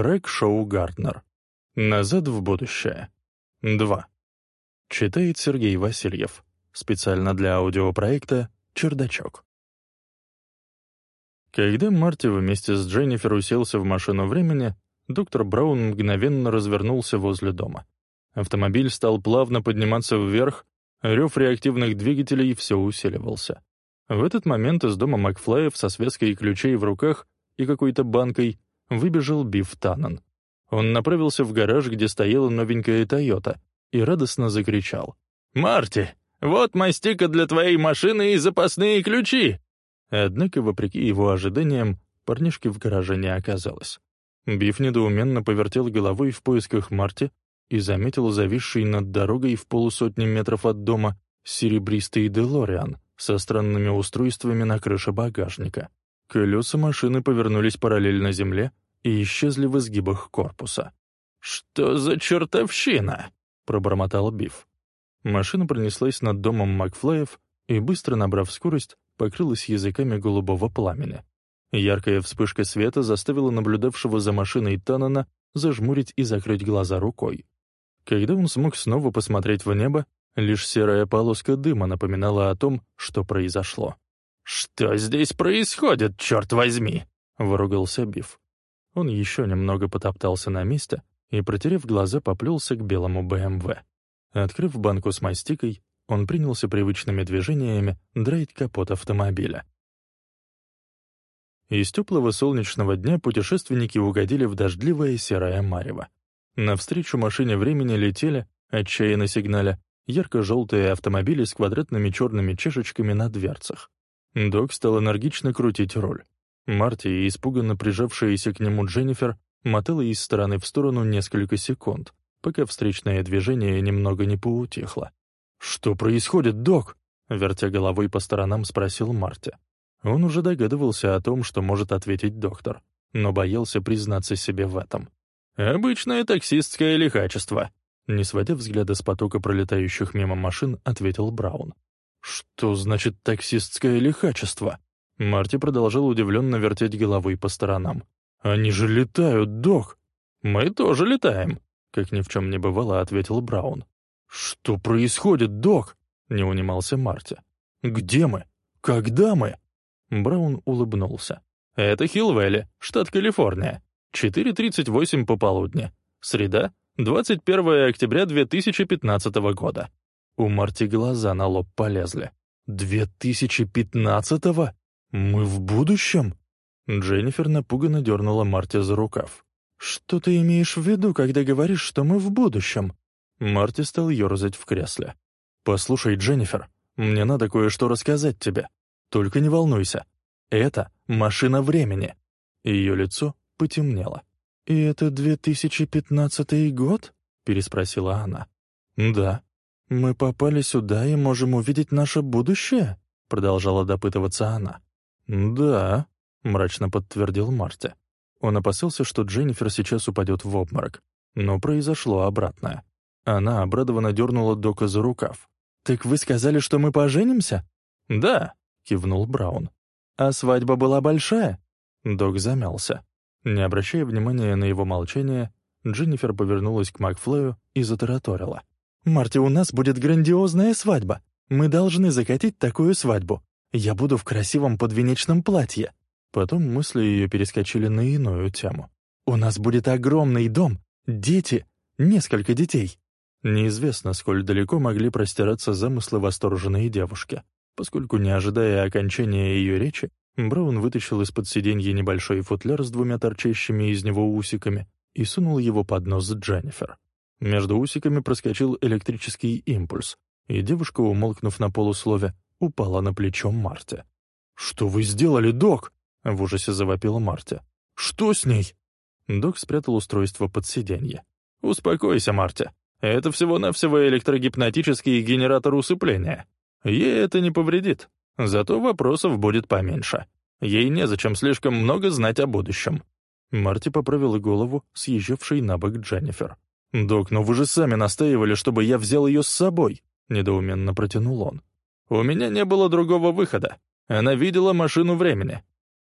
Крэг Шоу Гарднер. Назад в будущее. 2. Читает Сергей Васильев. Специально для аудиопроекта «Чердачок». Когда Марти вместе с Дженнифер уселся в машину времени, доктор Браун мгновенно развернулся возле дома. Автомобиль стал плавно подниматься вверх, рев реактивных двигателей все усиливался. В этот момент из дома Макфлаев со связкой ключей в руках и какой-то банкой выбежал Биф Таннен. Он направился в гараж, где стояла новенькая «Тойота», и радостно закричал. «Марти, вот мастика для твоей машины и запасные ключи!» Однако, вопреки его ожиданиям, парнишки в гараже не оказалось. Биф недоуменно повертел головой в поисках Марти и заметил зависший над дорогой в полусотни метров от дома серебристый Делориан со странными устройствами на крыше багажника. Колеса машины повернулись параллельно земле и исчезли в изгибах корпуса. «Что за чертовщина?» — пробормотал Биф. Машина пронеслась над домом Макфлеев и, быстро набрав скорость, покрылась языками голубого пламени. Яркая вспышка света заставила наблюдавшего за машиной Танана зажмурить и закрыть глаза рукой. Когда он смог снова посмотреть в небо, лишь серая полоска дыма напоминала о том, что произошло. «Что здесь происходит, черт возьми?» — выругался Биф. Он еще немного потоптался на месте и, протерев глаза, поплелся к белому БМВ. Открыв банку с мастикой, он принялся привычными движениями драить капот автомобиля. Из теплого солнечного дня путешественники угодили в дождливое серое марево. Навстречу машине времени летели, отчаянно сигналя, ярко-желтые автомобили с квадратными черными чешечками на дверцах. Док стал энергично крутить руль. Марти, испуганно прижавшаяся к нему Дженнифер, мотала из стороны в сторону несколько секунд, пока встречное движение немного не поутихло. «Что происходит, док?» — вертя головой по сторонам, спросил Марти. Он уже догадывался о том, что может ответить доктор, но боялся признаться себе в этом. «Обычное таксистское лихачество», — не сводя взгляда с потока пролетающих мимо машин, ответил Браун. «Что значит таксистское лихачество?» Марти продолжал удивленно вертеть головой по сторонам. «Они же летают, док!» «Мы тоже летаем», — как ни в чем не бывало, ответил Браун. «Что происходит, док?» — не унимался Марти. «Где мы? Когда мы?» Браун улыбнулся. «Это Хилвелли, штат Калифорния. 4.38 пополудни. Среда, 21 октября 2015 года. У Марти глаза на лоб полезли. «Две тысячи пятнадцатого? Мы в будущем?» Дженнифер напуганно дернула Марти за рукав. «Что ты имеешь в виду, когда говоришь, что мы в будущем?» Марти стал ерзать в кресле. «Послушай, Дженнифер, мне надо кое-что рассказать тебе. Только не волнуйся. Это машина времени». Ее лицо потемнело. «И это 2015 год?» — переспросила она. «Да», «Мы попали сюда и можем увидеть наше будущее?» — продолжала допытываться она. «Да», — мрачно подтвердил Марти. Он опасался, что Дженнифер сейчас упадет в обморок. Но произошло обратное. Она обрадованно дернула Дока за рукав. «Так вы сказали, что мы поженимся?» «Да», — кивнул Браун. «А свадьба была большая?» Док замялся. Не обращая внимания на его молчание, Дженнифер повернулась к Макфлею и затараторила. «Марти, у нас будет грандиозная свадьба. Мы должны закатить такую свадьбу. Я буду в красивом подвенечном платье». Потом мысли ее перескочили на иную тему. «У нас будет огромный дом, дети, несколько детей». Неизвестно, сколь далеко могли простираться замыслы восторженной девушки. Поскольку, не ожидая окончания ее речи, Браун вытащил из-под сиденья небольшой футляр с двумя торчащими из него усиками и сунул его под нос Дженнифер. Между усиками проскочил электрический импульс, и девушка, умолкнув на полуслове, упала на плечо Марте. «Что вы сделали, док?» — в ужасе завопила Марте. «Что с ней?» Док спрятал устройство под сиденье. «Успокойся, Марте. Это всего-навсего электрогипнотический генератор усыпления. Ей это не повредит. Зато вопросов будет поменьше. Ей незачем слишком много знать о будущем». Марти поправила голову, съезжавшей на бок Дженнифер. «Док, но вы же сами настаивали, чтобы я взял ее с собой», — недоуменно протянул он. «У меня не было другого выхода. Она видела машину времени.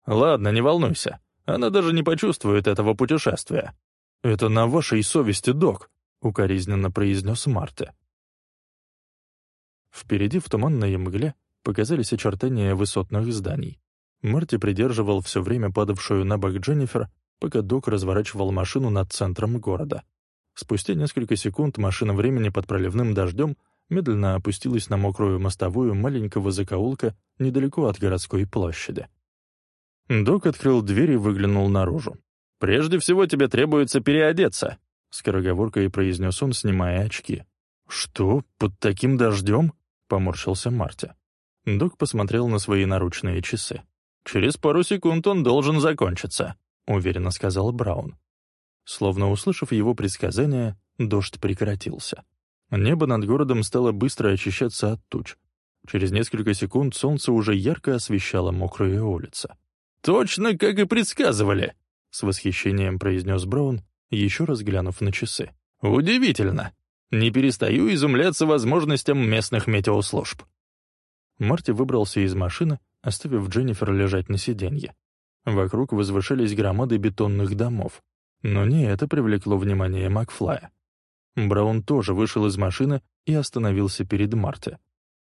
Ладно, не волнуйся. Она даже не почувствует этого путешествия. «Это на вашей совести, док», — укоризненно произнес Марте. Впереди в туманной мгле показались очертания высотных зданий. Марти придерживал все время падавшую на бок Дженнифер, пока док разворачивал машину над центром города. Спустя несколько секунд машина времени под проливным дождем медленно опустилась на мокрую мостовую маленького закоулка недалеко от городской площади. Док открыл дверь и выглянул наружу. «Прежде всего тебе требуется переодеться», — скороговоркой произнес он, снимая очки. «Что, под таким дождем?» — поморщился Марти. Док посмотрел на свои наручные часы. «Через пару секунд он должен закончиться», — уверенно сказал Браун. Словно услышав его предсказание, дождь прекратился. Небо над городом стало быстро очищаться от туч. Через несколько секунд солнце уже ярко освещало мокрые улицы. «Точно, как и предсказывали!» — с восхищением произнес Браун, еще раз глянув на часы. «Удивительно! Не перестаю изумляться возможностям местных метеослужб». Марти выбрался из машины, оставив Дженнифер лежать на сиденье. Вокруг возвышались громады бетонных домов. Но не это привлекло внимание Макфлая. Браун тоже вышел из машины и остановился перед Марти.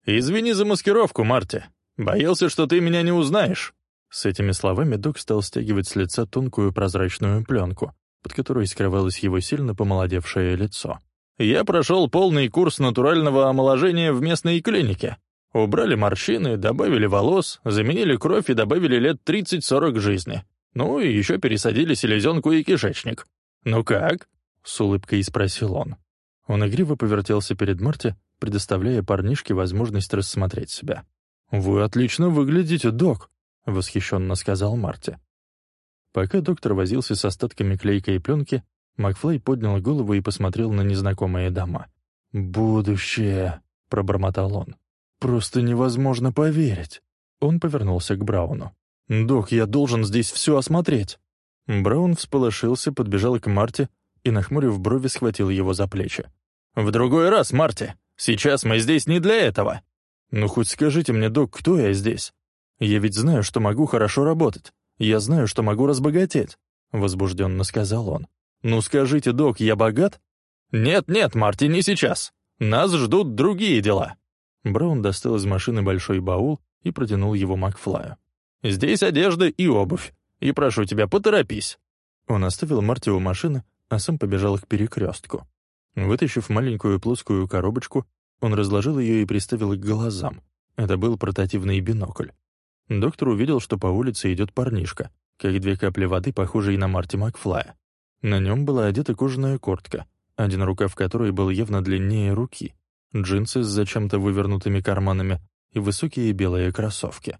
«Извини за маскировку, Марти. Боялся, что ты меня не узнаешь». С этими словами док стал стягивать с лица тонкую прозрачную пленку, под которой скрывалось его сильно помолодевшее лицо. «Я прошел полный курс натурального омоложения в местной клинике. Убрали морщины, добавили волос, заменили кровь и добавили лет 30-40 жизни. Ну и еще пересадили селезенку и кишечник. Ну как?» — с улыбкой спросил он. Он игриво повертелся перед Марти, предоставляя парнишке возможность рассмотреть себя. «Вы отлично выглядите, док», — восхищенно сказал Марти. Пока доктор возился с остатками клейкой пленки, Макфлей поднял голову и посмотрел на незнакомые дома. «Будущее», — пробормотал он. «Просто невозможно поверить». Он повернулся к Брауну. «Док, я должен здесь все осмотреть». Браун всполошился, подбежал к Марте и, нахмурив брови, схватил его за плечи. «В другой раз, Марти! Сейчас мы здесь не для этого!» «Ну хоть скажите мне, док, кто я здесь? Я ведь знаю, что могу хорошо работать. Я знаю, что могу разбогатеть», — возбужденно сказал он. «Ну скажите, док, я богат?» «Нет-нет, Марти, не сейчас. Нас ждут другие дела». Браун достал из машины большой баул и протянул его Макфлаю. «Здесь одежда и обувь. И прошу тебя, поторопись». Он оставил Марти у машины, а сам побежал к перекрестку. Вытащив маленькую плоскую коробочку, он разложил ее и приставил к глазам. Это был портативный бинокль. Доктор увидел, что по улице идет парнишка, как две капли воды, похожие на Марти Макфлая. На нем была одета кожаная куртка, один рукав которой был явно длиннее руки, джинсы с зачем-то вывернутыми карманами и высокие белые кроссовки.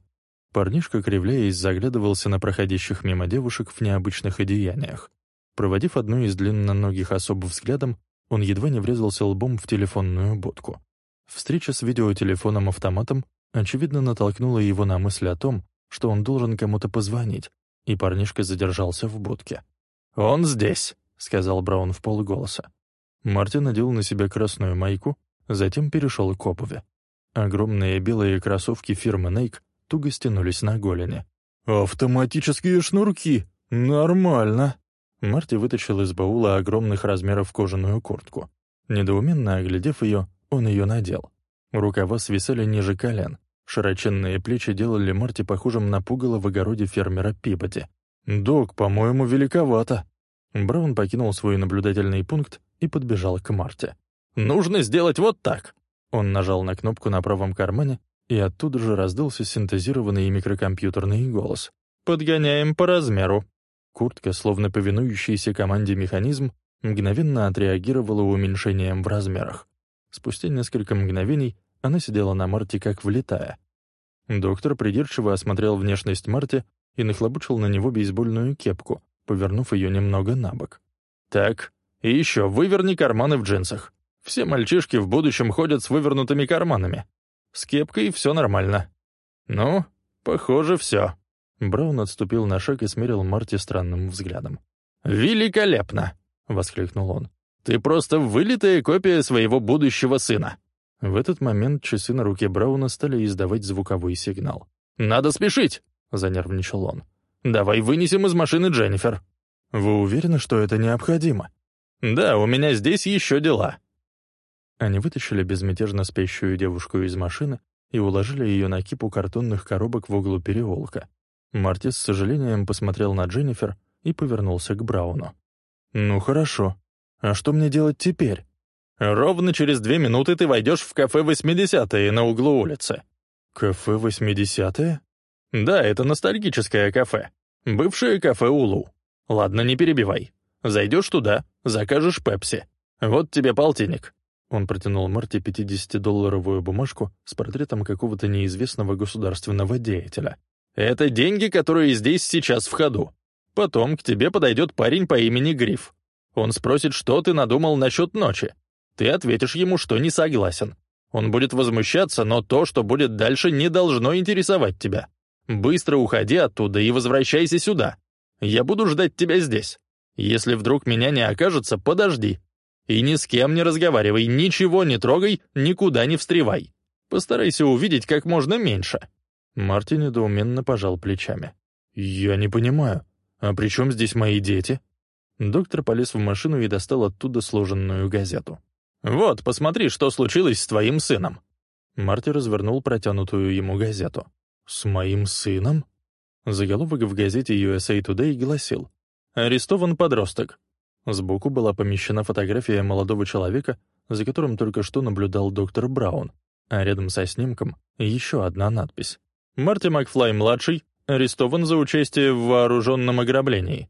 Парнишка, кривляясь, заглядывался на проходящих мимо девушек в необычных одеяниях. Проводив одну из длинноногих особ взглядом, он едва не врезался лбом в телефонную будку. Встреча с видеотелефоном-автоматом, очевидно, натолкнула его на мысль о том, что он должен кому-то позвонить, и парнишка задержался в будке. «Он здесь», — сказал Браун в полголоса. Мартин надел на себя красную майку, затем перешел к обуви. Огромные белые кроссовки фирмы Nike туго стянулись на голени. «Автоматические шнурки! Нормально!» Марти вытащил из баула огромных размеров кожаную куртку. Недоуменно оглядев ее, он ее надел. Рукава свисали ниже колен. Широченные плечи делали Марти похожим на пугало в огороде фермера Пибоди. «Док, по-моему, великовато». Браун покинул свой наблюдательный пункт и подбежал к Марте. «Нужно сделать вот так!» Он нажал на кнопку на правом кармане, и оттуда же раздался синтезированный микрокомпьютерный голос. «Подгоняем по размеру». Куртка, словно повинующийся команде механизм, мгновенно отреагировала уменьшением в размерах. Спустя несколько мгновений она сидела на Марте как влетая. Доктор придирчиво осмотрел внешность Марти и нахлобучил на него бейсбольную кепку, повернув ее немного на бок. «Так, и еще выверни карманы в джинсах. Все мальчишки в будущем ходят с вывернутыми карманами. С кепкой все нормально. Ну, похоже, все». Браун отступил на шаг и смерил Марти странным взглядом. «Великолепно!» — воскликнул он. «Ты просто вылитая копия своего будущего сына!» В этот момент часы на руке Брауна стали издавать звуковой сигнал. «Надо спешить!» — занервничал он. Давай вынесем из машины Дженнифер». «Вы уверены, что это необходимо?» «Да, у меня здесь еще дела». Они вытащили безмятежно спящую девушку из машины и уложили ее на кипу картонных коробок в углу переулка. Марти с сожалением посмотрел на Дженнифер и повернулся к Брауну. «Ну хорошо. А что мне делать теперь?» «Ровно через две минуты ты войдешь в кафе «Восьмидесятые» на углу улицы». «Кафе «Восьмидесятые»?» «Да, это ностальгическое кафе. Бывшее кафе «Улу». Ладно, не перебивай. Зайдешь туда, закажешь пепси. Вот тебе полтинник». Он протянул Марте 50-долларовую бумажку с портретом какого-то неизвестного государственного деятеля. «Это деньги, которые здесь сейчас в ходу. Потом к тебе подойдет парень по имени Гриф. Он спросит, что ты надумал насчет ночи. Ты ответишь ему, что не согласен. Он будет возмущаться, но то, что будет дальше, не должно интересовать тебя. Быстро уходи оттуда и возвращайся сюда. Я буду ждать тебя здесь. Если вдруг меня не окажется, подожди. И ни с кем не разговаривай, ничего не трогай, никуда не встревай. Постарайся увидеть как можно меньше». Марти недоуменно пожал плечами. «Я не понимаю. А при чем здесь мои дети?» Доктор полез в машину и достал оттуда сложенную газету. «Вот, посмотри, что случилось с твоим сыном». Марти развернул протянутую ему газету. «С моим сыном?» Заголовок в газете USA Today гласил «Арестован подросток». Сбоку была помещена фотография молодого человека, за которым только что наблюдал доктор Браун, а рядом со снимком еще одна надпись. «Марти Макфлай-младший арестован за участие в вооруженном ограблении».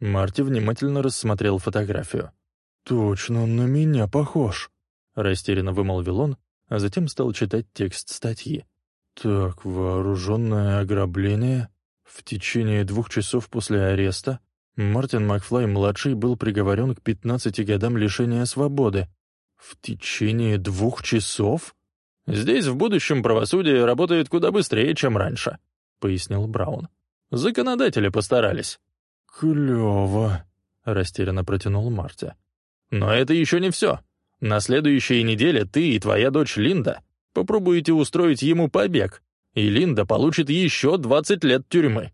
Марти внимательно рассмотрел фотографию. «Точно он на меня похож», — растерянно вымолвил он, а затем стал читать текст статьи. «Так, вооруженное ограбление...» В течение двух часов после ареста Мартин Макфлай-младший был приговорен к 15 годам лишения свободы. В течение двух часов? «Здесь в будущем правосудие работает куда быстрее, чем раньше», — пояснил Браун. «Законодатели постарались». «Клёво», — растерянно протянул Марти. «Но это еще не все. На следующей неделе ты и твоя дочь Линда попробуете устроить ему побег, и Линда получит еще 20 лет тюрьмы».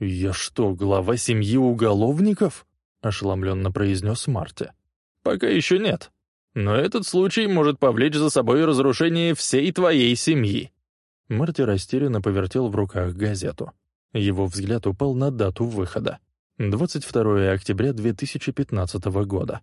«Я что, глава семьи уголовников?» — ошеломленно произнес Марти. «Пока еще нет. Но этот случай может повлечь за собой разрушение всей твоей семьи». Марти растерянно повертел в руках газету. Его взгляд упал на дату выхода. 22 октября 2015 года.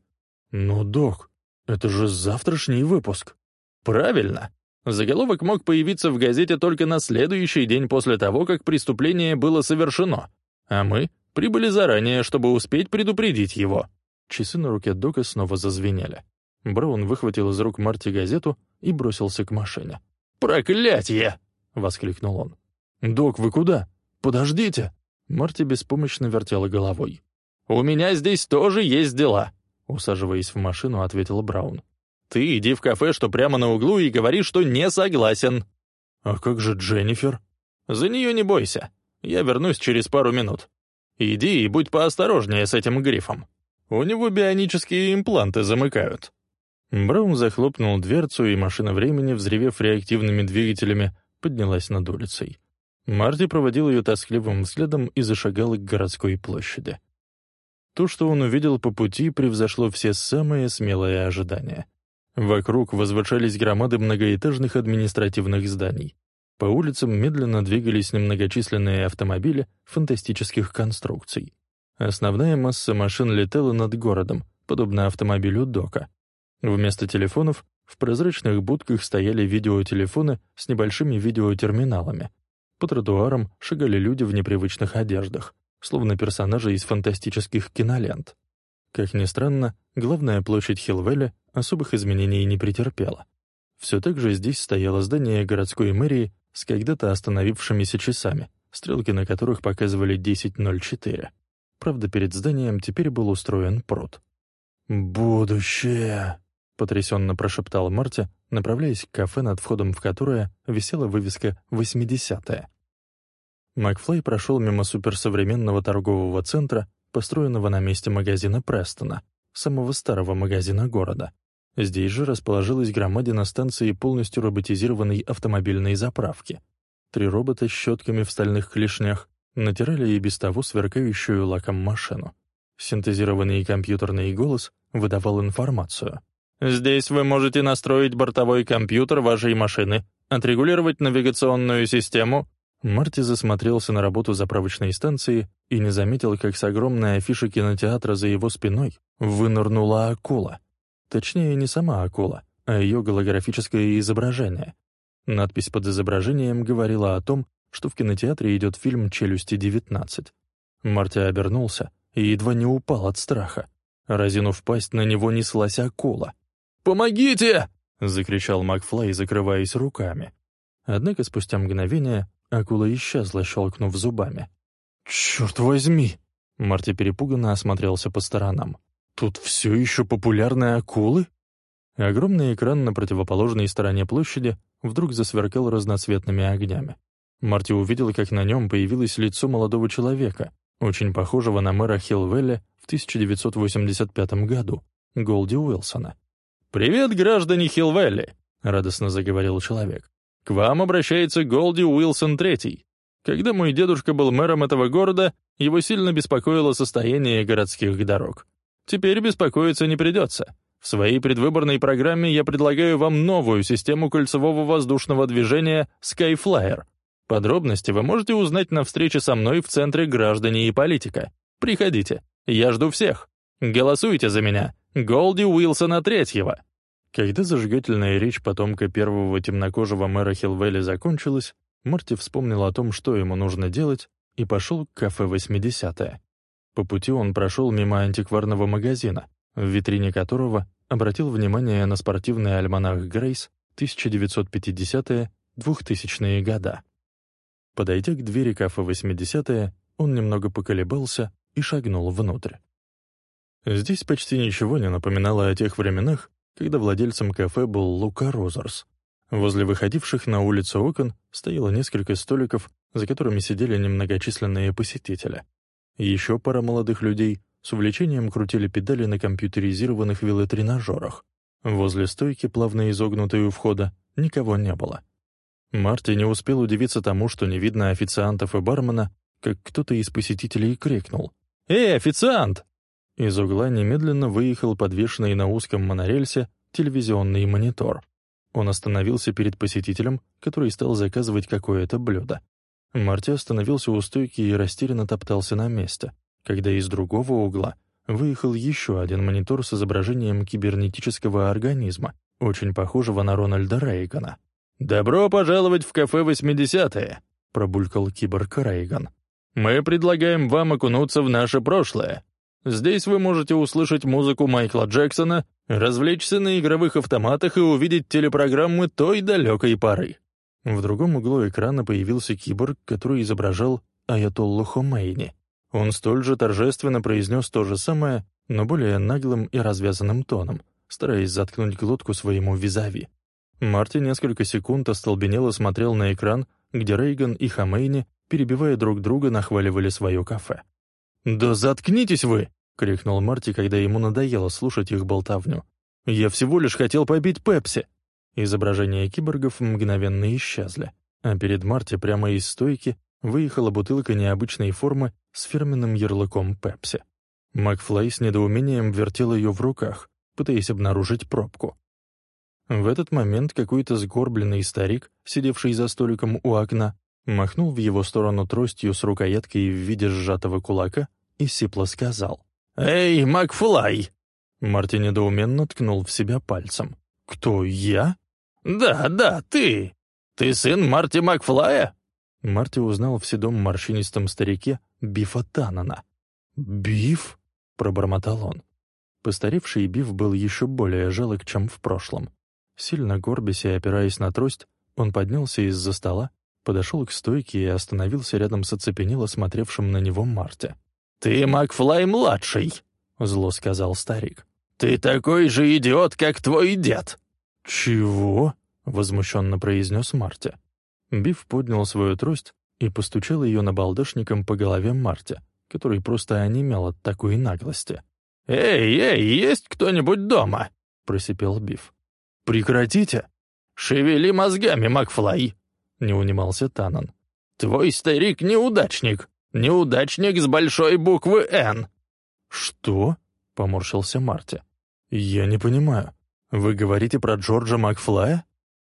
«Ну, док, это же завтрашний выпуск». «Правильно. Заголовок мог появиться в газете только на следующий день после того, как преступление было совершено, а мы прибыли заранее, чтобы успеть предупредить его. Часы на руке Дока снова зазвенели. Браун выхватил из рук Марти газету и бросился к машине. «Проклятье!» — воскликнул он. «Док, вы куда? Подождите!» Марти беспомощно вертела головой. «У меня здесь тоже есть дела», — усаживаясь в машину, ответил Браун. Ты иди в кафе, что прямо на углу, и говори, что не согласен». «А как же Дженнифер?» «За нее не бойся. Я вернусь через пару минут. Иди и будь поосторожнее с этим грифом. У него бионические импланты замыкают». Браун захлопнул дверцу, и машина времени, взревев реактивными двигателями, поднялась над улицей. Марти проводил ее тоскливым взглядом и зашагал к городской площади. То, что он увидел по пути, превзошло все самые смелые ожидания. Вокруг возвышались громады многоэтажных административных зданий. По улицам медленно двигались немногочисленные автомобили фантастических конструкций. Основная масса машин летала над городом, подобно автомобилю Дока. Вместо телефонов в прозрачных будках стояли видеотелефоны с небольшими видеотерминалами. По тротуарам шагали люди в непривычных одеждах, словно персонажи из фантастических кинолент. Как ни странно, главная площадь Хилвеля особых изменений не претерпела. Все так же здесь стояло здание городской мэрии с когда-то остановившимися часами, стрелки на которых показывали 10.04. Правда, перед зданием теперь был устроен пруд. «Будущее!» — потрясенно прошептал Марти, направляясь к кафе, над входом в которое висела вывеска «80-е». Макфлай прошел мимо суперсовременного торгового центра, построенного на месте магазина Престона, самого старого магазина города. Здесь же расположилась громадина станции полностью роботизированной автомобильной заправки. Три робота с щетками в стальных клешнях, натирали и без того сверкающую лаком машину. Синтезированный компьютерный голос выдавал информацию. «Здесь вы можете настроить бортовой компьютер вашей машины, отрегулировать навигационную систему». Марти засмотрелся на работу заправочной станции и не заметил, как с огромной афиши кинотеатра за его спиной вынырнула акула. Точнее, не сама акула, а ее голографическое изображение. Надпись под изображением говорила о том, что в кинотеатре идет фильм «Челюсти-19». Марти обернулся и едва не упал от страха. Разинув пасть, на него неслась акула. «Помогите!» — закричал Макфлай, закрываясь руками. Однако спустя мгновение акула исчезла, щелкнув зубами. «Черт возьми!» — Марти перепуганно осмотрелся по сторонам. «Тут все еще популярные акулы?» Огромный экран на противоположной стороне площади вдруг засверкал разноцветными огнями. Марти увидел, как на нем появилось лицо молодого человека, очень похожего на мэра Хилвелля в 1985 году, Голди Уилсона. «Привет, граждане Хилвелли!» — радостно заговорил человек. «К вам обращается Голди Уилсон III. Когда мой дедушка был мэром этого города, его сильно беспокоило состояние городских дорог. Теперь беспокоиться не придется. В своей предвыборной программе я предлагаю вам новую систему кольцевого воздушного движения Skyflyer — Подробности вы можете узнать на встрече со мной в Центре граждане и политика. Приходите. Я жду всех. Голосуйте за меня. Голди Уилсона Третьего. Когда зажигательная речь потомка первого темнокожего мэра Хилвелли закончилась, Марти вспомнил о том, что ему нужно делать, и пошел к кафе «80-е». По пути он прошел мимо антикварного магазина, в витрине которого обратил внимание на спортивный альманах «Грейс» 1950-2000-е года. Подойдя к двери кафе «80-е», он немного поколебался и шагнул внутрь. Здесь почти ничего не напоминало о тех временах, когда владельцем кафе был Лука Розерс. Возле выходивших на улицу окон стояло несколько столиков, за которыми сидели немногочисленные посетители. Еще пара молодых людей с увлечением крутили педали на компьютеризированных велотренажерах. Возле стойки, плавно изогнутой у входа, никого не было. Марти не успел удивиться тому, что не видно официантов и бармена, как кто-то из посетителей крикнул. «Эй, официант!» Из угла немедленно выехал подвешенный на узком монорельсе телевизионный монитор. Он остановился перед посетителем, который стал заказывать какое-то блюдо. Марти остановился у стойки и растерянно топтался на месте, когда из другого угла выехал еще один монитор с изображением кибернетического организма, очень похожего на Рональда Рейгана. «Добро пожаловать в кафе 80-е», — пробулькал киборг Рейган. «Мы предлагаем вам окунуться в наше прошлое. Здесь вы можете услышать музыку Майкла Джексона, развлечься на игровых автоматах и увидеть телепрограммы той далекой поры». В другом углу экрана появился киборг, который изображал Аятоллу Хомейни. Он столь же торжественно произнес то же самое, но более наглым и развязанным тоном, стараясь заткнуть глотку своему визави. Марти несколько секунд остолбенело смотрел на экран, где Рейган и Хамейни, перебивая друг друга, нахваливали свое кафе. «Да заткнитесь вы!» — крикнул Марти, когда ему надоело слушать их болтовню. «Я всего лишь хотел побить Пепси!» Изображения киборгов мгновенно исчезли, а перед Марти прямо из стойки выехала бутылка необычной формы с фирменным ярлыком Пепси. Макфлай с недоумением вертел ее в руках, пытаясь обнаружить пробку. В этот момент какой-то сгорбленный старик, сидевший за столиком у окна, махнул в его сторону тростью с рукояткой в виде сжатого кулака и сипло сказал. «Эй, Макфлай!» Марти недоуменно ткнул в себя пальцем. «Кто, я?» «Да, да, ты! Ты сын Марти Макфлая?» Марти узнал в седом морщинистом старике Бифа Танана. «Биф?» — пробормотал он. Постаревший Биф был еще более жалок, чем в прошлом. Сильно горбясь и опираясь на трость, он поднялся из-за стола, подошел к стойке и остановился рядом с оцепенело смотревшим на него Марте. «Ты Макфлай-младший!» — зло сказал старик. «Ты такой же идиот, как твой дед!» «Чего?» — возмущенно произнес Марте. Биф поднял свою трость и постучал ее набалдашником по голове Марте, который просто онемел от такой наглости. «Эй, эй, есть кто-нибудь дома?» — просипел Биф. «Прекратите!» «Шевели мозгами, Макфлай!» — не унимался Танан. «Твой старик неудачник. Неудачник с большой буквы «Н». «Что?» — поморщился Марти. «Я не понимаю. Вы говорите про Джорджа Макфлая?»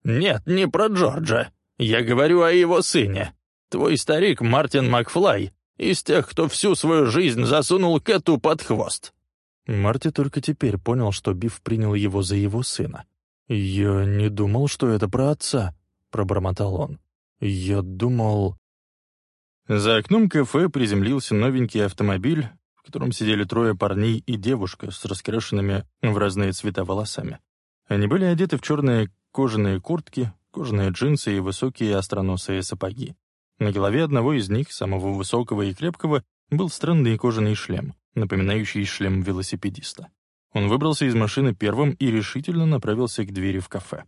«Нет, не про Джорджа. Я говорю о его сыне. Твой старик Мартин Макфлай из тех, кто всю свою жизнь засунул коту под хвост». Марти только теперь понял, что Биф принял его за его сына. «Я не думал, что это про отца», — пробормотал он. «Я думал...» За окном кафе приземлился новенький автомобиль, в котором сидели трое парней и девушка с раскрашенными в разные цвета волосами. Они были одеты в черные кожаные куртки, кожаные джинсы и высокие остроносые сапоги. На голове одного из них, самого высокого и крепкого, был странный кожаный шлем, напоминающий шлем велосипедиста. Он выбрался из машины первым и решительно направился к двери в кафе.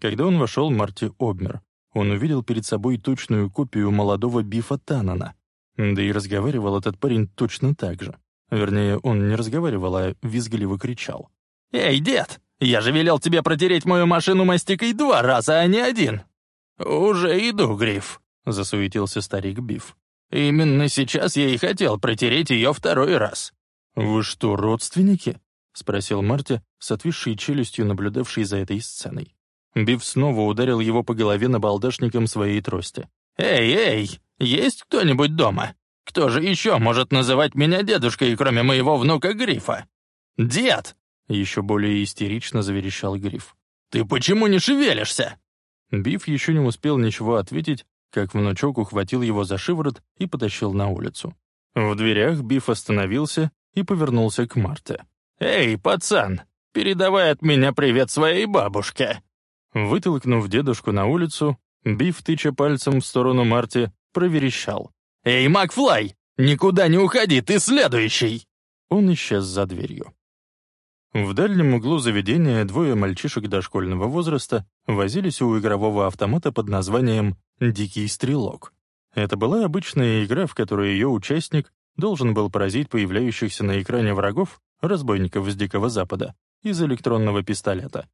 Когда он вошел, Марти обмер. Он увидел перед собой точную копию молодого Бифа Танана. Да и разговаривал этот парень точно так же. Вернее, он не разговаривал, а визгливо кричал. «Эй, дед, я же велел тебе протереть мою машину мастикой два раза, а не один!» «Уже иду, Гриф», — засуетился старик Биф. «Именно сейчас я и хотел протереть ее второй раз». «Вы что, родственники?» — спросил Марти, с отвисшей челюстью, наблюдавший за этой сценой. Биф снова ударил его по голове набалдашником своей трости. «Эй, эй, есть кто-нибудь дома? Кто же еще может называть меня дедушкой, кроме моего внука Грифа? Дед!» Еще более истерично заверещал Гриф. «Ты почему не шевелишься?» Биф еще не успел ничего ответить, как внучок ухватил его за шиворот и потащил на улицу. В дверях Биф остановился и повернулся к Марте. «Эй, пацан, передавай от меня привет своей бабушке!» Вытолкнув дедушку на улицу, Биф, тыча пальцем в сторону Марти, проверещал. «Эй, Макфлай, никуда не уходи, ты следующий!» Он исчез за дверью. В дальнем углу заведения двое мальчишек дошкольного возраста возились у игрового автомата под названием «Дикий стрелок». Это была обычная игра, в которой ее участник должен был поразить появляющихся на экране врагов, разбойников с Дикого Запада, из электронного пистолета.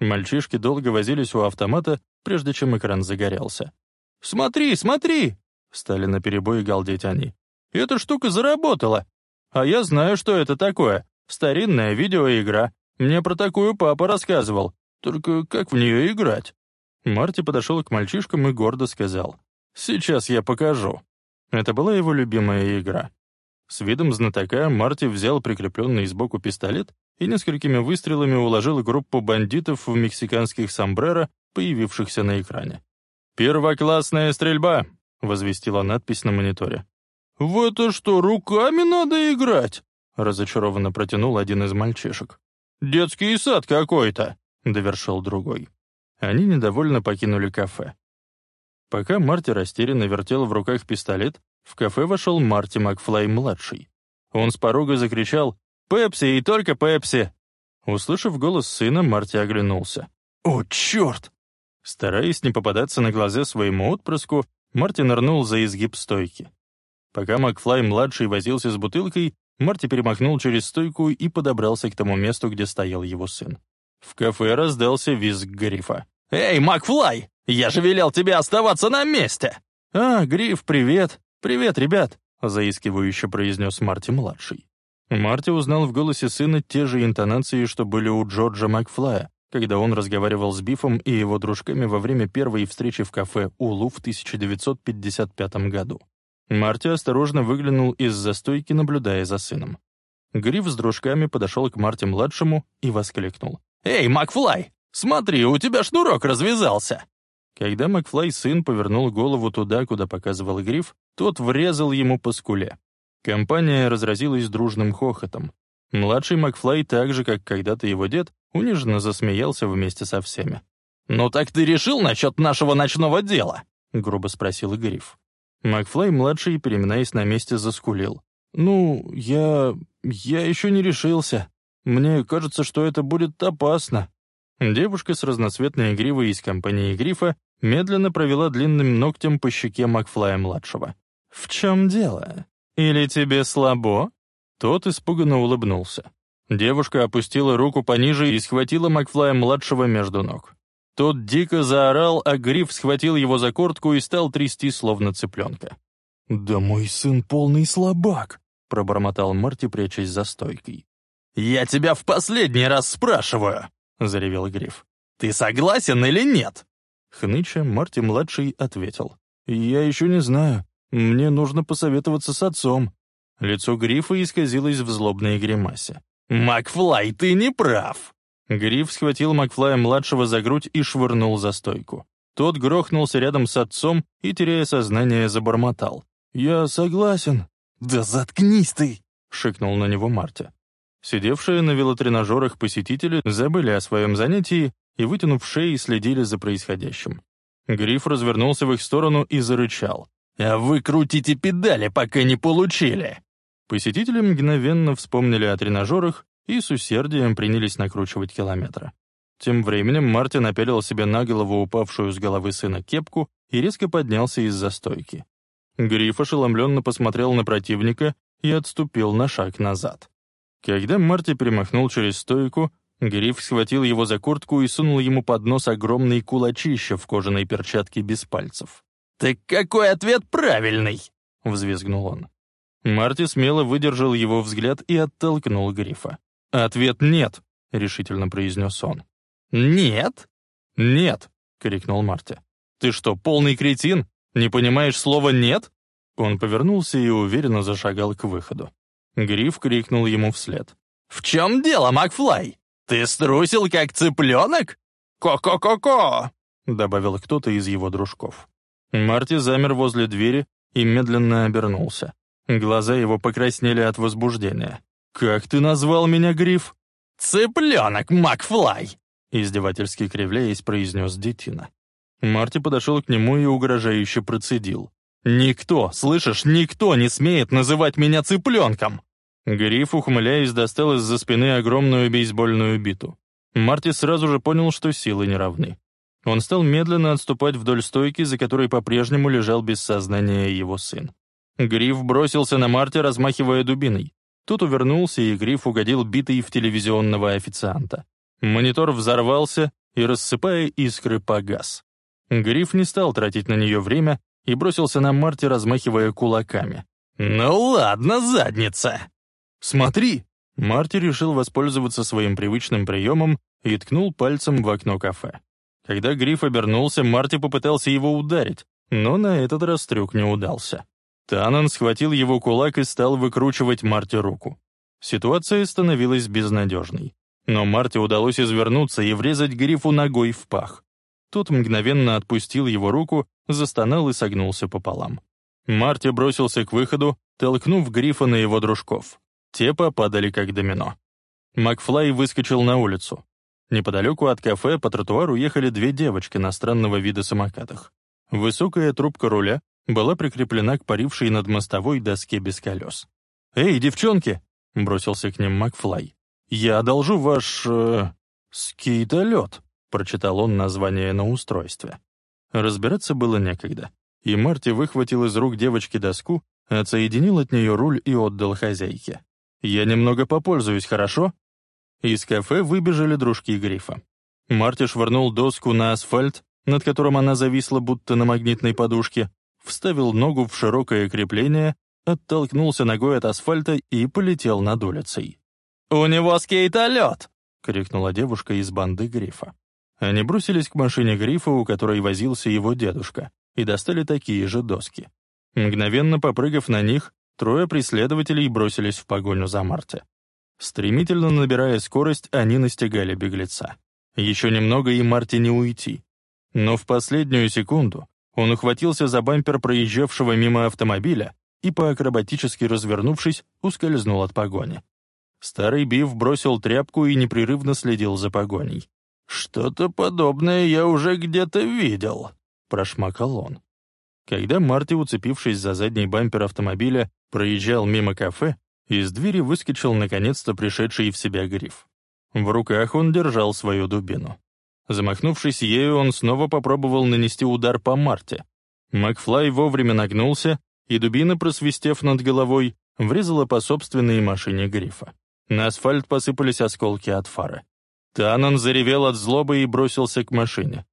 Мальчишки долго возились у автомата, прежде чем экран загорелся. «Смотри, смотри!» — стали наперебой галдеть они. «Эта штука заработала! А я знаю, что это такое. Старинная видеоигра. Мне про такую папа рассказывал. Только как в нее играть?» Марти подошел к мальчишкам и гордо сказал. «Сейчас я покажу». Это была его любимая игра. С видом знатока Марти взял прикрепленный сбоку пистолет и несколькими выстрелами уложил группу бандитов в мексиканских сомбреро, появившихся на экране. «Первоклассная стрельба!» — возвестила надпись на мониторе. «В это что, руками надо играть?» — разочарованно протянул один из мальчишек. «Детский сад какой-то», — довершил другой. Они недовольно покинули кафе. Пока Марти растерянно вертел в руках пистолет, в кафе вошел Марти Макфлай-младший. Он с порога закричал «Пепси и только Пепси!». Услышав голос сына, Марти оглянулся. «О, черт!» Стараясь не попадаться на глаза своему отпрыску, Марти нырнул за изгиб стойки. Пока Макфлай-младший возился с бутылкой, Марти перемахнул через стойку и подобрался к тому месту, где стоял его сын. В кафе раздался визг Грифа. «Эй, Макфлай! Я же велел тебе оставаться на месте!» «А, Гриф, привет! Привет, ребят!» — заискивающе произнес Марти-младший. Марти узнал в голосе сына те же интонации, что были у Джорджа Макфлая, когда он разговаривал с Бифом и его дружками во время первой встречи в кафе «Улу» в 1955 году. Марти осторожно выглянул из застойки, наблюдая за сыном. Гриф с дружками подошел к Марти-младшему и воскликнул. «Эй, Макфлай, смотри, у тебя шнурок развязался!» Когда Макфлай сын повернул голову туда, куда показывал Гриф, тот врезал ему по скуле. Компания разразилась дружным хохотом. Младший Макфлай, так же, как когда-то его дед, униженно засмеялся вместе со всеми. «Ну так ты решил насчет нашего ночного дела?» — грубо спросил Гриф. Макфлай-младший, переминаясь на месте, заскулил. «Ну, я... я еще не решился. Мне кажется, что это будет опасно». Девушка с разноцветной гривой из компании Грифа медленно провела длинным ногтем по щеке Макфлая-младшего. «В чем дело? Или тебе слабо?» Тот испуганно улыбнулся. Девушка опустила руку пониже и схватила Макфлая-младшего между ног. Тот дико заорал, а Гриф схватил его за куртку и стал трясти, словно цыпленка. «Да мой сын полный слабак», — пробормотал Марти, прячась за стойкой. «Я тебя в последний раз спрашиваю», — заревел Гриф. «Ты согласен или нет?» Хныча Марти-младший ответил. «Я еще не знаю. Мне нужно посоветоваться с отцом». Лицо Грифа исказилось в злобной гримасе. «Макфлай, ты не прав!» Гриф схватил Макфлая-младшего за грудь и швырнул за стойку. Тот грохнулся рядом с отцом и, теряя сознание, забормотал. «Я согласен». «Да заткнись ты!» — шикнул на него Марти. Сидевшие на велотренажерах посетители забыли о своем занятии и, вытянув шеи, следили за происходящим. Гриф развернулся в их сторону и зарычал. «А вы крутите педали, пока не получили!» Посетители мгновенно вспомнили о тренажерах и с усердием принялись накручивать километры. Тем временем Мартин напялил себе на голову упавшую с головы сына кепку и резко поднялся из-за стойки. Гриф ошеломленно посмотрел на противника и отступил на шаг назад. Когда Марти перемахнул через стойку, Гриф схватил его за куртку и сунул ему под нос огромный кулачище в кожаной перчатке без пальцев. «Так какой ответ правильный?» — взвизгнул он. Марти смело выдержал его взгляд и оттолкнул Грифа. «Ответ нет», — решительно произнес он. «Нет?» «Нет», — крикнул Марти. «Ты что, полный кретин? Не понимаешь слова «нет»?» Он повернулся и уверенно зашагал к выходу. Гриф крикнул ему вслед. «В чем дело, Макфлай? Ты струсил, как цыпленок? Ко-ко-ко-ко!» добавил кто-то из его дружков. Марти замер возле двери и медленно обернулся. Глаза его покраснели от возбуждения. «Как ты назвал меня, Гриф?» «Цыпленок, Макфлай!» издевательски кривляясь, произнес детина. Марти подошел к нему и угрожающе процедил. «Никто, слышишь, никто не смеет называть меня цыпленком!» Гриф, ухмыляясь, достал из-за спины огромную бейсбольную биту. Марти сразу же понял, что силы не равны. Он стал медленно отступать вдоль стойки, за которой по-прежнему лежал без сознания его сын. Гриф бросился на Марти, размахивая дубиной. Тут увернулся, и Гриф угодил битой в телевизионного официанта. Монитор взорвался и, рассыпая искры, погас. Гриф не стал тратить на нее время и бросился на Марти, размахивая кулаками. «Ну ладно, задница!» «Смотри!» Марти решил воспользоваться своим привычным приемом и ткнул пальцем в окно кафе. Когда Гриф обернулся, Марти попытался его ударить, но на этот раз трюк не удался. Танан схватил его кулак и стал выкручивать Марти руку. Ситуация становилась безнадежной. Но Марте удалось извернуться и врезать Грифу ногой в пах. Тот мгновенно отпустил его руку, застонал и согнулся пополам. Марти бросился к выходу, толкнув Грифа на его дружков. Те попадали как домино. Макфлай выскочил на улицу. Неподалеку от кафе по тротуару ехали две девочки на странного вида самокатах. Высокая трубка руля была прикреплена к парившей над мостовой доске без колес. «Эй, девчонки!» — бросился к ним Макфлай. «Я одолжу ваш... Э, скейтолет», — прочитал он название на устройстве. Разбираться было некогда, и Марти выхватил из рук девочки доску, отсоединил от нее руль и отдал хозяйке. «Я немного попользуюсь, хорошо?» Из кафе выбежали дружки Грифа. Марти швырнул доску на асфальт, над которым она зависла будто на магнитной подушке, вставил ногу в широкое крепление, оттолкнулся ногой от асфальта и полетел над улицей. «У него скейтолет!» — крикнула девушка из банды Грифа. Они бросились к машине Грифа, у которой возился его дедушка, и достали такие же доски. Мгновенно попрыгав на них, трое преследователей бросились в погоню за Марте. Стремительно набирая скорость, они настигали беглеца. Еще немного и Марте не уйти. Но в последнюю секунду он ухватился за бампер проезжавшего мимо автомобиля и, по-акробатически развернувшись, ускользнул от погони. Старый Бив бросил тряпку и непрерывно следил за погоней. «Что-то подобное я уже где-то видел», — прошмакал он. Когда Марти, уцепившись за задний бампер автомобиля, проезжал мимо кафе, из двери выскочил наконец-то пришедший в себя гриф. В руках он держал свою дубину. Замахнувшись ею, он снова попробовал нанести удар по Марте. Макфлай вовремя нагнулся, и дубина, просвистев над головой, врезала по собственной машине грифа. На асфальт посыпались осколки от фары. Танан заревел от злобы и бросился к машине.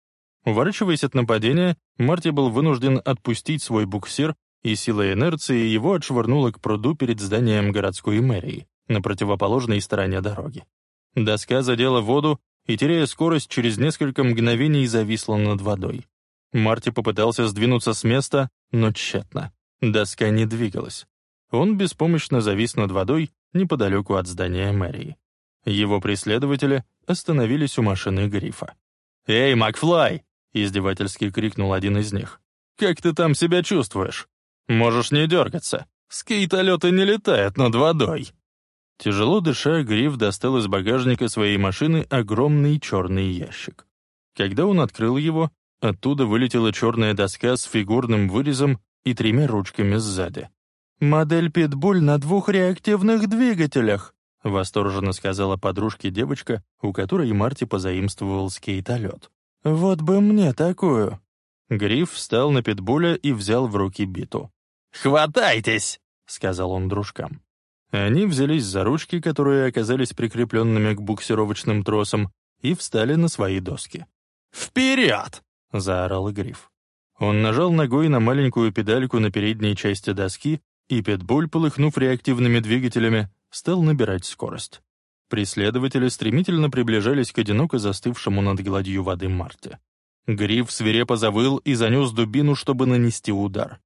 Уворачиваясь от нападения, Марти был вынужден отпустить свой буксир и сила инерции его отшвырнула к пруду перед зданием городской мэрии, на противоположной стороне дороги. Доска задела воду и, теряя скорость, через несколько мгновений зависла над водой. Марти попытался сдвинуться с места, но тщетно. Доска не двигалась. Он беспомощно завис над водой неподалеку от здания мэрии. Его преследователи остановились у машины Грифа. «Эй, Макфлай!» — издевательски крикнул один из них. «Как ты там себя чувствуешь? Можешь не дергаться. Скейтолеты не летают над водой». Тяжело дыша, Гриф достал из багажника своей машины огромный черный ящик. Когда он открыл его, оттуда вылетела черная доска с фигурным вырезом и тремя ручками сзади. «Модель Питбуль на двух реактивных двигателях», — восторженно сказала подружке девочка, у которой Марти позаимствовал скейтолет. «Вот бы мне такую!» Гриф встал на питбуля и взял в руки биту. «Хватайтесь!» — сказал он дружкам. Они взялись за ручки, которые оказались прикрепленными к буксировочным тросам, и встали на свои доски. «Вперед!» — заорал Гриф. Он нажал ногой на маленькую педальку на передней части доски, и питбуль, полыхнув реактивными двигателями, стал набирать скорость. Преследователи стремительно приближались к одиноко застывшему над гладью воды Марте. Гриф свирепо завыл и занес дубину, чтобы нанести удар.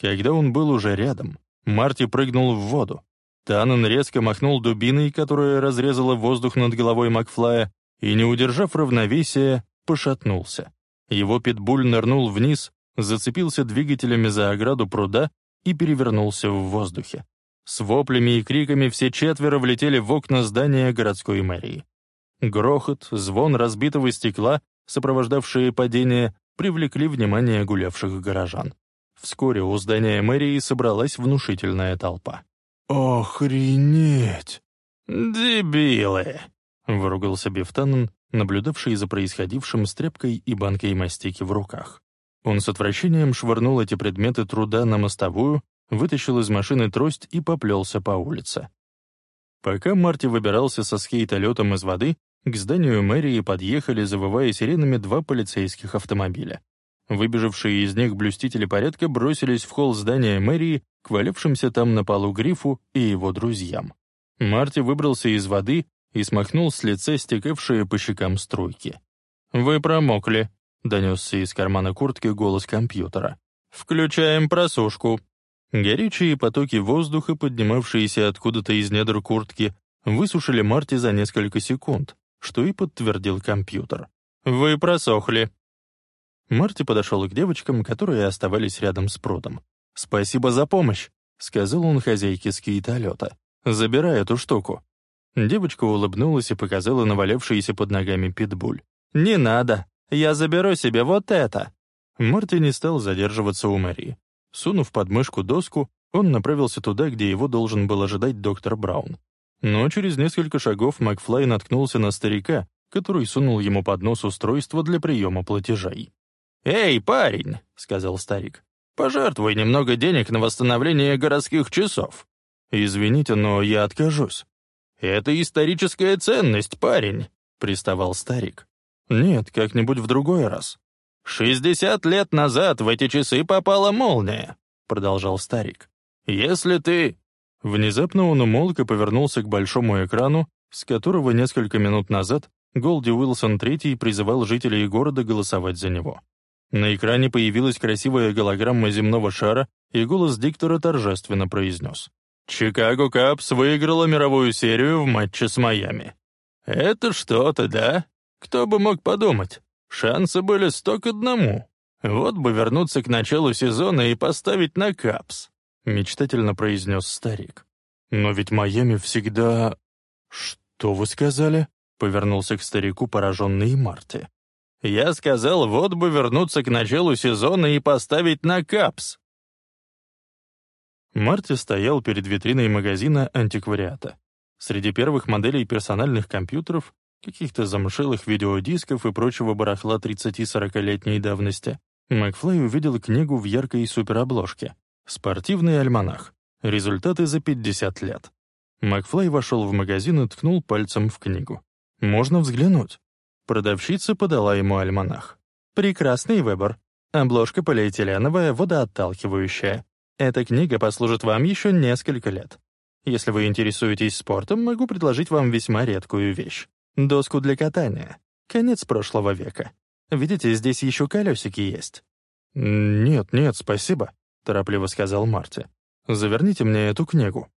Когда он был уже рядом, Марти прыгнул в воду. Таннен резко махнул дубиной, которая разрезала воздух над головой Макфлая, и, не удержав равновесия, пошатнулся. Его питбуль нырнул вниз, зацепился двигателями за ограду пруда и перевернулся в воздухе. С воплями и криками все четверо влетели в окна здания городской мэрии. Грохот, звон разбитого стекла, сопровождавшие падение, привлекли внимание гулявших горожан. Вскоре у здания мэрии собралась внушительная толпа. «Охренеть!» «Дебилы!» — выругался Бифтанен, наблюдавший за происходившим с тряпкой и банкой мастики в руках. Он с отвращением швырнул эти предметы труда на мостовую, вытащил из машины трость и поплелся по улице. Пока Марти выбирался со скейтолетом из воды, к зданию мэрии подъехали, завывая сиренами, два полицейских автомобиля. Выбежавшие из них блюстители порядка бросились в холл здания мэрии к валявшимся там на полу грифу и его друзьям. Марти выбрался из воды и смахнул с лица стекавшие по щекам струйки. «Вы промокли», — донесся из кармана куртки голос компьютера. «Включаем просушку». Горячие потоки воздуха, поднимавшиеся откуда-то из недр куртки, высушили Марти за несколько секунд, что и подтвердил компьютер. «Вы просохли». Марти подошел к девочкам, которые оставались рядом с прудом. «Спасибо за помощь», — сказал он хозяйке скейтолета. «Забирай эту штуку». Девочка улыбнулась и показала навалявшийся под ногами питбуль. «Не надо, я заберу себе вот это». Марти не стал задерживаться у Мэри. Сунув под мышку доску, он направился туда, где его должен был ожидать доктор Браун. Но через несколько шагов Макфлай наткнулся на старика, который сунул ему под нос устройство для приема платежей. «Эй, парень!» — сказал старик. «Пожертвуй немного денег на восстановление городских часов». «Извините, но я откажусь». «Это историческая ценность, парень», — приставал старик. «Нет, как-нибудь в другой раз». «Шестьдесят лет назад в эти часы попала молния», — продолжал старик. «Если ты...» Внезапно он умолк и повернулся к большому экрану, с которого несколько минут назад Голди Уилсон III призывал жителей города голосовать за него. На экране появилась красивая голограмма земного шара, и голос диктора торжественно произнес. «Чикаго Капс выиграла мировую серию в матче с Майами». «Это что-то, да? Кто бы мог подумать? Шансы были сто к одному. Вот бы вернуться к началу сезона и поставить на Капс», — мечтательно произнес старик. «Но ведь Майами всегда...» «Что вы сказали?» — повернулся к старику пораженный Марти. «Я сказал, вот бы вернуться к началу сезона и поставить на Капс». Марти стоял перед витриной магазина антиквариата. Среди первых моделей персональных компьютеров каких-то замшелых видеодисков и прочего барахла 30-40-летней давности, Макфлай увидел книгу в яркой суперобложке «Спортивный альманах. Результаты за 50 лет». Макфлай вошел в магазин и ткнул пальцем в книгу. «Можно взглянуть». Продавщица подала ему альманах. «Прекрасный выбор. Обложка полиэтиленовая, водоотталкивающая. Эта книга послужит вам еще несколько лет. Если вы интересуетесь спортом, могу предложить вам весьма редкую вещь — доску для катания. Конец прошлого века. Видите, здесь еще колесики есть». «Нет, нет, спасибо», — торопливо сказал Марти. «Заверните мне эту книгу».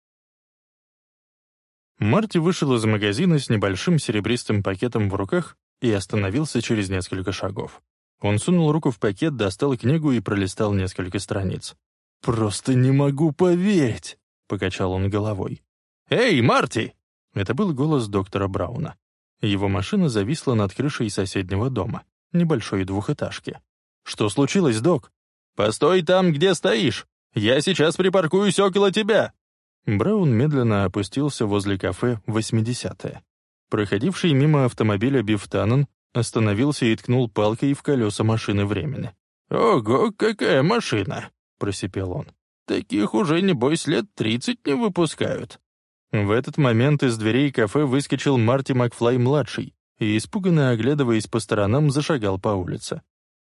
Марти вышел из магазина с небольшим серебристым пакетом в руках и остановился через несколько шагов. Он сунул руку в пакет, достал книгу и пролистал несколько страниц. «Просто не могу поверить!» — покачал он головой. «Эй, Марти!» — это был голос доктора Брауна. Его машина зависла над крышей соседнего дома, небольшой двухэтажки. «Что случилось, док?» «Постой там, где стоишь! Я сейчас припаркуюсь около тебя!» Браун медленно опустился возле кафе «80-е». Проходивший мимо автомобиля Бифтанен остановился и ткнул палкой в колеса машины времени. «Ого, какая машина!» — просипел он. «Таких уже, небось, лет тридцать не выпускают». В этот момент из дверей кафе выскочил Марти Макфлай-младший и, испуганно оглядываясь по сторонам, зашагал по улице.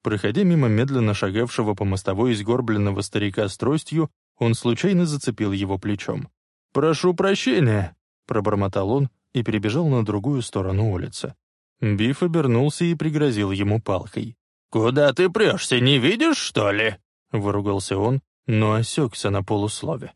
Проходя мимо медленно шагавшего по мостовой сгорбленного старика с тростью, он случайно зацепил его плечом. «Прошу прощения!» — пробормотал он и перебежал на другую сторону улицы. Биф обернулся и пригрозил ему палкой. «Куда ты прешься, не видишь, что ли?» — выругался он, но осекся на полуслове.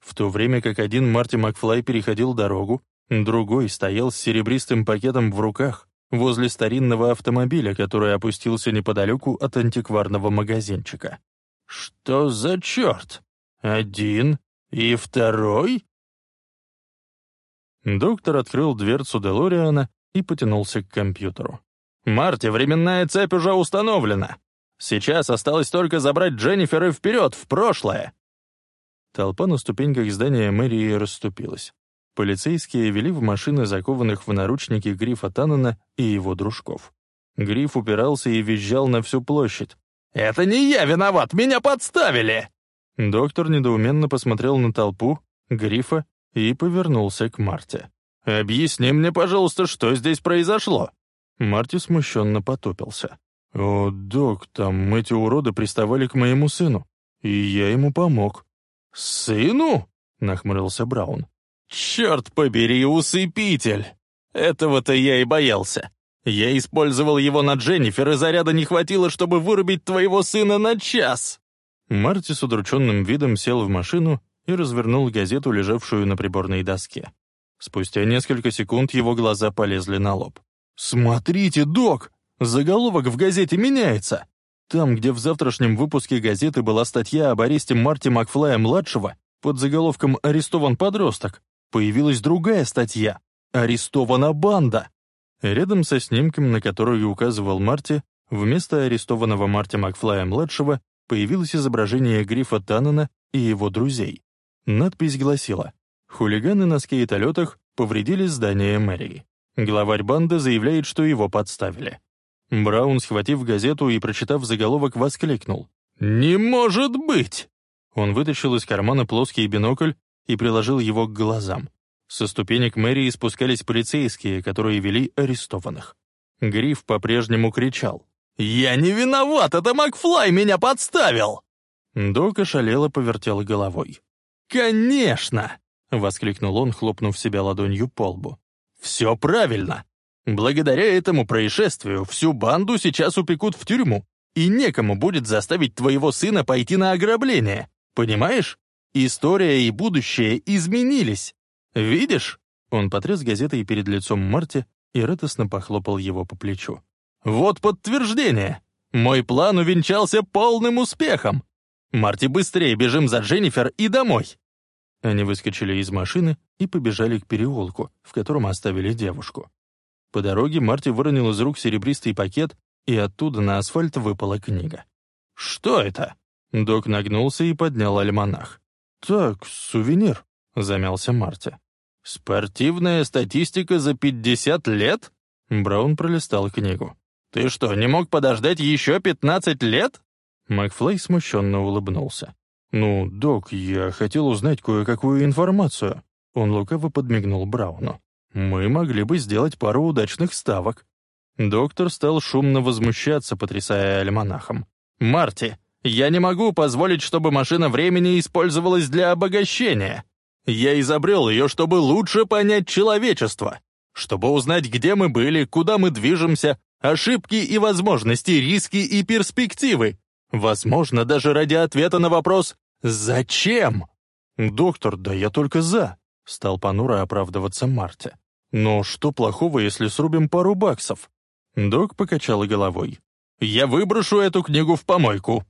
В то время как один Марти Макфлай переходил дорогу, другой стоял с серебристым пакетом в руках возле старинного автомобиля, который опустился неподалеку от антикварного магазинчика. «Что за черт? Один и второй?» Доктор открыл дверцу Делориана и потянулся к компьютеру. «Марти, временная цепь уже установлена. Сейчас осталось только забрать Дженнифер и вперед, в прошлое. Толпа на ступеньках здания мэрии расступилась. Полицейские вели в машины закованных в наручники Грифа Таннена и его дружков. Гриф упирался и визжал на всю площадь. «Это не я виноват! Меня подставили!» Доктор недоуменно посмотрел на толпу, Грифа и повернулся к Марте. «Объясни мне, пожалуйста, что здесь произошло?» Марти смущенно потупился. «О, док, там эти уроды приставали к моему сыну, и я ему помог». «Сыну?» — нахмурился Браун. «Черт побери, усыпитель! Этого-то я и боялся. Я использовал его на Дженнифер, и заряда не хватило, чтобы вырубить твоего сына на час!» Марти с удрученным видом сел в машину и развернул газету, лежавшую на приборной доске. Спустя несколько секунд его глаза полезли на лоб. «Смотрите, док! Заголовок в газете меняется! Там, где в завтрашнем выпуске газеты была статья об аресте Марти Макфлая-младшего под заголовком «Арестован подросток», появилась другая статья «Арестована банда». Рядом со снимком, на который указывал Марти, вместо арестованного Марти Макфлая-младшего появилось изображение Грифа Таннена и его друзей. Надпись гласила «Хулиганы на скейтолетах повредили здание мэрии». Главарь банды заявляет, что его подставили. Браун, схватив газету и прочитав заголовок, воскликнул. «Не может быть!» Он вытащил из кармана плоский бинокль и приложил его к глазам. Со ступенек мэрии спускались полицейские, которые вели арестованных. Гриф по-прежнему кричал. «Я не виноват! Это Макфлай меня подставил!» Док ошалело повертел головой. «Конечно!» — воскликнул он, хлопнув себя ладонью по лбу. «Все правильно! Благодаря этому происшествию всю банду сейчас упекут в тюрьму, и некому будет заставить твоего сына пойти на ограбление. Понимаешь? История и будущее изменились. Видишь?» Он потряс газетой перед лицом Марти и радостно похлопал его по плечу. «Вот подтверждение! Мой план увенчался полным успехом! Марти, быстрее бежим за Дженнифер и домой!» Они выскочили из машины и побежали к переулку, в котором оставили девушку. По дороге Марти выронил из рук серебристый пакет, и оттуда на асфальт выпала книга. «Что это?» Док нагнулся и поднял альманах. «Так, сувенир», — замялся Марти. «Спортивная статистика за пятьдесят лет?» Браун пролистал книгу. «Ты что, не мог подождать еще пятнадцать лет?» Макфлей смущенно улыбнулся. «Ну, док, я хотел узнать кое-какую информацию». Он лукаво подмигнул Брауну мы могли бы сделать пару удачных ставок». Доктор стал шумно возмущаться, потрясая альманахом. «Марти, Я не могу позволить, чтобы машина времени использовалась для обогащения. Я изобрел ее, чтобы лучше понять человечество, чтобы узнать, где мы были, куда мы движемся, ошибки и возможности, риски и перспективы. Возможно, даже ради ответа на вопрос «Зачем?». «Доктор, да я только за», — стал понуро оправдываться Марти. «Но что плохого, если срубим пару баксов?» Док покачал головой. «Я выброшу эту книгу в помойку».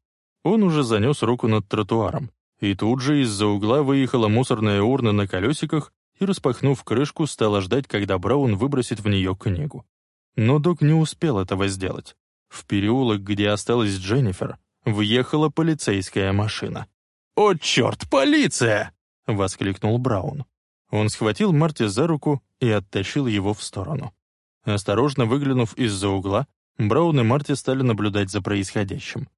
Он уже занес руку над тротуаром, и тут же из-за угла выехала мусорная урна на колесиках и, распахнув крышку, стала ждать, когда Браун выбросит в нее книгу. Но док не успел этого сделать. В переулок, где осталась Дженнифер, въехала полицейская машина. «О, черт, полиция!» — воскликнул Браун. Он схватил Марти за руку и оттащил его в сторону. Осторожно выглянув из-за угла, Браун и Марти стали наблюдать за происходящим.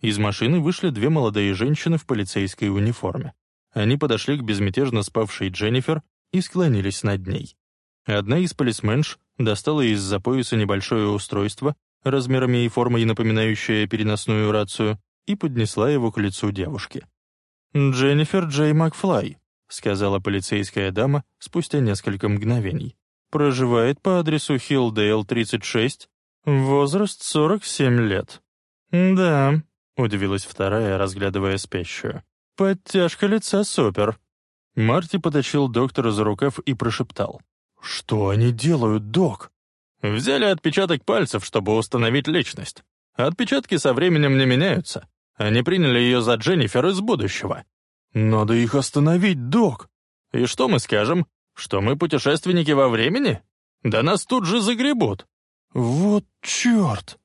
Из машины вышли две молодые женщины в полицейской униформе. Они подошли к безмятежно спавшей Дженнифер и склонились над ней. Одна из полисменш достала из-за пояса небольшое устройство, размерами и формой напоминающее переносную рацию, и поднесла его к лицу девушки. «Дженнифер Джей Макфлай», — сказала полицейская дама спустя несколько мгновений. «Проживает по адресу Хилдейл, 36, возраст 47 лет». «Да», — удивилась вторая, разглядывая спящую. «Подтяжка лица супер». Марти потащил доктора за рукав и прошептал. «Что они делают, док?» «Взяли отпечаток пальцев, чтобы установить личность. Отпечатки со временем не меняются. Они приняли ее за Дженнифер из будущего». «Надо их остановить, док!» «И что мы скажем? Что мы путешественники во времени? Да нас тут же загребут!» «Вот черт!»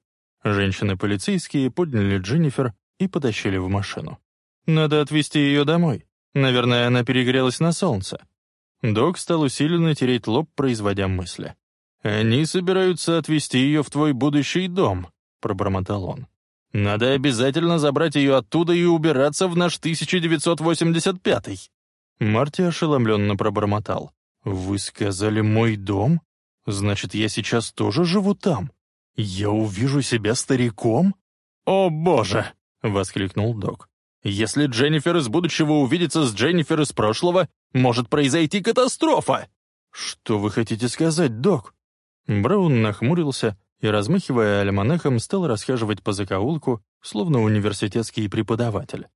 Женщины-полицейские подняли Дженнифер и потащили в машину. «Надо отвезти ее домой. Наверное, она перегрелась на солнце. Док стал усиленно тереть лоб, производя мысли. «Они собираются отвезти ее в твой будущий дом», — пробормотал он. «Надо обязательно забрать ее оттуда и убираться в наш 1985-й». Марти ошеломленно пробормотал. «Вы сказали «мой дом»? Значит, я сейчас тоже живу там? Я увижу себя стариком?» «О, боже!» — воскликнул док. Если Дженнифер из будущего увидится с Дженнифер из прошлого, может произойти катастрофа!» «Что вы хотите сказать, док?» Браун нахмурился и, размахивая альманахом, стал расхаживать по закоулку, словно университетский преподаватель.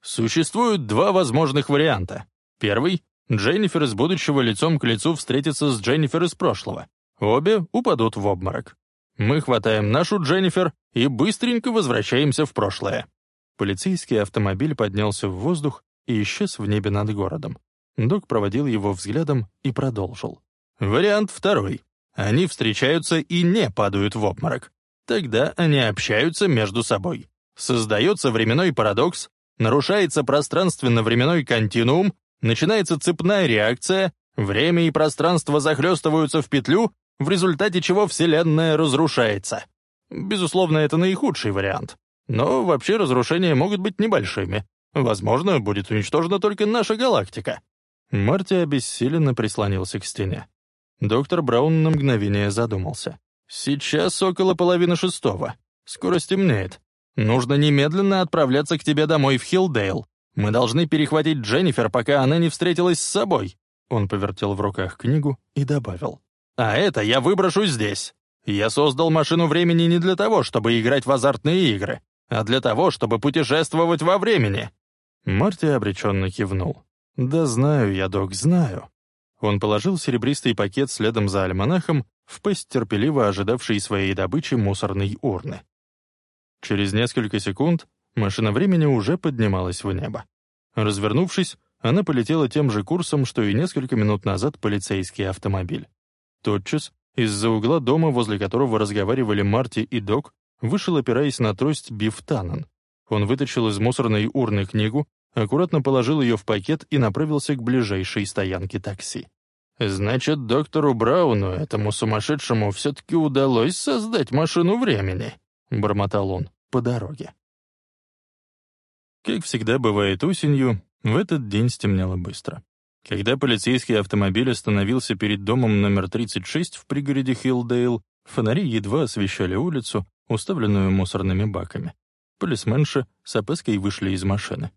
«Существуют два возможных варианта. Первый — Дженнифер из будущего лицом к лицу встретится с Дженнифер из прошлого. Обе упадут в обморок. Мы хватаем нашу Дженнифер и быстренько возвращаемся в прошлое. Полицейский автомобиль поднялся в воздух и исчез в небе над городом. Док проводил его взглядом и продолжил. Вариант второй. Они встречаются и не падают в обморок. Тогда они общаются между собой. Создается временной парадокс, нарушается пространственно-временной континуум, начинается цепная реакция, время и пространство захлестываются в петлю, в результате чего Вселенная разрушается. Безусловно, это наихудший вариант. Но вообще разрушения могут быть небольшими. Возможно, будет уничтожена только наша галактика». Марти обессиленно прислонился к стене. Доктор Браун на мгновение задумался. «Сейчас около половины шестого. Скоро стемнеет. Нужно немедленно отправляться к тебе домой в Хилдейл. Мы должны перехватить Дженнифер, пока она не встретилась с собой». Он повертел в руках книгу и добавил. «А это я выброшу здесь. Я создал машину времени не для того, чтобы играть в азартные игры а для того, чтобы путешествовать во времени». Марти обреченно кивнул. «Да знаю я, док, знаю». Он положил серебристый пакет следом за альманахом в пасть терпеливо ожидавшей своей добычи мусорной урны. Через несколько секунд машина времени уже поднималась в небо. Развернувшись, она полетела тем же курсом, что и несколько минут назад полицейский автомобиль. Тотчас, из-за угла дома, возле которого разговаривали Марти и Док, вышел, опираясь на трость, Биф Таннен. Он вытащил из мусорной урны книгу, аккуратно положил ее в пакет и направился к ближайшей стоянке такси. «Значит, доктору Брауну, этому сумасшедшему, все-таки удалось создать машину времени», — бормотал он по дороге. Как всегда бывает осенью, в этот день стемнело быстро. Когда полицейский автомобиль остановился перед домом номер 36 в пригороде Хилдейл, фонари едва освещали улицу, уставленную мусорными баками. Полисменши с опаской вышли из машины.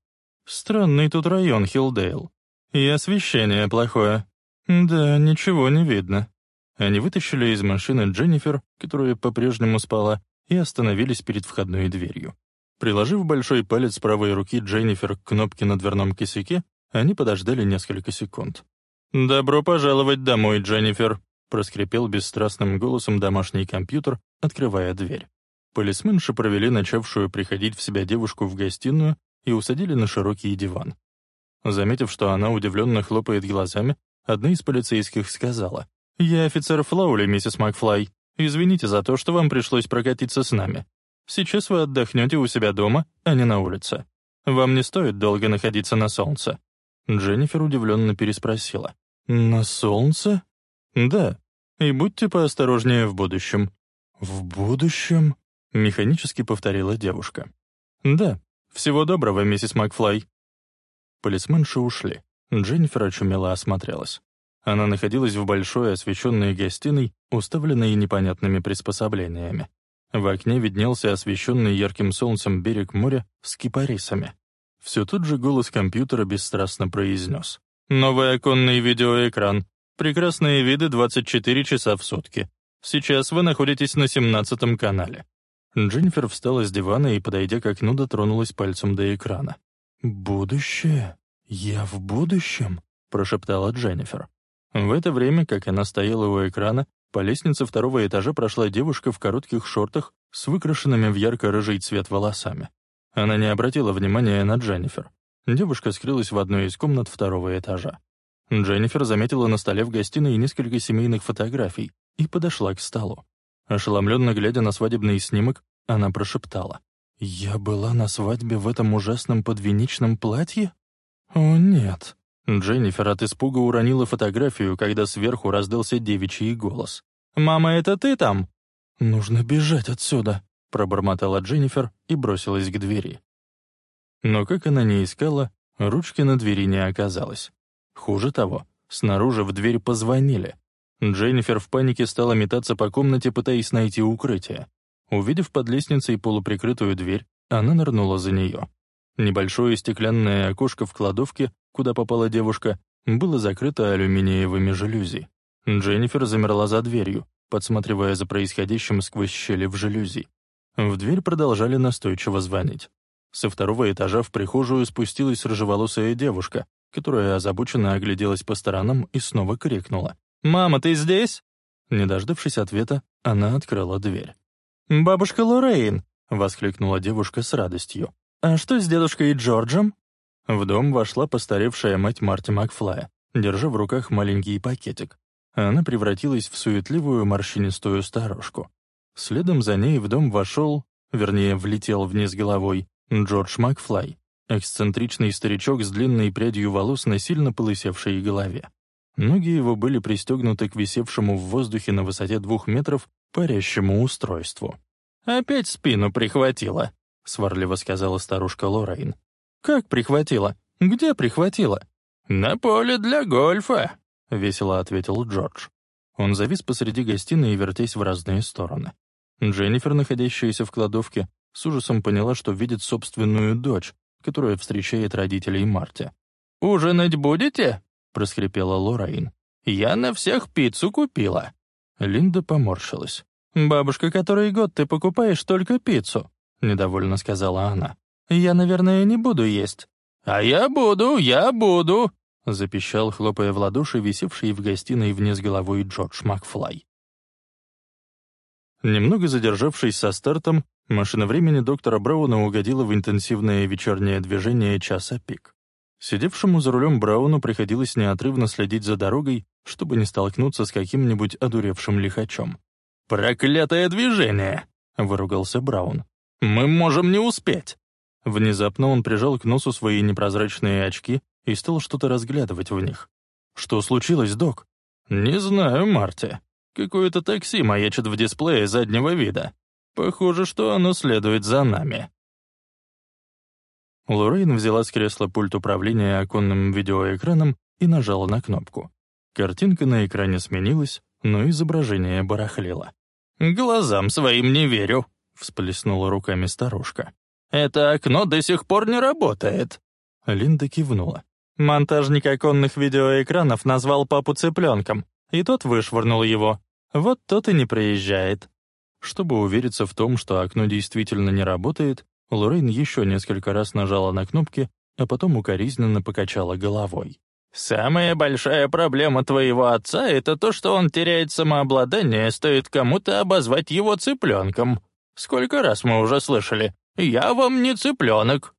«Странный тут район, Хилдейл. И освещение плохое. Да, ничего не видно». Они вытащили из машины Дженнифер, которая по-прежнему спала, и остановились перед входной дверью. Приложив большой палец правой руки Дженнифер к кнопке на дверном косяке, они подождали несколько секунд. «Добро пожаловать домой, Дженнифер», — проскрипел бесстрастным голосом домашний компьютер, открывая дверь. Полисменши провели начавшую приходить в себя девушку в гостиную и усадили на широкий диван. Заметив, что она удивленно хлопает глазами, одна из полицейских сказала, «Я офицер Флаули, миссис Макфлай. Извините за то, что вам пришлось прокатиться с нами. Сейчас вы отдохнете у себя дома, а не на улице. Вам не стоит долго находиться на солнце». Дженнифер удивленно переспросила. «На солнце?» «Да. И будьте поосторожнее в будущем». «В будущем?» Механически повторила девушка. «Да. Всего доброго, миссис Макфлай». Полисменши ушли. Дженнифер очумело осмотрелась. Она находилась в большой освещенной гостиной, уставленной непонятными приспособлениями. В окне виднелся освещенный ярким солнцем берег моря с кипарисами. Все тот же голос компьютера бесстрастно произнес. «Новый оконный видеоэкран. Прекрасные виды 24 часа в сутки. Сейчас вы находитесь на 17 канале. Дженнифер встала с дивана и, подойдя к окну, дотронулась пальцем до экрана. «Будущее? Я в будущем?» — прошептала Дженнифер. В это время, как она стояла у экрана, по лестнице второго этажа прошла девушка в коротких шортах с выкрашенными в ярко-рыжий цвет волосами. Она не обратила внимания на Дженнифер. Девушка скрылась в одной из комнат второго этажа. Дженнифер заметила на столе в гостиной несколько семейных фотографий и подошла к столу. Ошеломленно глядя на свадебный снимок, она прошептала. «Я была на свадьбе в этом ужасном подвенечном платье? О, нет». Дженнифер от испуга уронила фотографию, когда сверху раздался девичий голос. «Мама, это ты там?» «Нужно бежать отсюда», — пробормотала Дженнифер и бросилась к двери. Но как она не искала, ручки на двери не оказалось. Хуже того, снаружи в дверь позвонили. Дженнифер в панике стала метаться по комнате, пытаясь найти укрытие. Увидев под лестницей полуприкрытую дверь, она нырнула за нее. Небольшое стеклянное окошко в кладовке, куда попала девушка, было закрыто алюминиевыми жалюзи. Дженнифер замерла за дверью, подсматривая за происходящим сквозь щели в жалюзи. В дверь продолжали настойчиво звонить. Со второго этажа в прихожую спустилась рыжеволосая девушка, которая озабоченно огляделась по сторонам и снова крикнула. «Мама, ты здесь?» Не дождавшись ответа, она открыла дверь. «Бабушка Лоррейн!» — воскликнула девушка с радостью. «А что с дедушкой и Джорджем?» В дом вошла постаревшая мать Марти Макфлая, держа в руках маленький пакетик. Она превратилась в суетливую морщинистую старушку. Следом за ней в дом вошел, вернее, влетел вниз головой, Джордж Макфлай, эксцентричный старичок с длинной прядью волос на сильно полысевшей голове. Ноги его были пристегнуты к висевшему в воздухе на высоте двух метров парящему устройству. «Опять спину прихватило», — сварливо сказала старушка Лоррейн. «Как прихватило? Где прихватило?» «На поле для гольфа», — весело ответил Джордж. Он завис посреди гостиной и вертясь в разные стороны. Дженнифер, находящаяся в кладовке, с ужасом поняла, что видит собственную дочь, которая встречает родителей Марти. «Ужинать будете?» Проскрипела Лоррейн. «Я на всех пиццу купила». Линда поморщилась. «Бабушка, который год ты покупаешь только пиццу», — недовольно сказала она. «Я, наверное, не буду есть». «А я буду, я буду», — запищал, хлопая в ладоши, висевший в гостиной вниз головой Джордж Макфлай. Немного задержавшись со стартом, машина времени доктора Брауна угодила в интенсивное вечернее движение часа пик. Сидевшему за рулем Брауну приходилось неотрывно следить за дорогой, чтобы не столкнуться с каким-нибудь одуревшим лихачом. «Проклятое движение!» — выругался Браун. «Мы можем не успеть!» Внезапно он прижал к носу свои непрозрачные очки и стал что-то разглядывать в них. «Что случилось, док?» «Не знаю, Марти. Какое-то такси маячит в дисплее заднего вида. Похоже, что оно следует за нами». Лоррейн взяла с кресла пульт управления оконным видеоэкраном и нажала на кнопку. Картинка на экране сменилась, но изображение барахлило. «Глазам своим не верю», — всплеснула руками старушка. Это окно до сих пор не работает». Линда кивнула. Монтажник оконных видеоэкранов назвал папу цыпленком, и тот вышвырнул его. Вот тот и не приезжает. Чтобы увериться в том, что окно действительно не работает, Лоррейн еще несколько раз нажала на кнопки, а потом укоризненно покачала головой. «Самая большая проблема твоего отца — это то, что он теряет самообладание, стоит кому-то обозвать его цыпленком. Сколько раз мы уже слышали? Я вам не цыпленок.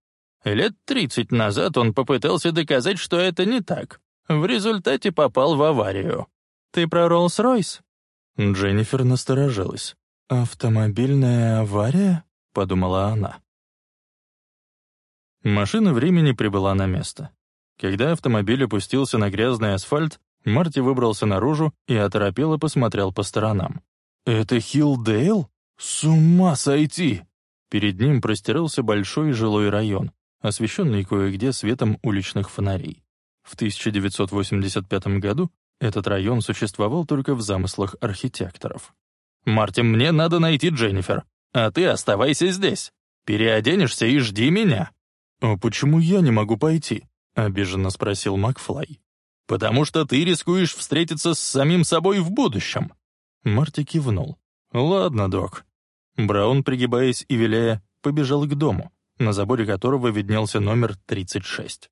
Лет тридцать назад он попытался доказать, что это не так. В результате попал в аварию. Ты про Роллс-Ройс?» Дженнифер насторожилась. «Автомобильная авария?» — подумала она. Машина времени прибыла на место. Когда автомобиль опустился на грязный асфальт, Марти выбрался наружу и оторопело посмотрел по сторонам. «Это Хилдейл? С ума сойти!» Перед ним простирался большой жилой район, освещенный кое-где светом уличных фонарей. В 1985 году этот район существовал только в замыслах архитекторов. «Мартин, мне надо найти Дженнифер, а ты оставайся здесь. Переоденешься и жди меня». «А почему я не могу пойти?» — обиженно спросил Макфлай. «Потому что ты рискуешь встретиться с самим собой в будущем». Марти кивнул. «Ладно, док». Браун, пригибаясь и виляя, побежал к дому, на заборе которого виднелся номер 36.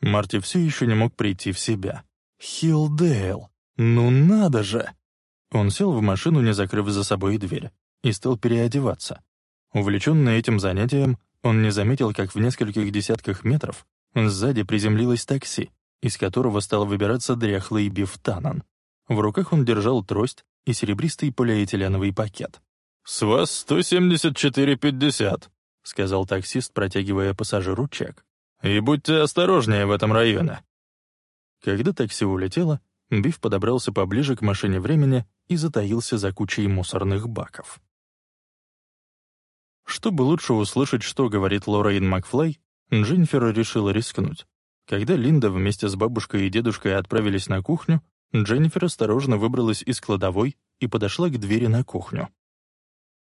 Марти все еще не мог прийти в себя. «Хилдейл! Ну надо же!» Он сел в машину, не закрыв за собой дверь, и стал переодеваться. Увлеченный этим занятием, он не заметил, как в нескольких десятках метров сзади приземлилось такси, из которого стал выбираться дряхлый Биф Танан. В руках он держал трость и серебристый полиэтиленовый пакет. «С вас 174,50», — сказал таксист, протягивая пассажиру чек. «И будьте осторожнее в этом районе». Когда такси улетело, Биф подобрался поближе к машине времени и затаился за кучей мусорных баков. Чтобы лучше услышать, что говорит Лоррейн Макфлай, Дженнифер решила рискнуть. Когда Линда вместе с бабушкой и дедушкой отправились на кухню, Дженнифер осторожно выбралась из кладовой и подошла к двери на кухню.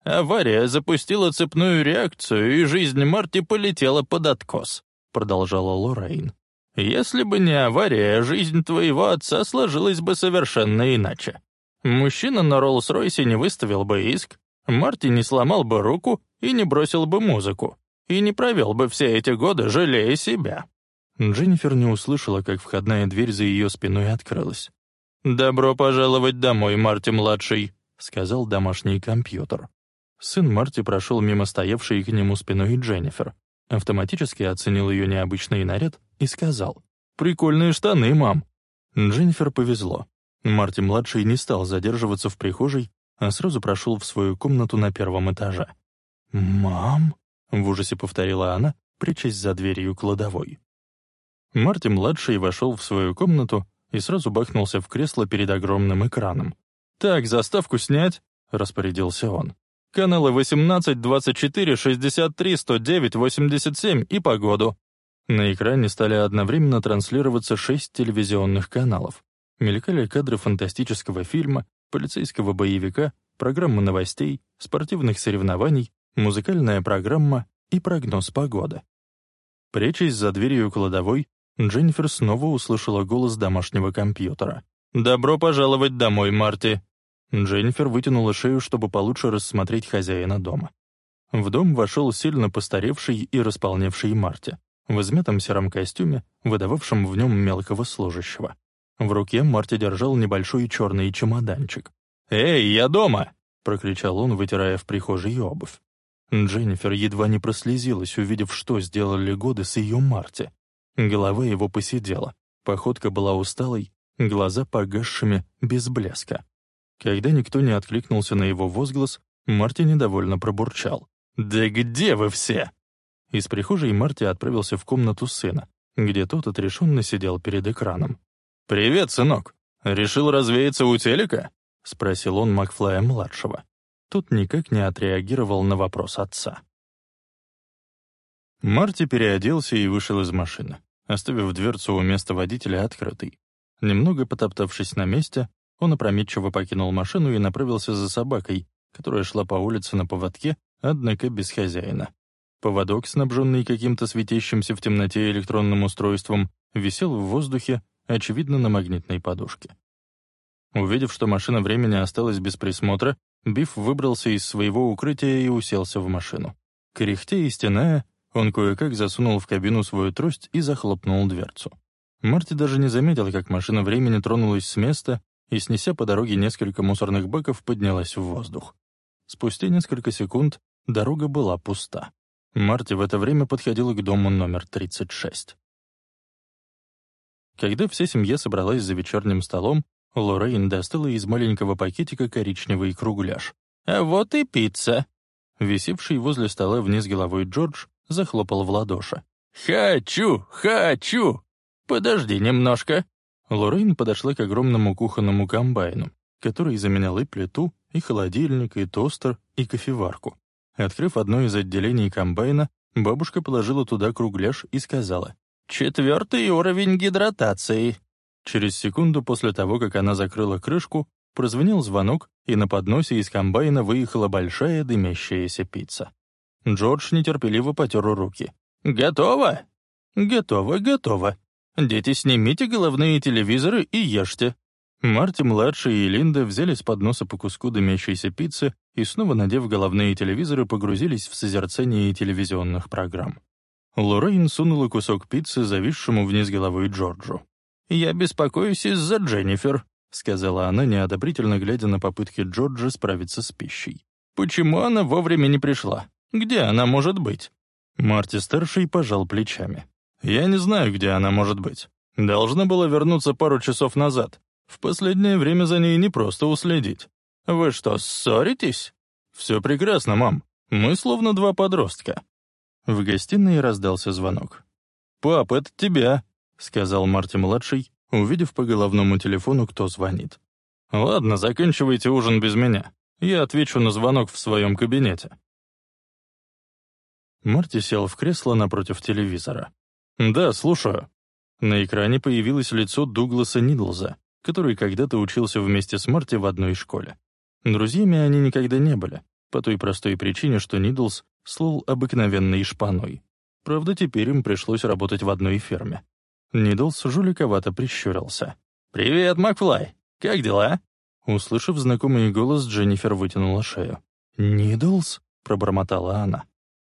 «Авария запустила цепную реакцию, и жизнь Марти полетела под откос», — продолжала Лоррейн. «Если бы не авария, жизнь твоего отца сложилась бы совершенно иначе. Мужчина на Роллс-Ройсе не выставил бы иск, Марти не сломал бы руку и не бросил бы музыку, и не провел бы все эти годы, жалея себя». Дженнифер не услышала, как входная дверь за ее спиной открылась. «Добро пожаловать домой, Марти-младший», — сказал домашний компьютер. Сын Марти прошел мимо стоявшей к нему спиной Дженнифер, автоматически оценил ее необычный наряд и сказал «Прикольные штаны, мам». Дженнифер повезло. Марти-младший не стал задерживаться в прихожей, а сразу прошел в свою комнату на первом этаже. «Мам?» — в ужасе повторила она, прячась за дверью кладовой. Марти-младший вошел в свою комнату и сразу бахнулся в кресло перед огромным экраном. «Так, заставку снять», — распорядился он. Каналы 18, 24, 63, 109, 87 и погоду. На экране стали одновременно транслироваться шесть телевизионных каналов. Мелькали кадры фантастического фильма, полицейского боевика, программы новостей, спортивных соревнований, музыкальная программа и прогноз погоды. Прячась за дверью кладовой, Дженнифер снова услышала голос домашнего компьютера. «Добро пожаловать домой, Марти. Дженнифер вытянула шею, чтобы получше рассмотреть хозяина дома. В дом вошел сильно постаревший и располневший Марти, в измятом сером костюме, выдававшем в нем мелкого служащего. В руке Марти держал небольшой черный чемоданчик. «Эй, я дома!» — прокричал он, вытирая в прихожей обувь. Дженнифер едва не прослезилась, увидев, что сделали годы с ее Марти. Голова его посидела, походка была усталой, глаза погасшими, без блеска. Когда никто не откликнулся на его возглас, Марти недовольно пробурчал. «Да где вы все?» Из прихожей Марти отправился в комнату сына, где тот отрешенно сидел перед экраном. «Привет, сынок. Решил развеяться у телека?» — спросил он Макфлая-младшего. Тот никак не отреагировал на вопрос отца. Марти переоделся и вышел из машины, оставив дверцу у места водителя открытой. Немного потоптавшись на месте, он опрометчиво покинул машину и направился за собакой, которая шла по улице на поводке, однако без хозяина. Поводок, снабженный каким-то светящимся в темноте электронным устройством, висел в воздухе, очевидно, на магнитной подушке. Увидев, что машина времени осталась без присмотра, Биф выбрался из своего укрытия и уселся в машину. Кряхтя и стеная, он кое-как засунул в кабину свою трость и захлопнул дверцу. Марти даже не заметил, как машина времени тронулась с места и, снеся по дороге несколько мусорных баков, поднялась в воздух. Спустя несколько секунд дорога была пуста. Марти в это время подходила к дому номер 36. Когда вся семья собралась за вечерним столом, Лоррейн достала из маленького пакетика коричневый кругляш. «А вот и пицца!» Висевший возле стола вниз головой Джордж захлопал в ладоши. «Хочу! Хочу! Подожди немножко!» Лоррейн подошла к огромному кухонному комбайну, который заменял и плиту, и холодильник, и тостер, и кофеварку. Открыв одно из отделений комбайна, бабушка положила туда кругляш и сказала «Четвертый уровень гидратации». Через секунду после того, как она закрыла крышку, прозвонил звонок, и на подносе из комбайна выехала большая дымящаяся пицца. Джордж нетерпеливо потер руки. «Готово?» «Готово, готово. Дети, снимите головные телевизоры и ешьте. Марти-младший и Линда взяли с подноса по куску дымящейся пиццы и, снова надев головные телевизоры, погрузились в созерцание телевизионных программ. Лоррейн сунула кусок пиццы зависшему вниз головой Джорджу. «Я беспокоюсь из-за Дженнифер», — сказала она, неодобрительно глядя на попытки Джорджа справиться с пищей. «Почему она вовремя не пришла? Где она может быть?» Марти-старший пожал плечами. «Я не знаю, где она может быть. Должна была вернуться пару часов назад. В последнее время за ней не просто уследить. Вы что, ссоритесь? Все прекрасно, мам. Мы словно два подростка. В гостиной раздался звонок. «Пап, это тебя», — сказал Марти-младший, увидев по головному телефону, кто звонит. «Ладно, заканчивайте ужин без меня. Я отвечу на звонок в своем кабинете». Марти сел в кресло напротив телевизора. «Да, слушаю». На экране появилось лицо Дугласа Нидлза, который когда-то учился вместе с Марти в одной школе. Друзьями они никогда не были, по той простой причине, что Нидлс слыл обыкновенной шпаной. Правда, теперь им пришлось работать в одной ферме. Нидлс жуликовато прищурился. «Привет, Макфлай! Как дела?» Услышав знакомый голос, Дженнифер вытянула шею. «Нидлс?» — пробормотала она.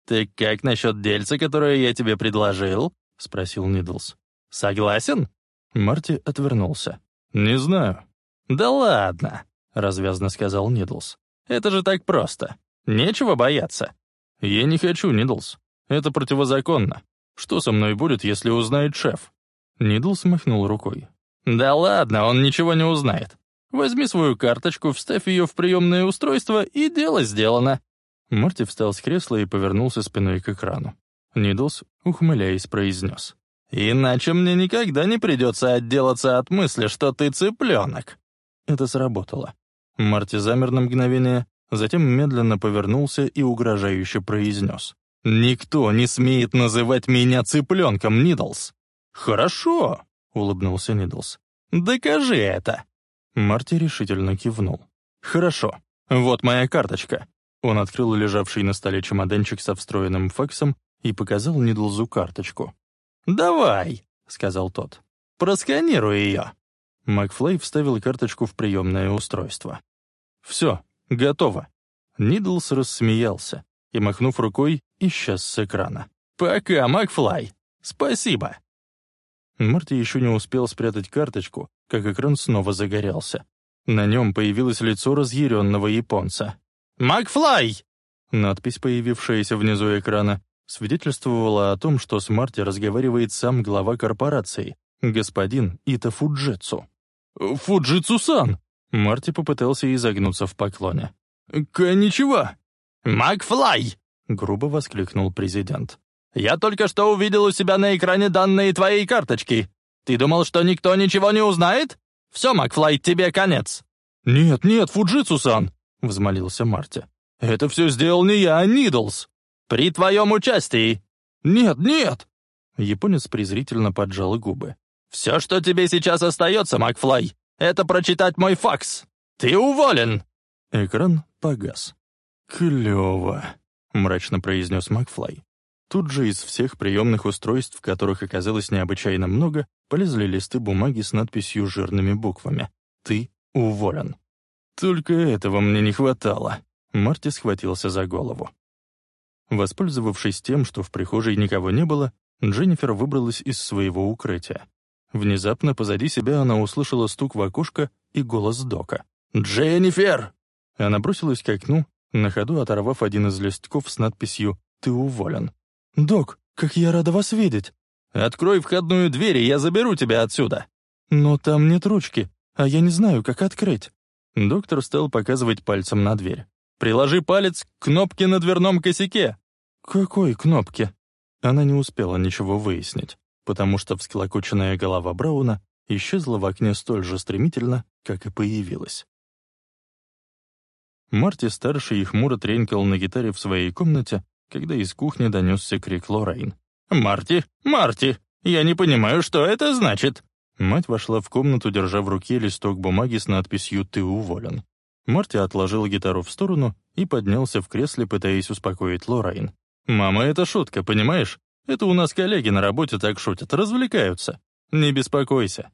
«Так как насчет дельца, которое я тебе предложил?» — спросил Нидлс. «Согласен?» Марти отвернулся. «Не знаю». «Да ладно», — развязно сказал Нидлс. «Это же так просто. Нечего бояться». «Я не хочу, Нидлс. Это противозаконно. Что со мной будет, если узнает шеф?» Нидлс махнул рукой. «Да ладно, он ничего не узнает. Возьми свою карточку, вставь ее в приемное устройство, и дело сделано». Марти встал с кресла и повернулся спиной к экрану. Нидлс, ухмыляясь, произнес. Иначе мне никогда не придется отделаться от мысли, что ты цыпленок». Это сработало. Марти замер на мгновение, затем медленно повернулся и угрожающе произнес. «Никто не смеет называть меня цыпленком, Нидлс!» «Хорошо», — улыбнулся Нидлс. «Докажи это!» Марти решительно кивнул. «Хорошо. Вот моя карточка». Он открыл лежавший на столе чемоданчик со встроенным факсом и показал Нидлзу карточку. «Давай», — сказал тот. «Просканируй ее». Макфлей вставил карточку в приемное устройство. «Все, готово». Нидлс рассмеялся и, махнув рукой, исчез с экрана. «Пока, Макфлай! Спасибо!» Марти еще не успел спрятать карточку, как экран снова загорелся. На нем появилось лицо разъяренного японца. «Макфлай!» Надпись, появившаяся внизу экрана, свидетельствовало о том, что с Марти разговаривает сам глава корпорации, господин Ита Фуджитсу. «Фуджитсу-сан!» Марти попытался изогнуться в поклоне. «Коничева!» «Макфлай!» — грубо воскликнул президент. «Я только что увидел у себя на экране данные твоей карточки. Ты думал, что никто ничего не узнает? Все, Макфлай, тебе конец!» «Нет, нет, Фуджитсу-сан!» — взмолился Марти. «Это все сделал не я, а Нидлс!» При твоем участии!» «Нет, нет!» Японец презрительно поджал губы. «Все, что тебе сейчас остается, Макфлай, это прочитать мой факс. Ты уволен!» Экран погас. «Клево», — мрачно произнес Макфлай. Тут же из всех приемных устройств, которых оказалось необычайно много, полезли листы бумаги с надписью жирными буквами «Ты уволен». «Только этого мне не хватало», — Марти схватился за голову. Воспользовавшись тем, что в прихожей никого не было, Дженнифер выбралась из своего укрытия. Внезапно позади себя она услышала стук в окошко и голос Дока. «Дженнифер!» Она бросилась к окну, на ходу оторвав один из листков с надписью «Ты уволен». «Док, как я рада вас видеть!» «Открой входную дверь, и я заберу тебя отсюда!» «Но там нет ручки, а я не знаю, как открыть». Доктор стал показывать пальцем на дверь. «Приложи палец к кнопке на дверном косяке». «Какой кнопке?» Она не успела ничего выяснить, потому что всклокоченная голова Брауна исчезла в окне столь же стремительно, как и появилась. Марти-старший и хмуро тренькал на гитаре в своей комнате, когда из кухни донесся крик Лоррейн. «Марти! Марти! Я не понимаю, что это значит!» Мать вошла в комнату, держа в руке листок бумаги с надписью «Ты уволен». Марти отложил гитару в сторону и поднялся в кресле, пытаясь успокоить Лоррейн. «Мама, это шутка, понимаешь? Это у нас коллеги на работе так шутят, развлекаются. Не беспокойся».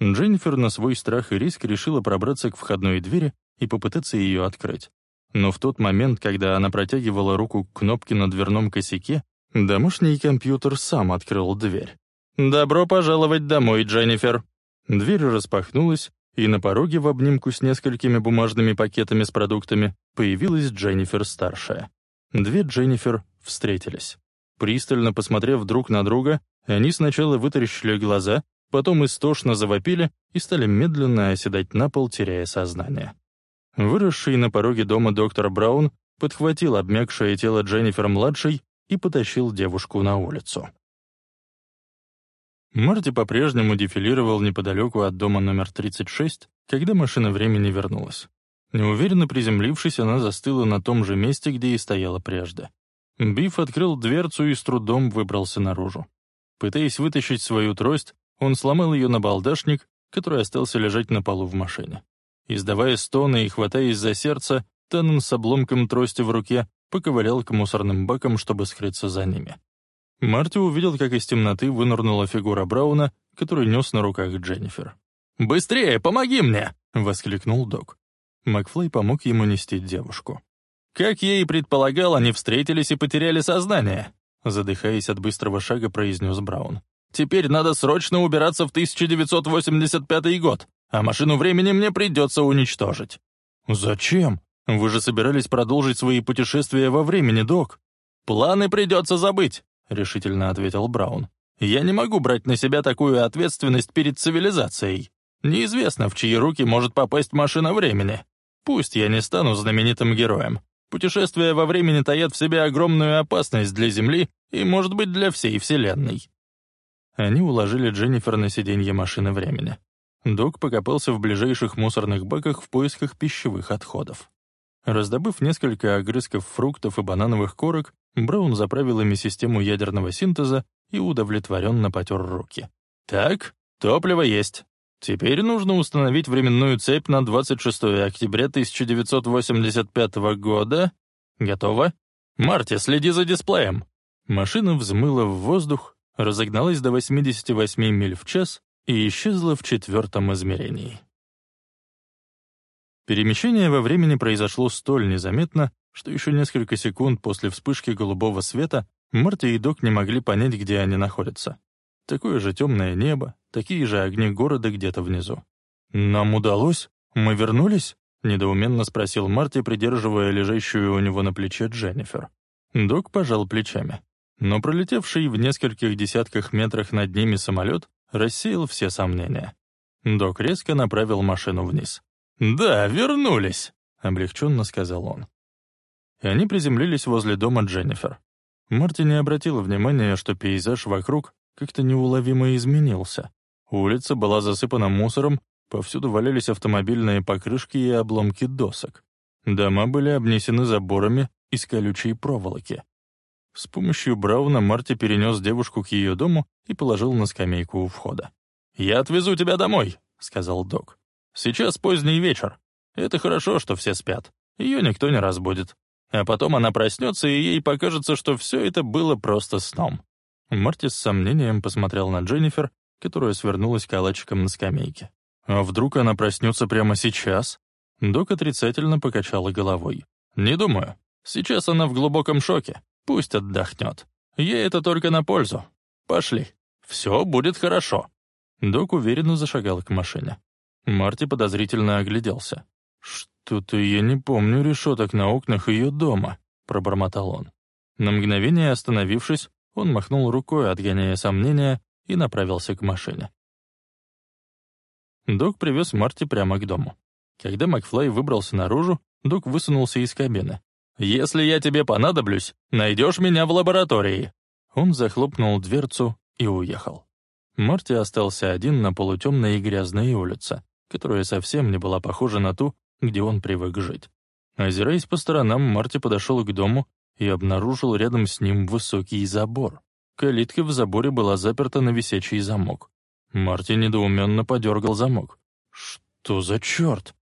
Дженнифер на свой страх и риск решила пробраться к входной двери и попытаться ее открыть. Но в тот момент, когда она протягивала руку к кнопке на дверном косяке, домашний компьютер сам открыл дверь. «Добро пожаловать домой, Дженнифер!» Дверь распахнулась, и на пороге в обнимку с несколькими бумажными пакетами с продуктами появилась Дженнифер-старшая. Две Дженнифер встретились. Пристально посмотрев друг на друга, они сначала вытаращили глаза, потом истошно завопили и стали медленно оседать на пол, теряя сознание. Выросший на пороге дома доктор Браун подхватил обмякшее тело Дженнифер-младшей и потащил девушку на улицу. Марти по-прежнему дефилировал неподалеку от дома номер 36, когда машина времени вернулась. Неуверенно приземлившись, она застыла на том же месте, где и стояла прежде. Биф открыл дверцу и с трудом выбрался наружу. Пытаясь вытащить свою трость, он сломал ее на балдашник, который остался лежать на полу в машине. Издавая стоны и хватаясь за сердце, Таннен с обломком трости в руке поковылял к мусорным бакам, чтобы скрыться за ними. Марти увидел, как из темноты вынырнула фигура Брауна, который нес на руках Дженнифер. «Быстрее, помоги мне!» — воскликнул док. Макфлей помог ему нести девушку. «Как я и предполагал, они встретились и потеряли сознание», — задыхаясь от быстрого шага, произнес Браун. «Теперь надо срочно убираться в 1985 год а машину времени мне придется уничтожить». «Зачем? Вы же собирались продолжить свои путешествия во времени, док». «Планы придется забыть», — решительно ответил Браун. «Я не могу брать на себя такую ответственность перед цивилизацией. Неизвестно, в чьи руки может попасть машина времени. Пусть я не стану знаменитым героем. Путешествия во времени таят в себе огромную опасность для Земли и, может быть, для всей Вселенной». Они уложили Дженнифер на сиденье машины времени. Док покопался в ближайших мусорных баках в поисках пищевых отходов. Раздобыв несколько огрызков фруктов и банановых корок, Браун заправил ими систему ядерного синтеза и удовлетворенно потер руки. «Так, топливо есть. Теперь нужно установить временную цепь на 26 октября 1985 года. Готово? Марти, следи за дисплеем». Машина взмыла в воздух, разогналась до 88 миль в час и исчезла в четвертом измерении. Перемещение во времени произошло столь незаметно, что еще несколько секунд после вспышки голубого света Марти и Док не могли понять, где они находятся. Такое же темное небо, такие же огни города где-то внизу. «Нам удалось? Мы вернулись?» — недоуменно спросил Марти, придерживая лежащую у него на плече Дженнифер. Док пожал плечами. Но пролетевший в нескольких десятках метрах над ними самолет рассеял все сомнения. Док резко направил машину вниз. «Да, вернулись», — облегченно сказал он. И они приземлились возле дома Дженнифер. Марти не обратила внимания, что пейзаж вокруг как-то неуловимо изменился. Улица была засыпана мусором, повсюду валялись автомобильные покрышки и обломки досок. Дома были обнесены заборами из колючей проволоки. С помощью Брауна Марти перенес девушку к ее дому и положил на скамейку у входа. «Я отвезу тебя домой», — сказал док. «Сейчас поздний вечер. Это хорошо, что все спят. Ее никто не разбудит. а потом она проснется, и ей покажется, что все это было просто сном. Марти с сомнением посмотрел на Дженнифер, которая свернулась калачиком на скамейке. «А вдруг она проснется прямо сейчас?» Док отрицательно покачала головой. «Не думаю. Сейчас она в глубоком шоке. Пусть отдохнет. Ей это только на пользу. Пошли. Все будет хорошо». Док уверенно зашагал к машине. Марти подозрительно огляделся. «Что-то я не помню решеток на окнах ее дома», — пробормотал он. На мгновение остановившись, он махнул рукой, отгоняя сомнения, и направился к машине. Док привез Марти прямо к дому. Когда Макфлай выбрался наружу, Док высунулся из кабины. «Если я тебе понадоблюсь, найдешь меня в лаборатории». Он захлопнул дверцу и уехал. Марти остался один на полутемной и грязной улице, которая совсем не была похожа на ту, где он привык жить. Озираясь по сторонам, Марти подошел к дому и обнаружил рядом с ним высокий забор. Калитка в заборе была заперта на висячий замок. Марти недоуменно подергал замок. «Что за черт?»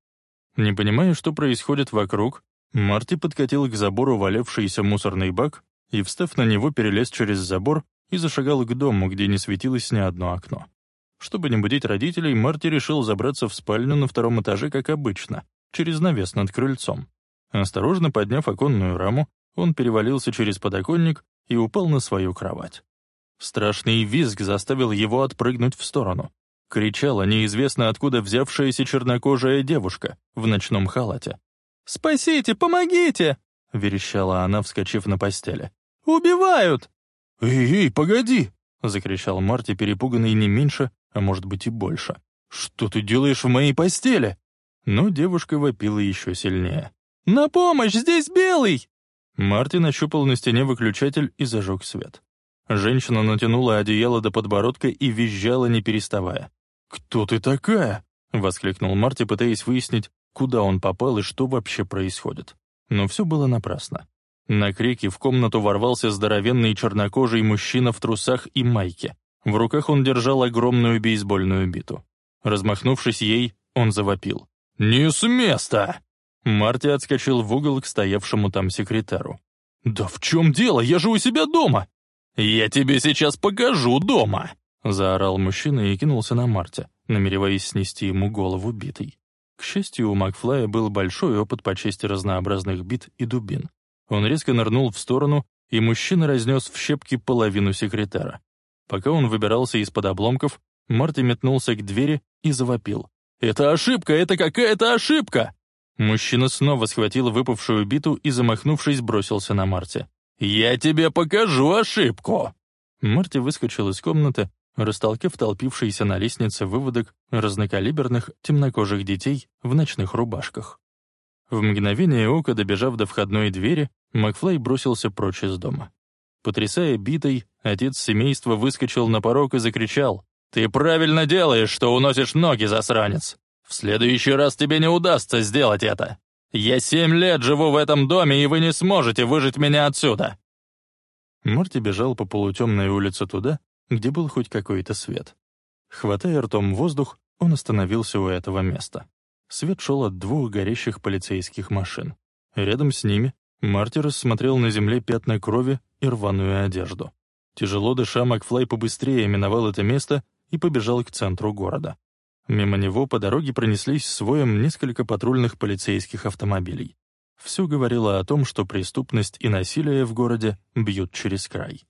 Не понимая, что происходит вокруг, Марти подкатил к забору валявшийся мусорный бак и, встав на него, перелез через забор и зашагал к дому, где не светилось ни одно окно. Чтобы не будить родителей, Марти решил забраться в спальню на втором этаже, как обычно, через навес над крыльцом. Осторожно подняв оконную раму, он перевалился через подоконник и упал на свою кровать. Страшный визг заставил его отпрыгнуть в сторону. Кричала неизвестно откуда взявшаяся чернокожая девушка в ночном халате. «Спасите, помогите!» — верещала она, вскочив на постели. «Убивают!» «Эй, эй, погоди!» — закричал Марти, перепуганный не меньше, а может быть и больше. «Что ты делаешь в моей постели?» Но девушка вопила еще сильнее. «На помощь! Здесь белый!» Марти нащупал на стене выключатель и зажег свет. Женщина натянула одеяло до подбородка и визжала, не переставая. «Кто ты такая?» — воскликнул Марти, пытаясь выяснить, куда он попал и что вообще происходит. Но все было напрасно. На крики в комнату ворвался здоровенный чернокожий мужчина в трусах и майке. В руках он держал огромную бейсбольную биту. Размахнувшись ей, он завопил. «Не с места!» Марти отскочил в угол к стоявшему там секретару. «Да в чем дело? Я же у себя дома!» «Я тебе сейчас покажу дома!» Заорал мужчина и кинулся на Марти, намереваясь снести ему голову битой. К счастью, у Макфлая был большой опыт по части разнообразных бит и дубин. Он резко нырнул в сторону, и мужчина разнес в щепки половину секретара. Пока он выбирался из-под обломков, Марти метнулся к двери и завопил. «Это ошибка! Это какая-то ошибка!» Мужчина снова схватил выпавшую биту и, замахнувшись, бросился на Марти. «Я тебе покажу ошибку!» Марти выскочил из комнаты, растолкав толпившийся на лестнице выводок разнокалиберных темнокожих детей в ночных рубашках. В мгновение ока, добежав до входной двери, Макфлай бросился прочь из дома. Потрясая битой, отец семейства выскочил на порог и закричал. «Ты правильно делаешь, что уносишь ноги, засранец! В следующий раз тебе не удастся сделать это! Я семь лет живу в этом доме, и вы не сможете выжить меня отсюда!» Марти бежал по полутемной улице туда, где был хоть какой-то свет. Хватая ртом воздух, он остановился у этого места. Свет шел от двух горящих полицейских машин. Рядом с ними Марти рассмотрел на земле пятна крови и рваную одежду. Тяжело дыша, Макфлай побыстрее миновал это место и побежал к центру города. Мимо него по дороге пронеслись своем несколько патрульных полицейских автомобилей. Все говорило о том, что преступность и насилие в городе бьют через край.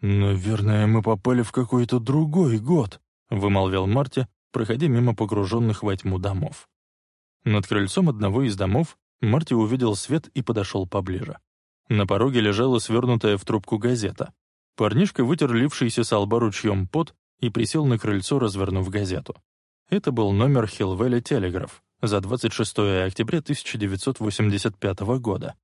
«Наверное, мы попали в какой-то другой год», — вымолвил Марти, проходя мимо погруженных во тьму домов. Над крыльцом одного из домов Марти увидел свет и подошел поближе. На пороге лежала свернутая в трубку газета. Парнишка вытер лившийся с лба ручьем пот и присел на крыльцо, развернув газету. Это был номер Хилвелли Телеграф за 26 октября 1985 года.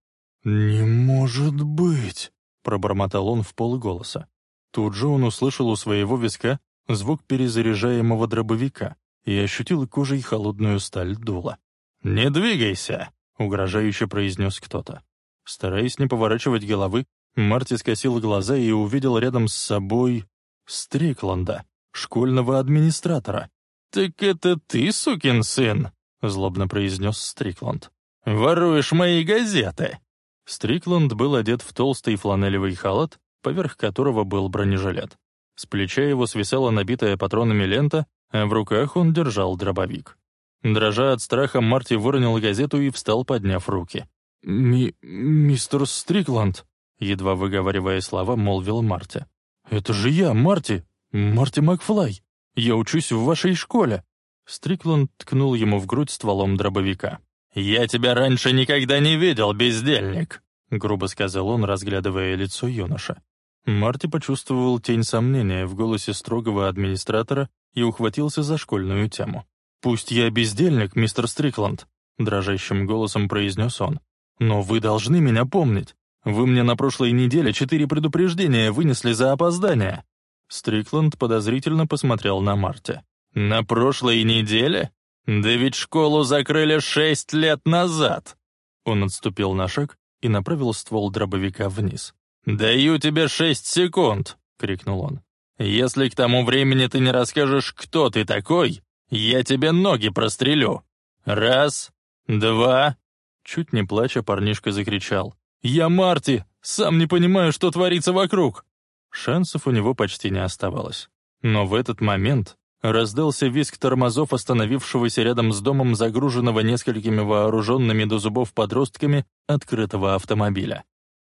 «Не может быть!» — пробормотал он в полголоса. Тут же он услышал у своего виска звук перезаряжаемого дробовика и ощутил кожей холодную сталь дула. «Не двигайся!» — угрожающе произнес кто-то. Стараясь не поворачивать головы, Марти скосил глаза и увидел рядом с собой Стрикланда, школьного администратора. «Так это ты, сукин сын?» — злобно произнес Стрикланд. «Воруешь мои газеты!» Стрикланд был одет в толстый фланелевый халат, поверх которого был бронежилет. С плеча его свисала набитая патронами лента, а в руках он держал дробовик. Дрожа от страха, Марти выронил газету и встал, подняв руки. «Ми... мистер Стрикланд», — едва выговаривая слова, молвил Марти. «Это же я, Марти! Марти Макфлай! Я учусь в вашей школе!» Стрикланд ткнул ему в грудь стволом дробовика. «Я тебя раньше никогда не видел, бездельник!» — грубо сказал он, разглядывая лицо юноша. Марти почувствовал тень сомнения в голосе строгого администратора и ухватился за школьную тему. «Пусть я бездельник, мистер Стрикланд», — дрожащим голосом произнес он. «Но вы должны меня помнить. Вы мне на прошлой неделе четыре предупреждения вынесли за опоздание». Стрикланд подозрительно посмотрел на Марти. «На прошлой неделе? Да ведь школу закрыли шесть лет назад!» Он отступил на шаг и направил ствол дробовика вниз. «Даю тебе шесть секунд!» — крикнул он. «Если к тому времени ты не расскажешь, кто ты такой, я тебе ноги прострелю! Раз, два...» Чуть не плача, парнишка закричал. «Я Марти! Сам не понимаю, что творится вокруг!» Шансов у него почти не оставалось. Но в этот момент раздался визг тормозов остановившегося рядом с домом, загруженного несколькими вооруженными до зубов подростками, открытого автомобиля.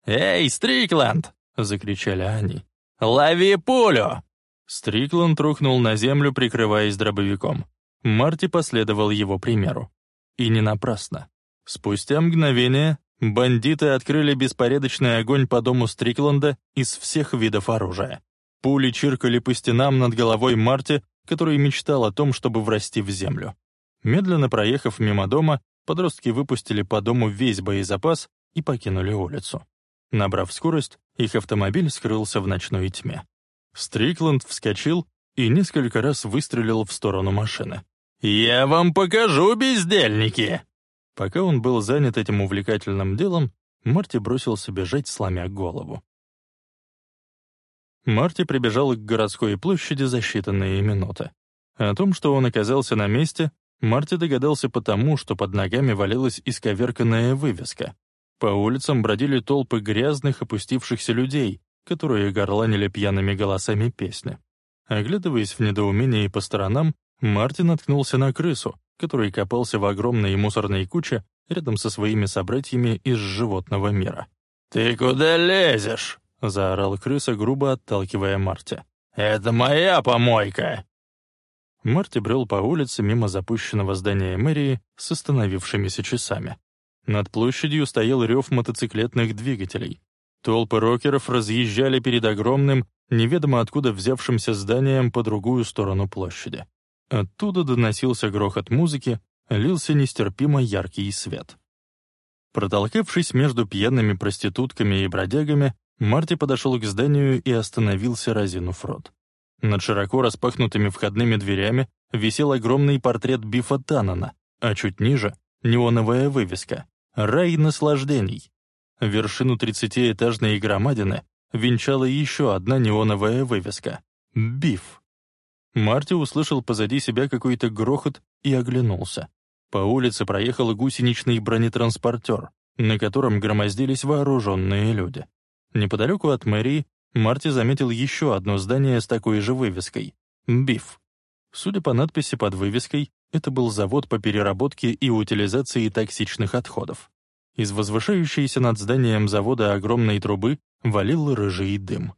«Эй, Стрикланд!» — закричали они. «Лови пулю!» Стрикланд рухнул на землю, прикрываясь дробовиком. Марти последовал его примеру. И не напрасно. Спустя мгновение бандиты открыли беспорядочный огонь по дому Стрикланда из всех видов оружия. Пули чиркали по стенам над головой Марти, который мечтал о том, чтобы врасти в землю. Медленно проехав мимо дома, подростки выпустили по дому весь боезапас и покинули улицу. Набрав скорость, их автомобиль скрылся в ночной тьме. Стрикланд вскочил и несколько раз выстрелил в сторону машины. «Я вам покажу, бездельники!» Пока он был занят этим увлекательным делом, Марти бросился бежать, сломя голову. Марти прибежал к городской площади за считанные минуты. О том, что он оказался на месте, Марти догадался потому, что под ногами валилась исковерканная вывеска. По улицам бродили толпы грязных, опустившихся людей, которые горланили пьяными голосами песни. Оглядываясь в недоумении по сторонам, Мартин наткнулся на крысу, который копался в огромной мусорной куче рядом со своими собратьями из животного мира. «Ты куда лезешь?» — заорал крыса, грубо отталкивая Марти. «Это моя помойка!» Марти брел по улице мимо запущенного здания мэрии с остановившимися часами. Над площадью стоял рев мотоциклетных двигателей. Толпы рокеров разъезжали перед огромным, неведомо откуда взявшимся зданием по другую сторону площади. Оттуда доносился грохот музыки, лился нестерпимо яркий свет. Протолкавшись между пьяными проститутками и бродягами, Марти подошел к зданию и остановился, разинув рот. Над широко распахнутыми входными дверями висел огромный портрет Бифа Таннена, а чуть ниже — неоновая вывеска Рай наслаждений. Вершину тридцатиэтажной громадины венчала еще одна неоновая вывеска — «Биф». Марти услышал позади себя какой-то грохот и оглянулся. По улице проехал гусеничный бронетранспортер, на котором громоздились вооруженные люди. Неподалеку от мэрии Марти заметил еще одно здание с такой же вывеской — «Биф». Судя по надписи под вывеской, это был завод по переработке и утилизации токсичных отходов. Из возвышающейся над зданием завода огромной трубы валил рыжий дым.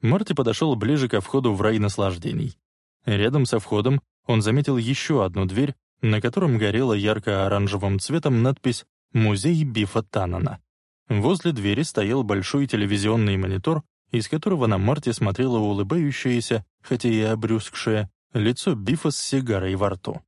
Марти подошел ближе ко входу в рай наслаждений. Рядом со входом он заметил еще одну дверь, на котором горела ярко-оранжевым цветом надпись «Музей Бифа Таннена». Возле двери стоял большой телевизионный монитор, из которого на Марте смотрела улыбающаяся, хотя и обрюзгшая, лицо Бифа с сигарой во рту.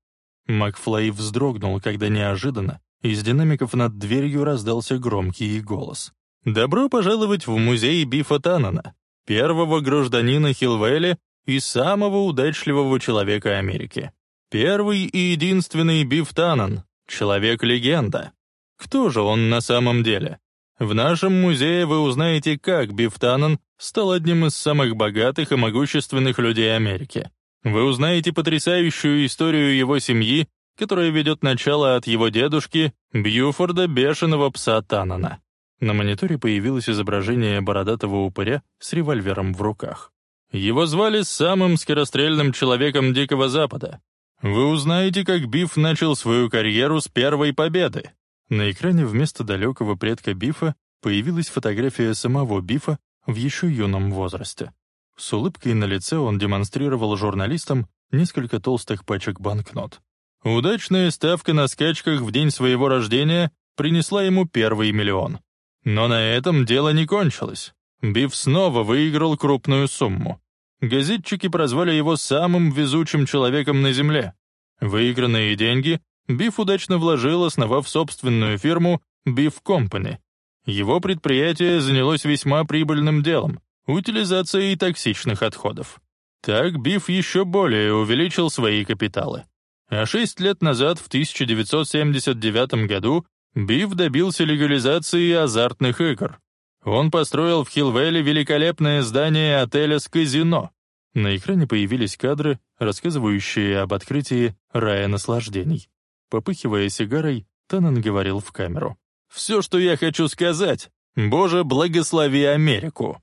Макфлай вздрогнул, когда неожиданно из динамиков над дверью раздался громкий голос. «Добро пожаловать в музей Бифа Таннена, первого гражданина Хилвелли и самого удачливого человека Америки. Первый и единственный Биф Таннен, человек-легенда. Кто же он на самом деле? В нашем музее вы узнаете, как Биф Таннен стал одним из самых богатых и могущественных людей Америки. Вы узнаете потрясающую историю его семьи, которая ведет начало от его дедушки, Бьюфорда Бешеного Пса Танана. На мониторе появилось изображение бородатого упыря с револьвером в руках. Его звали самым скорострельным человеком Дикого Запада. Вы узнаете, как Биф начал свою карьеру с первой победы. На экране вместо далекого предка Бифа появилась фотография самого Бифа в еще юном возрасте. С улыбкой на лице он демонстрировал журналистам несколько толстых пачек банкнот. Удачная ставка на скачках в день своего рождения принесла ему первый миллион. Но на этом дело не кончилось. Биф снова выиграл крупную сумму. Газетчики прозвали его самым везучим человеком на Земле. Выигранные деньги Биф удачно вложил, основав собственную фирму Биф Company. Его предприятие занялось весьма прибыльным делом — утилизацией токсичных отходов. Так Биф еще более увеличил свои капиталы. А шесть лет назад, в 1979 году, Биф добился легализации азартных игр. Он построил в Хилвелле великолепное здание отеля с казино. На экране появились кадры, рассказывающие об открытии рая наслаждений. Попыхивая сигарой, Танан говорил в камеру. «Все, что я хочу сказать, Боже, благослови Америку!»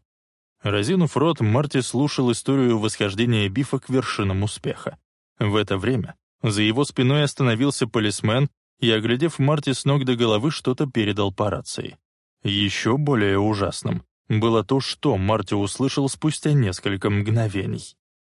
Разинув рот, Марти слушал историю восхождения Бифа к вершинам успеха. В это время за его спиной остановился полисмен и, оглядев Марти с ног до головы, что-то передал по рации. Еще более ужасным было то, что Марти услышал спустя несколько мгновений.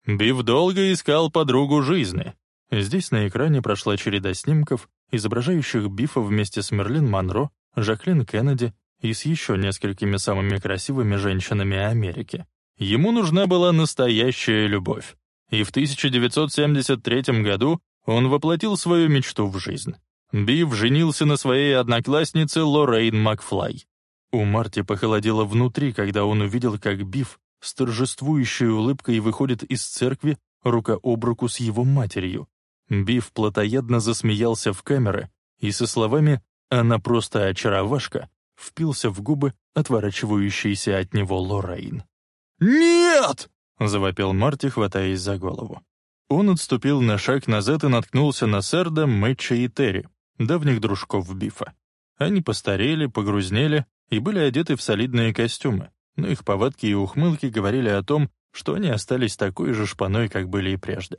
Биф долго искал подругу жизни. Здесь на экране прошла череда снимков, изображающих Бифа вместе с Мерлин Монро, Жаклин Кеннеди и с еще несколькими самыми красивыми женщинами Америки. Ему нужна была настоящая любовь. И в 1973 году он воплотил свою мечту в жизнь. Биф женился на своей однокласснице Лоррейн Макфлай. У Марти похолодело внутри, когда он увидел, как Биф с торжествующей улыбкой выходит из церкви рука об руку с его матерью. Биф плотоядно засмеялся в камеры и со словами «она просто очаровашка» впился в губы отворачивающейся от него Лоррейн. «Нет!» — завопил Марти, хватаясь за голову. Он отступил на шаг назад и наткнулся на Серда, Мэтча и Терри, давних дружков Бифа. Они постарели, погрузнели и были одеты в солидные костюмы, но их повадки и ухмылки говорили о том, что они остались такой же шпаной, как были и прежде.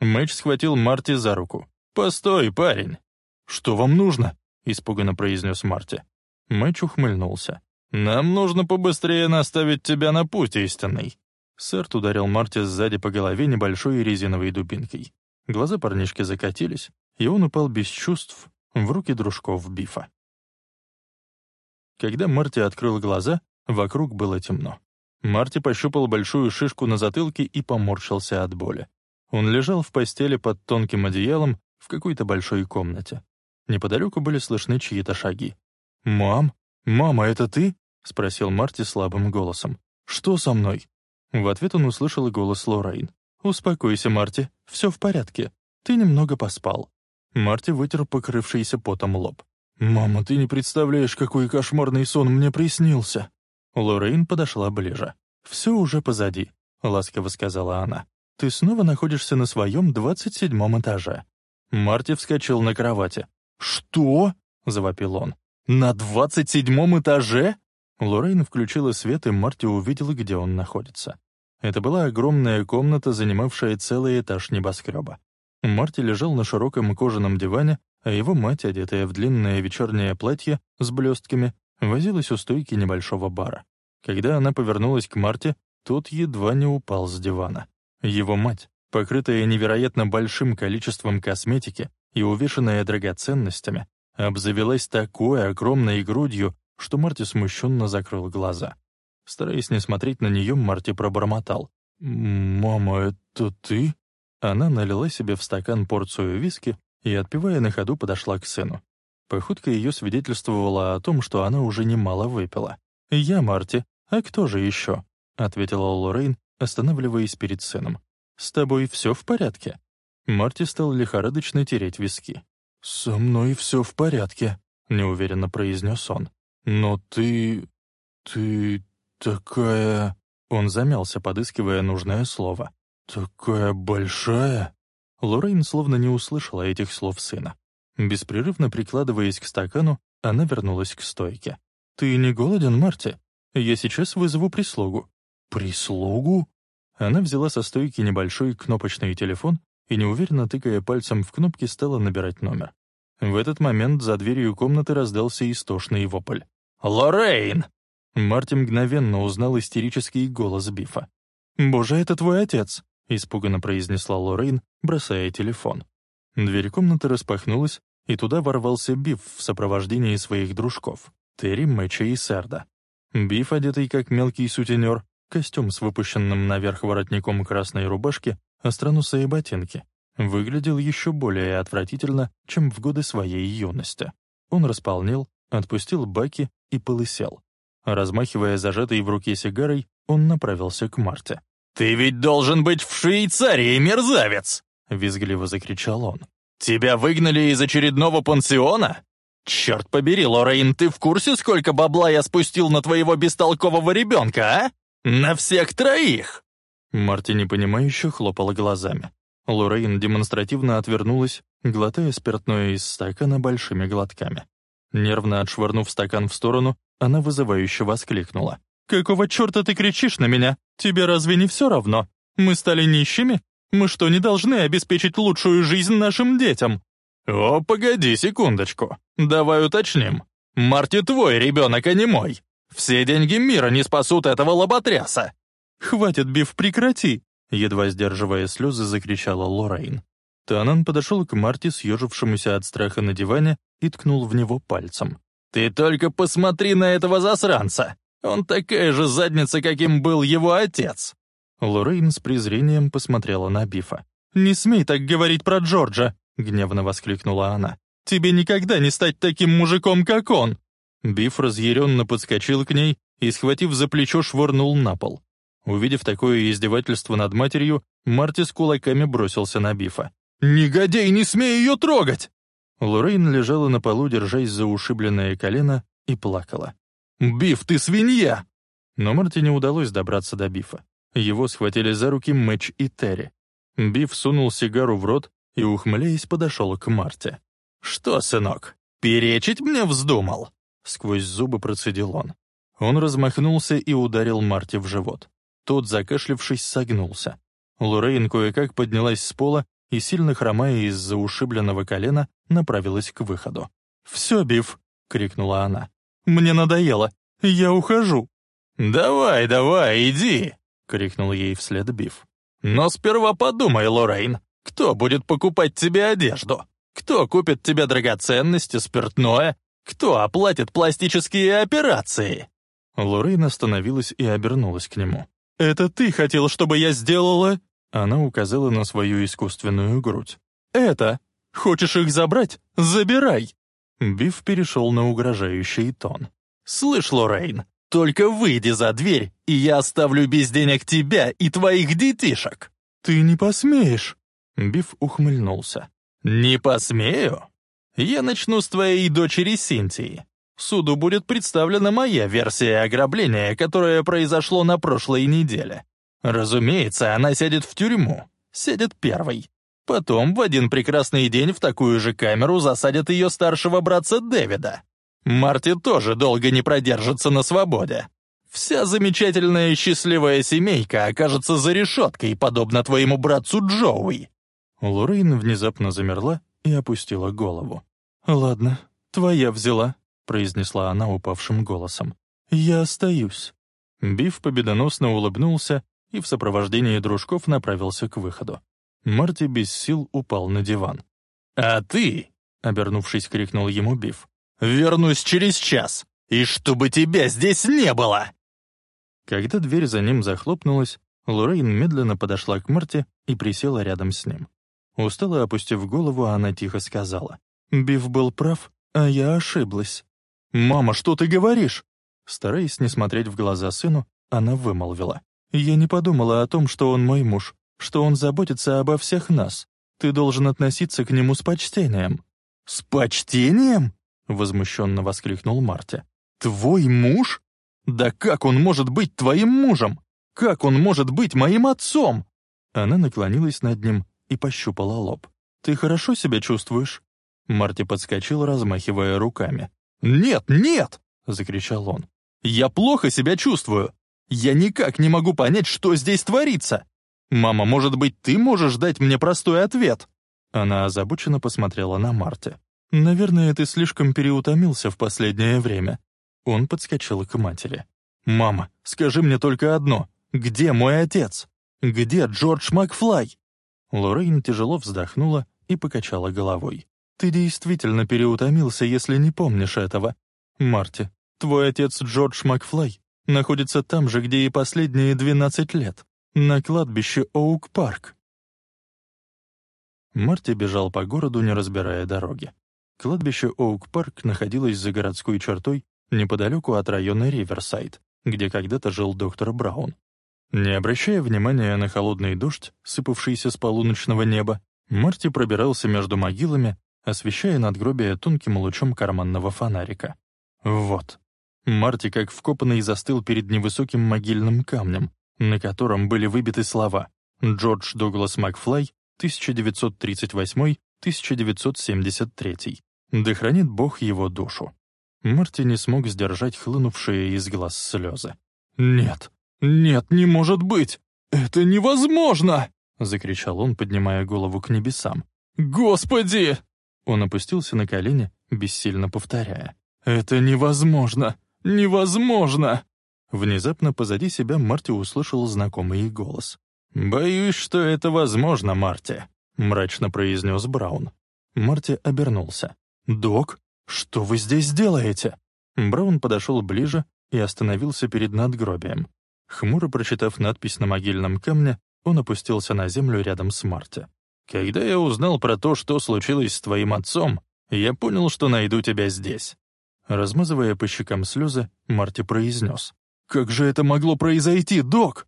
Мэтч схватил Марти за руку. «Постой, парень!» «Что вам нужно?» — испуганно произнес Марти. Мэтч ухмыльнулся. «Нам нужно побыстрее наставить тебя на путь истинный». Сэрт ударил Марти сзади по голове небольшой резиновой дубинкой. Глаза парнишки закатились, и он упал без чувств в руки дружков Бифа. Когда Марти открыл глаза, вокруг было темно. Марти пощупал большую шишку на затылке и поморщился от боли. Он лежал в постели под тонким одеялом в какой-то большой комнате. Неподалеку были слышны чьи-то шаги. «Мам? Мама, это ты?» — спросил Марти слабым голосом. «Что со мной?» В ответ он услышал голос Лоррейн. «Успокойся, Марти, все в порядке. Ты немного поспал». Марти вытер покрывшийся потом лоб. «Мама, ты не представляешь, какой кошмарный сон мне приснился!» Лоррейн подошла ближе. «Все уже позади», — ласково сказала она. «Ты снова находишься на своем двадцать седьмом этаже». Марти вскочил на кровати. «Что?» — завопил он. «На двадцать седьмом этаже?» Лоррейн включила свет, и Марти увидела, где он находится. Это была огромная комната, занимавшая целый этаж небоскреба. Марти лежал на широком кожаном диване, а его мать, одетая в длинное вечернее платье с блестками, возилась у стойки небольшого бара. Когда она повернулась к Марти, тот едва не упал с дивана. Его мать, покрытая невероятно большим количеством косметики и увешанная драгоценностями, обзавелась такой огромной грудью, что Марти смущенно закрыл глаза. Стараясь не смотреть на нее, Марти пробормотал. «Мама, это ты?» Она налила себе в стакан порцию виски и, отпивая на ходу, подошла к сыну. Походка ее свидетельствовала о том, что она уже немало выпила. «Я Марти. А кто же еще?» — ответила Лоррейн, останавливаясь перед сыном. «С тобой все в порядке?» Марти стал лихорадочно тереть виски. «Со мной все в порядке», — неуверенно произнес он. «Но ты... ты такая...» Он замялся, подыскивая нужное слово. «Такая большая...» Лоррейн словно не услышала этих слов сына. Беспрерывно прикладываясь к стакану, она вернулась к стойке. «Ты не голоден, Марти? Я сейчас вызову прислугу». «Прислугу?» Она взяла со стойки небольшой кнопочный телефон и, неуверенно тыкая пальцем в кнопки, стала набирать номер. В этот момент за дверью комнаты раздался истошный вопль. «Лоррейн!» Марти мгновенно узнал истерический голос Бифа. «Боже, это твой отец!» — испуганно произнесла Лоррейн, бросая телефон. Дверь комнаты распахнулась, и туда ворвался Биф в сопровождении своих дружков — Терри, Мэтча и Серда. Биф, одетый как мелкий сутенер, костюм с выпущенным наверх воротником красной рубашки, остроносые ботинки, выглядел еще более отвратительно, чем в годы своей юности. Он располнел, отпустил баки и полысел. Размахивая зажатой в руке сигарой, он направился к Марте. «Ты ведь должен быть в Швейцарии, мерзавец!» — визгливо закричал он. «Тебя выгнали из очередного пансиона? Черт побери, Лорейн, ты в курсе, сколько бабла я спустил на твоего бестолкового ребенка, а? На всех троих!» Марти непонимающе хлопала глазами. Лорейн демонстративно отвернулась, глотая спиртное из стакана большими глотками. Нервно отшвырнув стакан в сторону, она вызывающе воскликнула. «Какого черта ты кричишь на меня? Тебе разве не все равно? Мы стали нищими? Мы что, не должны обеспечить лучшую жизнь нашим детям?» «О, погоди секундочку. Давай уточним. Марти твой ребенок, а не мой. Все деньги мира не спасут этого лоботряса». «Хватит, Биф, прекрати!» Едва сдерживая слезы, закричала Лоррейн. Танан подошел к Марти, съежившемуся от страха на диване, и ткнул в него пальцем. «Ты только посмотри на этого засранца! Он такая же задница, каким был его отец!» Лоррейн с презрением посмотрела на Бифа. «Не смей так говорить про Джорджа!» — гневно воскликнула она. «Тебе никогда не стать таким мужиком, как он!» Биф разъяренно подскочил к ней и, схватив за плечо, швырнул на пол. Увидев такое издевательство над матерью, Марти с кулаками бросился на Бифа. «Негодяй, не смей ее трогать!» Лоррейн лежала на полу, держась за ушибленное колено, и плакала. «Биф, ты свинья!» Но Марти не удалось добраться до Бифа. Его схватили за руки Мэтч и Терри. Биф сунул сигару в рот и, ухмыляясь, подошел к Марте. «Что, сынок, перечить мне вздумал?» Сквозь зубы процедил он. Он размахнулся и ударил Марти в живот. Тот, закашлявшись, согнулся. Лоррейн кое-как поднялась с пола и, сильно хромая из-за ушибленного колена, направилась к выходу. «Все, Биф!» — крикнула она. «Мне надоело! Я ухожу!» «Давай, давай, иди!» — крикнул ей вслед Биф. «Но сперва подумай, Лоррейн, кто будет покупать тебе одежду? Кто купит тебе драгоценности, спиртное? Кто оплатит пластические операции?» Лоррейн остановилась и обернулась к нему. «Это ты хотел, чтобы я сделала...» Она указала на свою искусственную грудь. «Это! Хочешь их забрать? Забирай!» Биф перешел на угрожающий тон. «Слышь, Лоррейн, только выйди за дверь, и я оставлю без денег тебя и твоих детишек!» «Ты не посмеешь!» Биф ухмыльнулся. «Не посмею? Я начну с твоей дочери Синтии. Суду будет представлена моя версия ограбления, которое произошло на прошлой неделе. Разумеется, она сядет в тюрьму. Сядет первой. Потом в один прекрасный день в такую же камеру засадят ее старшего братца Дэвида. Марти тоже долго не продержится на свободе. Вся замечательная и счастливая семейка окажется за решеткой, подобно твоему братцу Джоуи». Лорейн внезапно замерла и опустила голову. «Ладно, твоя взяла», — произнесла она упавшим голосом. «Я остаюсь». Биф победоносно улыбнулся и в сопровождении дружков направился к выходу. Марти без сил упал на диван. «А ты?» — обернувшись, крикнул ему Биф. «Вернусь через час, и чтобы тебя здесь не было!» Когда дверь за ним захлопнулась, Лоррейн медленно подошла к Марти и присела рядом с ним. Устало опустив голову, она тихо сказала. «Биф был прав, а я ошиблась». «Мама, что ты говоришь?» Стараясь не смотреть в глаза сыну, она вымолвила. «Я не подумала о том, что он мой муж, что он заботится обо всех нас. Ты должен относиться к нему с почтением». «С почтением?» — возмущенно воскликнул Марти. «Твой муж? Да как он может быть твоим мужем? Как он может быть моим отцом?» Она наклонилась над ним и пощупала лоб. «Ты хорошо себя чувствуешь?» Марти подскочил, размахивая руками. «Нет, нет! — закричал он. «Я плохо себя чувствую! Я никак не могу понять, что здесь творится! Мама, может быть, ты можешь дать мне простой ответ?» Она озабоченно посмотрела на Марте. «Наверное, ты слишком переутомился в последнее время». Он подскочил к матери. «Мама, скажи мне только одно. Где мой отец? Где Джордж Макфлай?» Лоррейн тяжело вздохнула и покачала головой. «Ты действительно переутомился, если не помнишь этого. Марти, твой отец Джордж Макфлай находится там же, где и последние двенадцать лет, на кладбище Оук-парк». Марти бежал по городу, не разбирая дороги. Кладбище Оук-парк находилось за городской чертой неподалеку от района Риверсайд, где когда-то жил доктор Браун. Не обращая внимания на холодный дождь, сыпавшийся с полуночного неба, Марти пробирался между могилами, освещая надгробие тонким лучом карманного фонарика. Вот. Марти, как вкопанный, застыл перед невысоким могильным камнем, на котором были выбиты слова «Джордж Дуглас Макфлай, 1938-1973. Да хранит Бог его душу». Марти не смог сдержать хлынувшие из глаз слезы. «Нет, нет, не может быть! Это невозможно!» — закричал он, поднимая голову к небесам. «Господи!» Он опустился на колени, бессильно повторяя. «Это невозможно! Невозможно!» Внезапно позади себя Марти услышал знакомый голос. «Боюсь, что это возможно, Марти», — мрачно произнес Браун. Марти обернулся. «Док, что вы здесь делаете?» Браун подошел ближе и остановился перед надгробием. Хмуро прочитав надпись на могильном камне, он опустился на землю рядом с Марти. «Когда я узнал про то, что случилось с твоим отцом, я понял, что найду тебя здесь». Размазывая по щекам слезы, Марти произнес. «Как же это могло произойти, док?»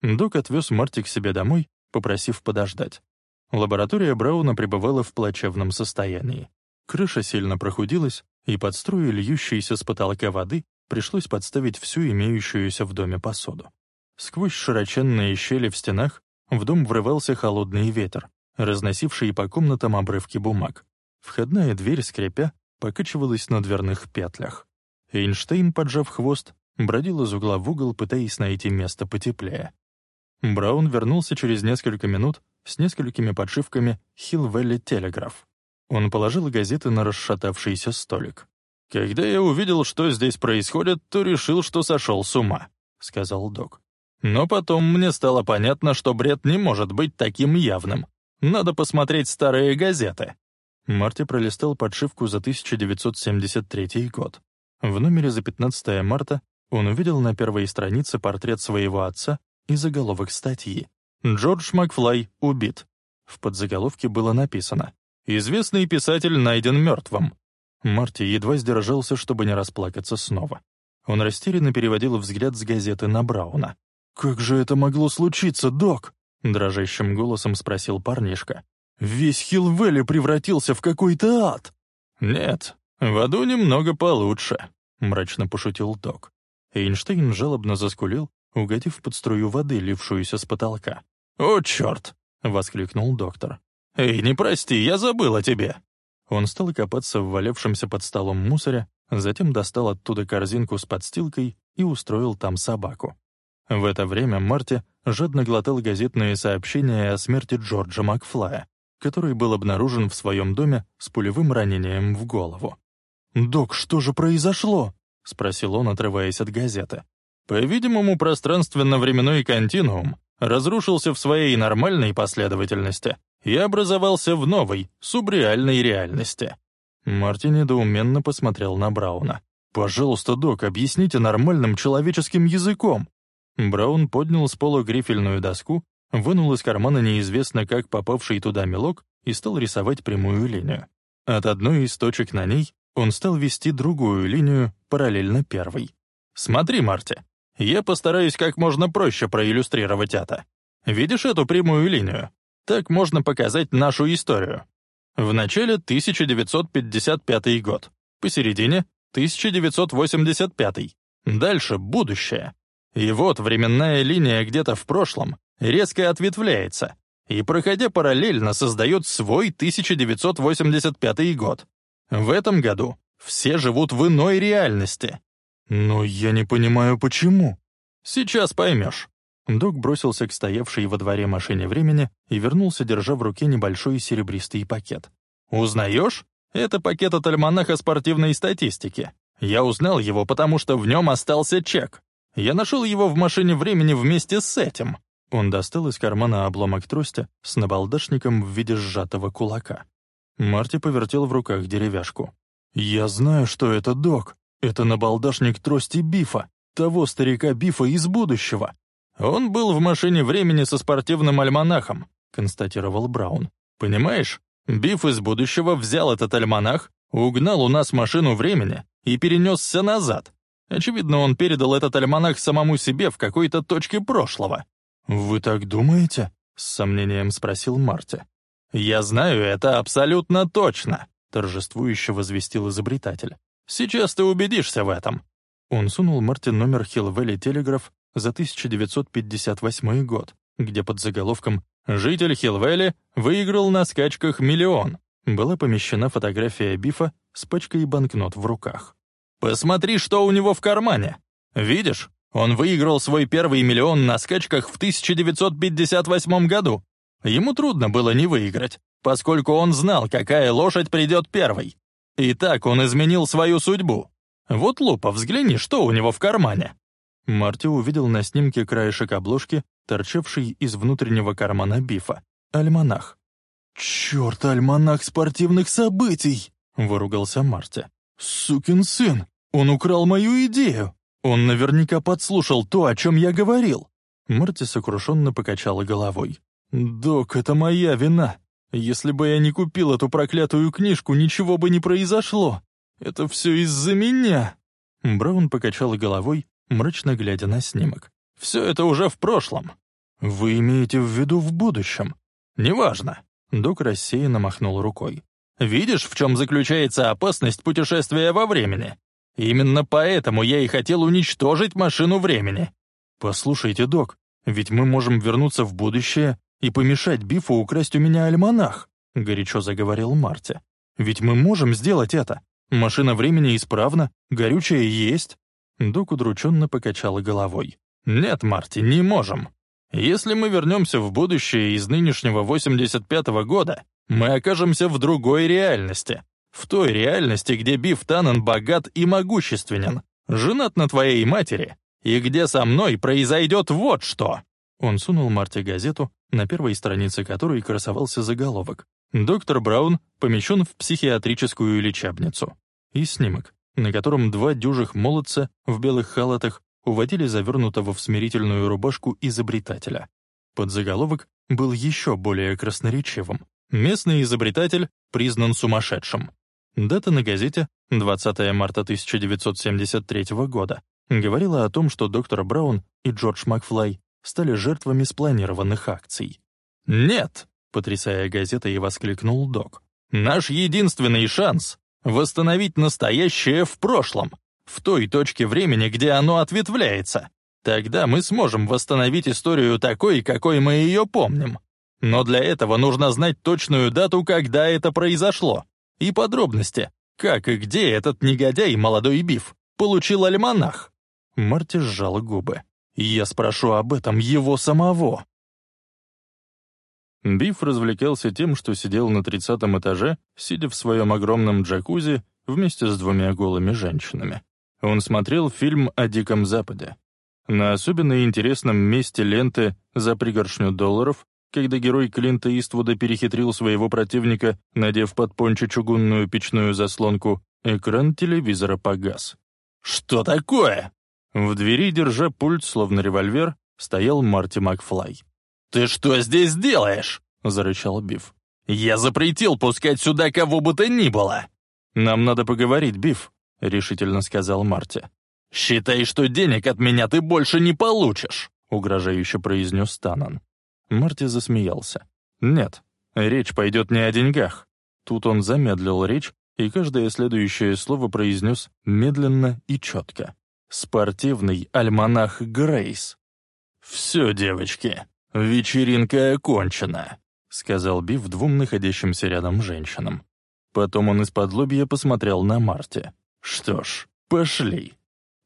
Док отвез Марти к себе домой, попросив подождать. Лаборатория Брауна пребывала в плачевном состоянии. Крыша сильно прохудилась, и под струю льющейся с потолка воды пришлось подставить всю имеющуюся в доме посуду. Сквозь широченные щели в стенах в дом врывался холодный ветер, разносивший по комнатам обрывки бумаг. Входная дверь, скрипя, покачивалась на дверных петлях. Эйнштейн, поджав хвост, бродил из угла в угол, пытаясь найти место потеплее. Браун вернулся через несколько минут с несколькими подшивками «Хилл Телеграф». Он положил газеты на расшатавшийся столик. «Когда я увидел, что здесь происходит, то решил, что сошел с ума», — сказал док. «Но потом мне стало понятно, что бред не может быть таким явным. Надо посмотреть старые газеты». Марти пролистал подшивку за 1973 год. В номере за 15 марта он увидел на первой странице портрет своего отца и заголовок статьи. «Джордж Макфлай убит». В подзаголовке было написано «Известный писатель найден мертвым». Марти едва сдержался, чтобы не расплакаться снова. Он растерянно переводил взгляд с газеты на Брауна. «Как же это могло случиться, док?» — дрожащим голосом спросил парнишка. «Весь Хилвелли превратился в какой-то ад!» «Нет, в аду немного получше», — мрачно пошутил док. Эйнштейн жалобно заскулил, угодив под струю воды, лившуюся с потолка. «О, черт!» — воскликнул доктор. «Эй, не прости, я забыл о тебе!» Он стал копаться в валявшемся под столом мусоре, затем достал оттуда корзинку с подстилкой и устроил там собаку. В это время Марти жадно глотал газетные сообщения о смерти Джорджа Макфлая, который был обнаружен в своем доме с пулевым ранением в голову. «Док, что же произошло?» — спросил он, отрываясь от газеты. По-видимому, пространственно-временной континуум разрушился в своей нормальной последовательности и образовался в новой, субреальной реальности. Мартин недоуменно посмотрел на Брауна. «Пожалуйста, док, объясните нормальным человеческим языком». Браун поднял с пола грифельную доску, вынул из кармана неизвестно как попавший туда мелок и стал рисовать прямую линию. От одной из точек на ней он стал вести другую линию параллельно первой. «Смотри, Марти, я постараюсь как можно проще проиллюстрировать это. Видишь эту прямую линию? Так можно показать нашу историю. В начале 1955 год, посередине 1985, дальше будущее. И вот временная линия где-то в прошлом резко ответвляется и, проходя параллельно, создает свой 1985 год. В этом году Все живут в иной реальности. Но я не понимаю, почему. Сейчас поймешь. Док бросился к стоявшей во дворе машине времени и вернулся, держа в руке небольшой серебристый пакет. «Узнаешь? Это пакет от альманаха спортивной статистики. Я узнал его, потому что в нем остался чек. Я нашел его в машине времени вместе с этим». Он достал из кармана обломок трости с набалдашником в виде сжатого кулака. Марти повертел в руках деревяшку. «Я знаю, что это док. Это набалдашник трости Бифа, того старика Бифа из будущего». «Он был в машине времени со спортивным альманахом», — констатировал Браун. «Понимаешь, Биф из будущего взял этот альманах, угнал у нас машину времени и перенесся назад. Очевидно, он передал этот альманах самому себе в какой-то точке прошлого». «Вы так думаете?» — с сомнением спросил Марти. «Я знаю это абсолютно точно», — торжествующе возвестил изобретатель. «Сейчас ты убедишься в этом». Он сунул Марти номер Хиллвелли Телеграф за 1958 год, где под заголовком «Житель Хиллвелли выиграл на скачках миллион» была помещена фотография Бифа с пачкой банкнот в руках. «Посмотри, что у него в кармане. Видишь, он выиграл свой первый миллион на скачках в 1958 году. Ему трудно было не выиграть, поскольку он знал, какая лошадь придет первой. И так он изменил свою судьбу. Вот лупа, взгляни, что у него в кармане». Марти увидел на снимке краешек обложки, торчавший из внутреннего кармана бифа. Альманах. «Черт, альманах спортивных событий!» — выругался Марти. «Сукин сын! Он украл мою идею! Он наверняка подслушал то, о чем я говорил!» Марти сокрушенно покачала головой. «Док, это моя вина. Если бы я не купил эту проклятую книжку, ничего бы не произошло. Это все из-за меня!» Браун покачал головой, мрачно глядя на снимок. «Все это уже в прошлом». «Вы имеете в виду в будущем?» «Неважно». Док рассеянно махнул рукой. «Видишь, в чем заключается опасность путешествия во времени? Именно поэтому я и хотел уничтожить машину времени». «Послушайте, док, ведь мы можем вернуться в будущее и помешать Бифу украсть у меня альманах», — горячо заговорил Марти. «Ведь мы можем сделать это. Машина времени исправна, горючее есть». Док удрученно покачал головой. «Нет, Марти, не можем. Если мы вернемся в будущее из нынешнего 85-го года, мы окажемся в другой реальности. В той реальности, где Биф Таннен богат и могущественен, женат на твоей матери, и где со мной произойдет вот что». Он сунул Марте газету, на первой странице которой красовался заголовок «Доктор Браун помещен в психиатрическую лечебницу» и снимок, на котором два дюжих молодца в белых халатах уводили завернутого в смирительную рубашку изобретателя. Подзаголовок был еще более красноречивым. Местный изобретатель признан сумасшедшим. Дата на газете 20 марта 1973 года говорила о том, что доктор Браун и Джордж Макфлай стали жертвами спланированных акций. «Нет!» — потрясая газетой, воскликнул док. «Наш единственный шанс — восстановить настоящее в прошлом, в той точке времени, где оно ответвляется. Тогда мы сможем восстановить историю такой, какой мы ее помним. Но для этого нужно знать точную дату, когда это произошло, и подробности, как и где этот негодяй, молодой Биф, получил альманах». Марти сжал губы. Я спрошу об этом его самого. Биф развлекался тем, что сидел на тридцатом этаже, сидя в своем огромном джакузи вместе с двумя голыми женщинами. Он смотрел фильм о Диком Западе. На особенно интересном месте ленты «За пригоршню долларов», когда герой Клинта Иствуда перехитрил своего противника, надев под пончо чугунную печную заслонку, экран телевизора погас. «Что такое?» В двери, держа пульт, словно револьвер, стоял Марти Макфлай. «Ты что здесь делаешь?» — зарычал Биф. «Я запретил пускать сюда кого бы то ни было!» «Нам надо поговорить, Биф», — решительно сказал Марти. «Считай, что денег от меня ты больше не получишь», — угрожающе произнес Танан. Марти засмеялся. «Нет, речь пойдет не о деньгах». Тут он замедлил речь, и каждое следующее слово произнес медленно и четко. Спортивный альманах Грейс. «Все, девочки, вечеринка окончена», — сказал Биф двум находящимся рядом женщинам. Потом он из-под лобья посмотрел на Марти. «Что ж, пошли».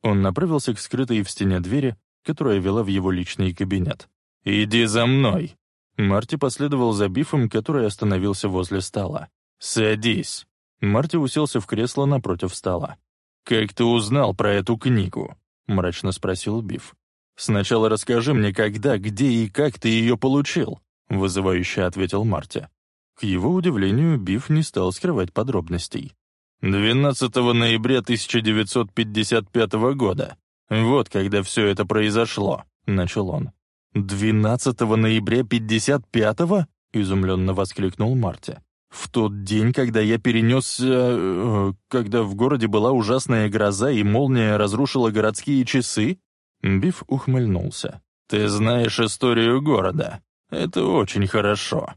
Он направился к скрытой в стене двери, которая вела в его личный кабинет. «Иди за мной!» Марти последовал за Бифом, который остановился возле стола. «Садись!» Марти уселся в кресло напротив стола. «Как ты узнал про эту книгу?» — мрачно спросил Биф. «Сначала расскажи мне, когда, где и как ты ее получил», — вызывающе ответил Марти. К его удивлению, Биф не стал скрывать подробностей. 12 ноября 1955 года. Вот когда все это произошло», — начал он. «12 ноября 55-го?» — изумленно воскликнул Марти. «В тот день, когда я перенесся... Э, когда в городе была ужасная гроза и молния разрушила городские часы?» Биф ухмыльнулся. «Ты знаешь историю города. Это очень хорошо».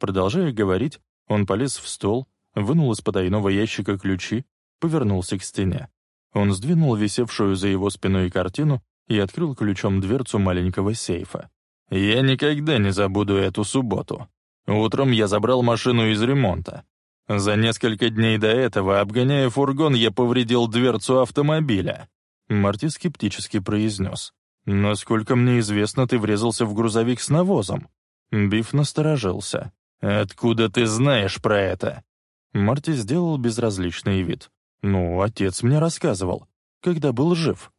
Продолжая говорить, он полез в стол, вынул из потайного ящика ключи, повернулся к стене. Он сдвинул висевшую за его спиной картину и открыл ключом дверцу маленького сейфа. «Я никогда не забуду эту субботу. Утром я забрал машину из ремонта. За несколько дней до этого, обгоняя фургон, я повредил дверцу автомобиля». Марти скептически произнес. «Насколько мне известно, ты врезался в грузовик с навозом». Биф насторожился. «Откуда ты знаешь про это?» Марти сделал безразличный вид. «Ну, отец мне рассказывал, когда был жив».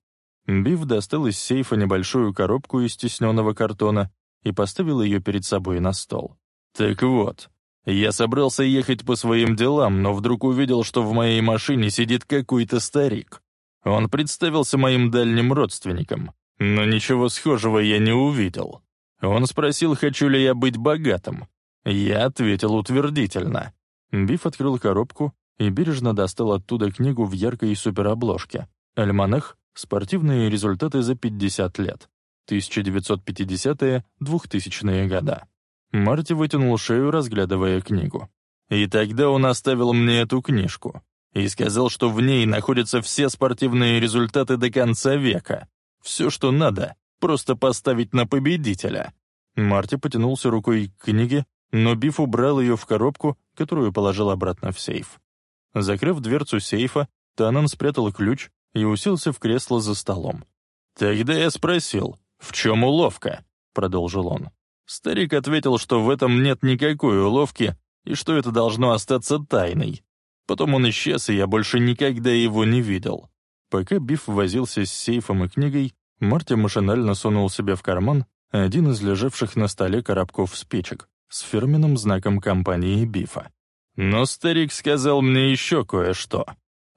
Биф достал из сейфа небольшую коробку из стесненного картона и поставил ее перед собой на стол. «Так вот, я собрался ехать по своим делам, но вдруг увидел, что в моей машине сидит какой-то старик. Он представился моим дальним родственником, но ничего схожего я не увидел. Он спросил, хочу ли я быть богатым. Я ответил утвердительно. Биф открыл коробку и бережно достал оттуда книгу в яркой суперобложке. Альманах «Спортивные результаты за 50 лет». 1950-2000-е года. Марти вытянул шею, разглядывая книгу. И тогда он оставил мне эту книжку и сказал, что в ней находятся все спортивные результаты до конца века. Все, что надо, просто поставить на победителя. Марти потянулся рукой к книге, но Биф убрал ее в коробку, которую положил обратно в сейф. Закрыв дверцу сейфа, Танан спрятал ключ и уселся в кресло за столом. «Тогда я спросил, в чем уловка?» — продолжил он. Старик ответил, что в этом нет никакой уловки и что это должно остаться тайной. Потом он исчез, и я больше никогда его не видел. Пока Биф возился с сейфом и книгой, Марти машинально сунул себе в карман один из лежавших на столе коробков спичек с фирменным знаком компании Бифа. Но старик сказал мне еще кое-что.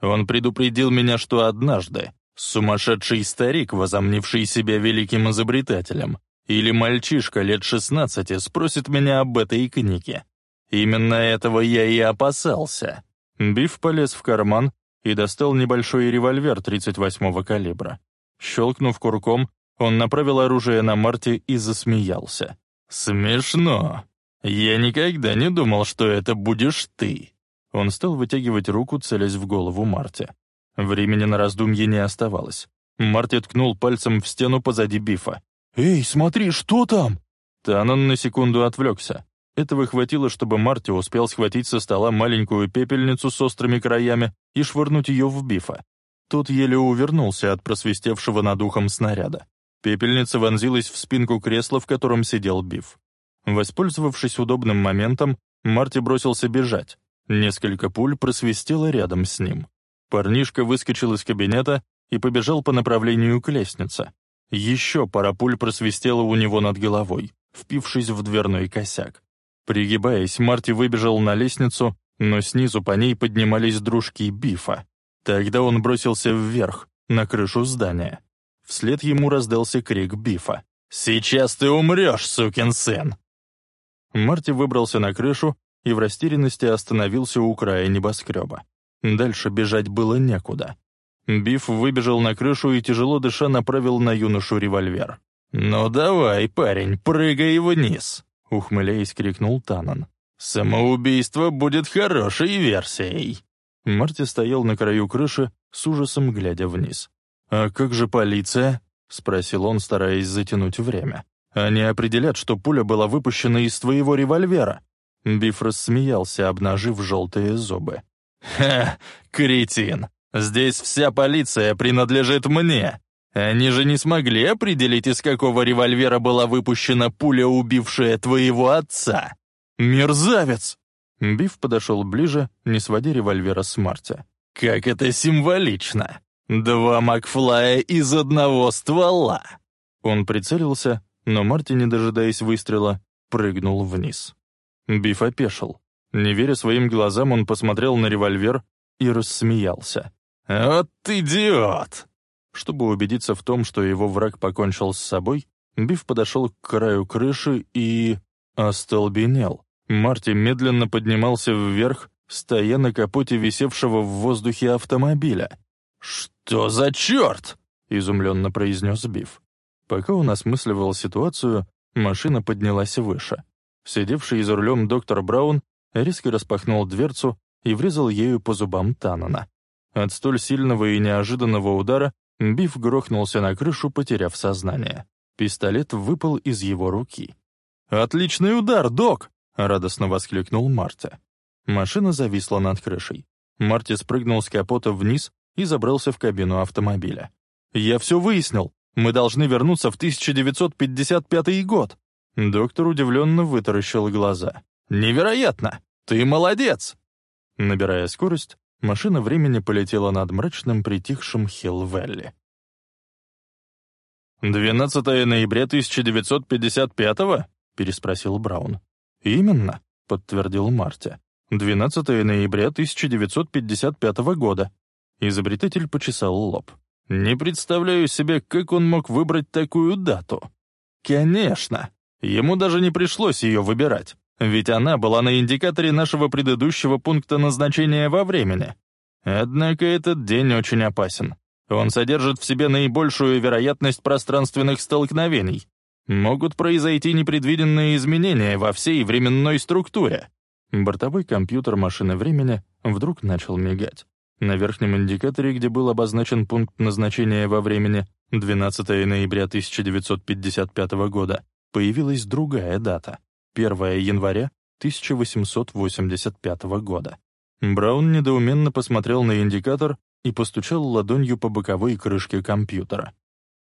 Он предупредил меня, что однажды сумасшедший старик, возомнивший себя великим изобретателем, или мальчишка лет 16 спросит меня об этой книге. Именно этого я и опасался. Биф полез в карман и достал небольшой револьвер 38-го калибра. Щелкнув курком, он направил оружие на Марти и засмеялся. «Смешно. «Я никогда не думал, что это будешь ты». Он стал вытягивать руку, целясь в голову Марти. Времени на раздумье не оставалось. Марти ткнул пальцем в стену позади Бифа. «Эй, смотри, что там?» Танан на секунду отвлекся. Этого хватило, чтобы Марти успел схватить со стола маленькую пепельницу с острыми краями и швырнуть ее в Бифа. Тот еле увернулся от просвистевшего над ухом снаряда. Пепельница вонзилась в спинку кресла, в котором сидел Биф. Воспользовавшись удобным моментом, Марти бросился бежать. Несколько пуль просвистело рядом с ним. Парнишка выскочил из кабинета и побежал по направлению к лестнице. Еще пара пуль просвистела у него над головой, впившись в дверной косяк. Пригибаясь, Марти выбежал на лестницу, но снизу по ней поднимались дружки Бифа. Тогда он бросился вверх, на крышу здания. Вслед ему раздался крик Бифа. «Сейчас ты умрешь, сукин сын!» Марти выбрался на крышу и в растерянности остановился у края небоскреба. Дальше бежать было некуда. Биф выбежал на крышу и, тяжело дыша, направил на юношу револьвер. «Ну давай, парень, прыгай вниз!» — ухмыляясь, крикнул Танан. «Самоубийство будет хорошей версией!» Марти стоял на краю крыши, с ужасом глядя вниз. «А как же полиция?» — спросил он, стараясь затянуть время. Они определят, что пуля была выпущена из твоего револьвера. Биф рассмеялся, обнажив желтые зубы. «Ха, кретин! Здесь вся полиция принадлежит мне! Они же не смогли определить, из какого револьвера была выпущена пуля, убившая твоего отца! Мерзавец!» Биф подошел ближе, не сводя револьвера с Марти. «Как это символично! Два Макфлая из одного ствола!» Он прицелился, но Марти, не дожидаясь выстрела, прыгнул вниз. Биф опешил. Не веря своим глазам, он посмотрел на револьвер и рассмеялся. «Вот идиот!» Чтобы убедиться в том, что его враг покончил с собой, Биф подошел к краю крыши и... остолбенел. Марти медленно поднимался вверх, стоя на капоте висевшего в воздухе автомобиля. «Что за черт?» — изумленно произнес Биф. Пока он осмысливал ситуацию, машина поднялась выше. Сидевший за рулем доктор Браун резко распахнул дверцу и врезал ею по зубам Танана. От столь сильного и неожиданного удара Биф грохнулся на крышу, потеряв сознание. Пистолет выпал из его руки. «Отличный удар, док!» — радостно воскликнул Марти. Машина зависла над крышей. Марти спрыгнул с капота вниз и забрался в кабину автомобиля. «Я все выяснил. Мы должны вернуться в 1955 год». Доктор удивленно вытаращил глаза. «Невероятно! Ты молодец!» Набирая скорость, машина времени полетела над мрачным притихшим Хилл-Вэлли. «12 ноября 1955-го?» — переспросил Браун. «Именно», — подтвердил Марти. «12 ноября 1955 года». Изобретатель почесал лоб. «Не представляю себе, как он мог выбрать такую дату». «Конечно! Ему даже не пришлось ее выбирать, ведь она была на индикаторе нашего предыдущего пункта назначения во времени. Однако этот день очень опасен. Он содержит в себе наибольшую вероятность пространственных столкновений. Могут произойти непредвиденные изменения во всей временной структуре. Бортовой компьютер машины времени вдруг начал мигать. На верхнем индикаторе, где был обозначен пункт назначения во времени 12 ноября 1955 года, появилась другая дата — 1 января 1885 года. Браун недоуменно посмотрел на индикатор и постучал ладонью по боковой крышке компьютера.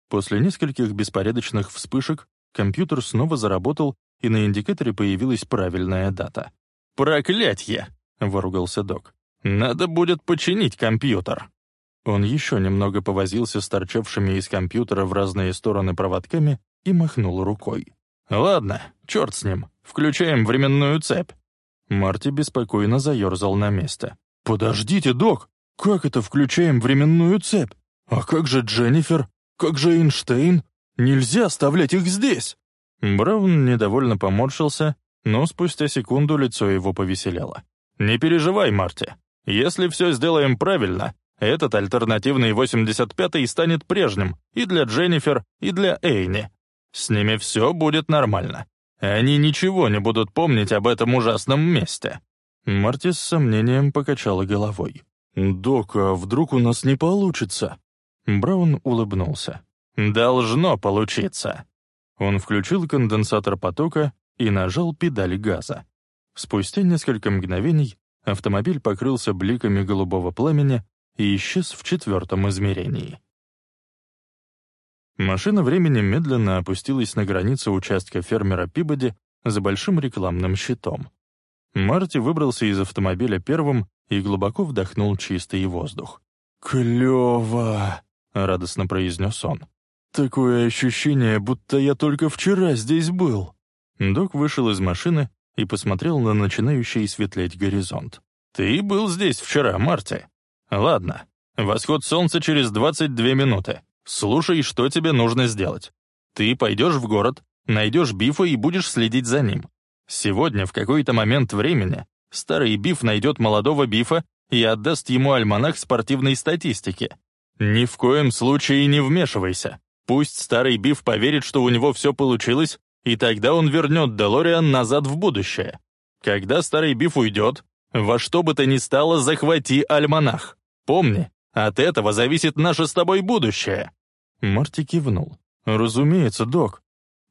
После нескольких беспорядочных вспышек компьютер снова заработал, и на индикаторе появилась правильная дата. «Проклятье!» — выругался док. «Надо будет починить компьютер». Он еще немного повозился с торчавшими из компьютера в разные стороны проводками и махнул рукой. «Ладно, черт с ним, включаем временную цепь». Марти беспокойно заерзал на месте. «Подождите, док, как это включаем временную цепь? А как же Дженнифер? Как же Эйнштейн? Нельзя оставлять их здесь!» Браун недовольно поморщился, но спустя секунду лицо его повеселело. «Не переживай, Марти. Если все сделаем правильно, этот альтернативный 85-й станет прежним и для Дженнифер, и для Эйни. С ними все будет нормально. Они ничего не будут помнить об этом ужасном месте». Марти с сомнением покачала головой. «Док, а вдруг у нас не получится?» Браун улыбнулся. «Должно получиться». Он включил конденсатор потока и нажал педаль газа. Спустя несколько мгновений автомобиль покрылся бликами голубого пламени и исчез в четвертом измерении. Машина времени медленно опустилась на границе участка фермера Пибоди за большим рекламным щитом. Марти выбрался из автомобиля первым и глубоко вдохнул чистый воздух. «Клёво!» — радостно произнес он. «Такое ощущение, будто я только вчера здесь был». Док вышел из машины и посмотрел на начинающий светлеть горизонт. «Ты был здесь вчера, Марти. Ладно, восход солнца через 22 минуты. Слушай, что тебе нужно сделать. Ты пойдешь в город, найдешь Бифа и будешь следить за ним. Сегодня, в какой-то момент времени, старый Биф найдет молодого Бифа и отдаст ему альманах спортивной статистики. Ни в коем случае не вмешивайся. Пусть старый Биф поверит, что у него все получилось, и тогда он вернет Делориан назад в будущее. Когда старый Биф уйдет, во что бы то ни стало, захвати альманах. Помни, от этого зависит наше с тобой будущее». Марти кивнул. «Разумеется, док».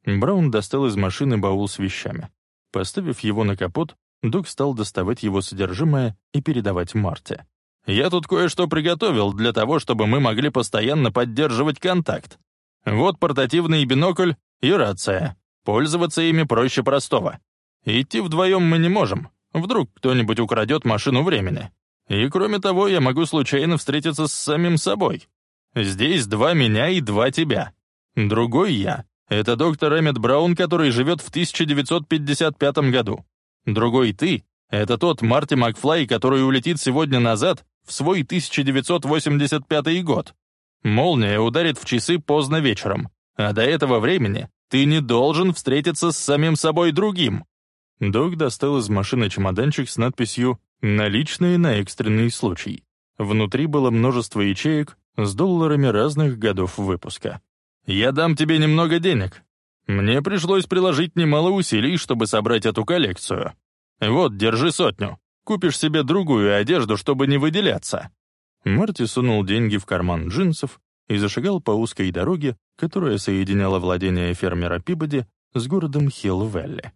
Браун достал из машины баул с вещами. Поставив его на капот, Док стал доставать его содержимое и передавать Марте. «Я тут кое-что приготовил для того, чтобы мы могли постоянно поддерживать контакт. Вот портативный бинокль и рация. Пользоваться ими проще простого. Идти вдвоем мы не можем. Вдруг кто-нибудь украдет машину времени. И кроме того, я могу случайно встретиться с самим собой. Здесь два меня и два тебя. Другой я — это доктор Эммет Браун, который живет в 1955 году. Другой ты — это тот Марти Макфлай, который улетит сегодня назад в свой 1985 год. Молния ударит в часы поздно вечером, а до этого времени ты не должен встретиться с самим собой другим». Док достал из машины чемоданчик с надписью «Наличные на экстренный случай». Внутри было множество ячеек с долларами разных годов выпуска. «Я дам тебе немного денег. Мне пришлось приложить немало усилий, чтобы собрать эту коллекцию. Вот, держи сотню. Купишь себе другую одежду, чтобы не выделяться». Марти сунул деньги в карман джинсов и зашагал по узкой дороге, которая соединяла владение фермера Пибоди с городом Хилл-Вэлли.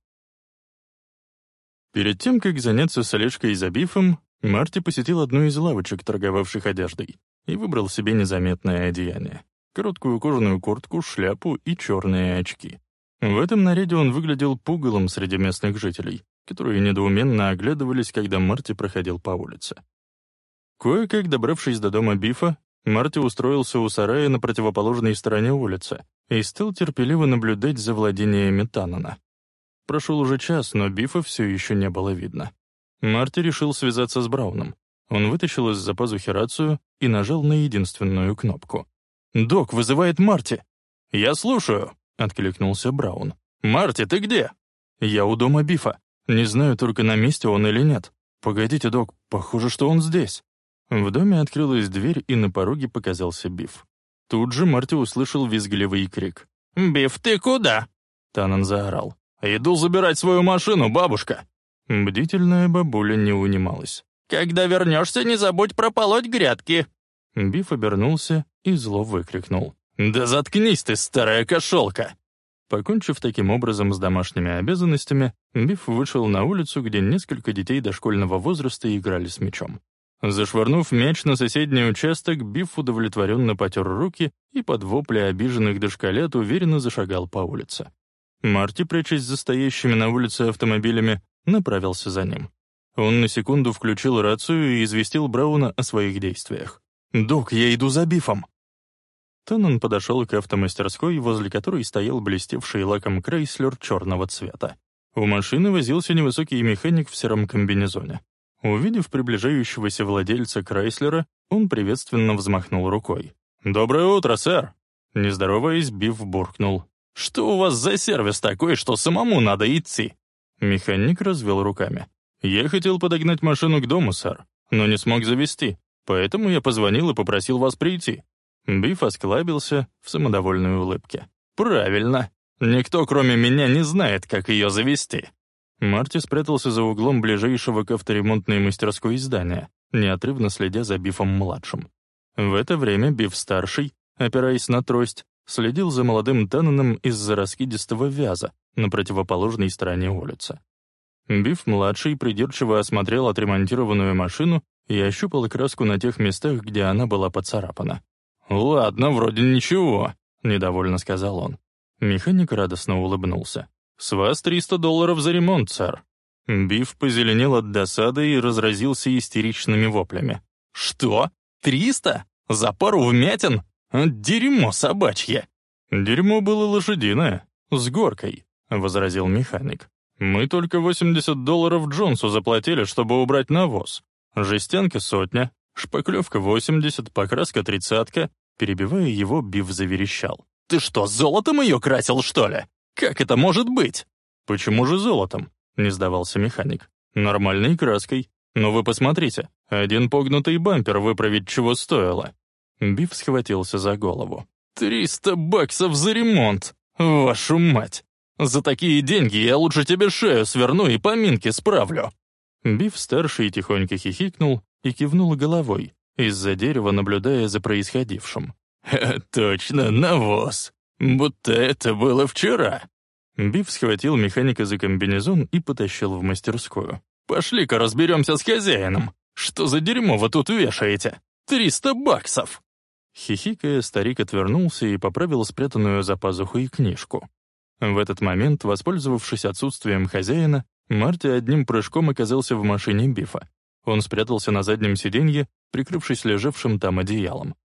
Перед тем, как заняться солежкой за бифом, Марти посетил одну из лавочек, торговавших одеждой, и выбрал себе незаметное одеяние — короткую кожаную куртку, шляпу и черные очки. В этом наряде он выглядел пугалом среди местных жителей, которые недоуменно оглядывались, когда Марти проходил по улице. Кое-как добравшись до дома Бифа, Марти устроился у сарая на противоположной стороне улицы и стал терпеливо наблюдать за владениями Танана. Прошел уже час, но Бифа все еще не было видно. Марти решил связаться с Брауном. Он вытащил из-за пазухи рацию и нажал на единственную кнопку. «Док вызывает Марти!» «Я слушаю», — откликнулся Браун. «Марти, ты где?» «Я у дома Бифа. Не знаю только, на месте он или нет. Погодите, док, похоже, что он здесь». В доме открылась дверь, и на пороге показался Биф. Тут же Марти услышал визгливый крик. «Биф, ты куда?» Танан заорал. «Иду забирать свою машину, бабушка!» Бдительная бабуля не унималась. «Когда вернешься, не забудь прополоть грядки!» Биф обернулся и зло выкрикнул. «Да заткнись ты, старая кошелка!» Покончив таким образом с домашними обязанностями, Биф вышел на улицу, где несколько детей дошкольного возраста играли с мячом. Зашвырнув мяч на соседний участок, Биф удовлетворенно потер руки и под вопли обиженных дошколят уверенно зашагал по улице. Марти, прячась за стоящими на улице автомобилями, направился за ним. Он на секунду включил рацию и известил Брауна о своих действиях. «Док, я иду за Бифом!» Тоннен подошел к автомастерской, возле которой стоял блестевший лаком Крейслер черного цвета. У машины возился невысокий механик в сером комбинезоне. Увидев приближающегося владельца Крайслера, он приветственно взмахнул рукой. «Доброе утро, сэр!» Не здороваясь, Биф буркнул. «Что у вас за сервис такой, что самому надо идти?» Механик развел руками. «Я хотел подогнать машину к дому, сэр, но не смог завести, поэтому я позвонил и попросил вас прийти». Биф осклабился в самодовольной улыбке. «Правильно. Никто, кроме меня, не знает, как ее завести. Марти спрятался за углом ближайшего к авторемонтной мастерской здания, неотрывно следя за Бифом-младшим. В это время Биф-старший, опираясь на трость, следил за молодым Таннаном из-за раскидистого вяза на противоположной стороне улицы. Биф-младший придирчиво осмотрел отремонтированную машину и ощупал краску на тех местах, где она была поцарапана. «Ладно, вроде ничего», — недовольно сказал он. Механик радостно улыбнулся. «С вас 300 долларов за ремонт, сэр». Биф позеленел от досады и разразился истеричными воплями. «Что? Триста? За пару вмятин? Дерьмо собачье!» «Дерьмо было лошадиное, с горкой», — возразил механик. «Мы только 80 долларов Джонсу заплатили, чтобы убрать навоз. Жестянка сотня, шпаклевка 80, покраска тридцатка». Перебивая его, Биф заверещал. «Ты что, золотом ее красил, что ли? Как это может быть?» «Почему же золотом?» — не сдавался механик. «Нормальной краской. Но вы посмотрите, один погнутый бампер выправить чего стоило». Биф схватился за голову. «Триста баксов за ремонт! Вашу мать! За такие деньги я лучше тебе шею сверну и поминки справлю!» Биф-старший тихонько хихикнул и кивнул головой, из-за дерева наблюдая за происходившим. «Точно, навоз! Будто это было вчера!» Биф схватил механика за комбинезон и потащил в мастерскую. Пошли-ка разберемся с хозяином. Что за дерьмо вы тут вешаете? Триста баксов!» Хихикая, старик отвернулся и поправил спрятанную за пазухой книжку. В этот момент, воспользовавшись отсутствием хозяина, Марти одним прыжком оказался в машине Бифа. Он спрятался на заднем сиденье, прикрывшись лежавшим там одеялом.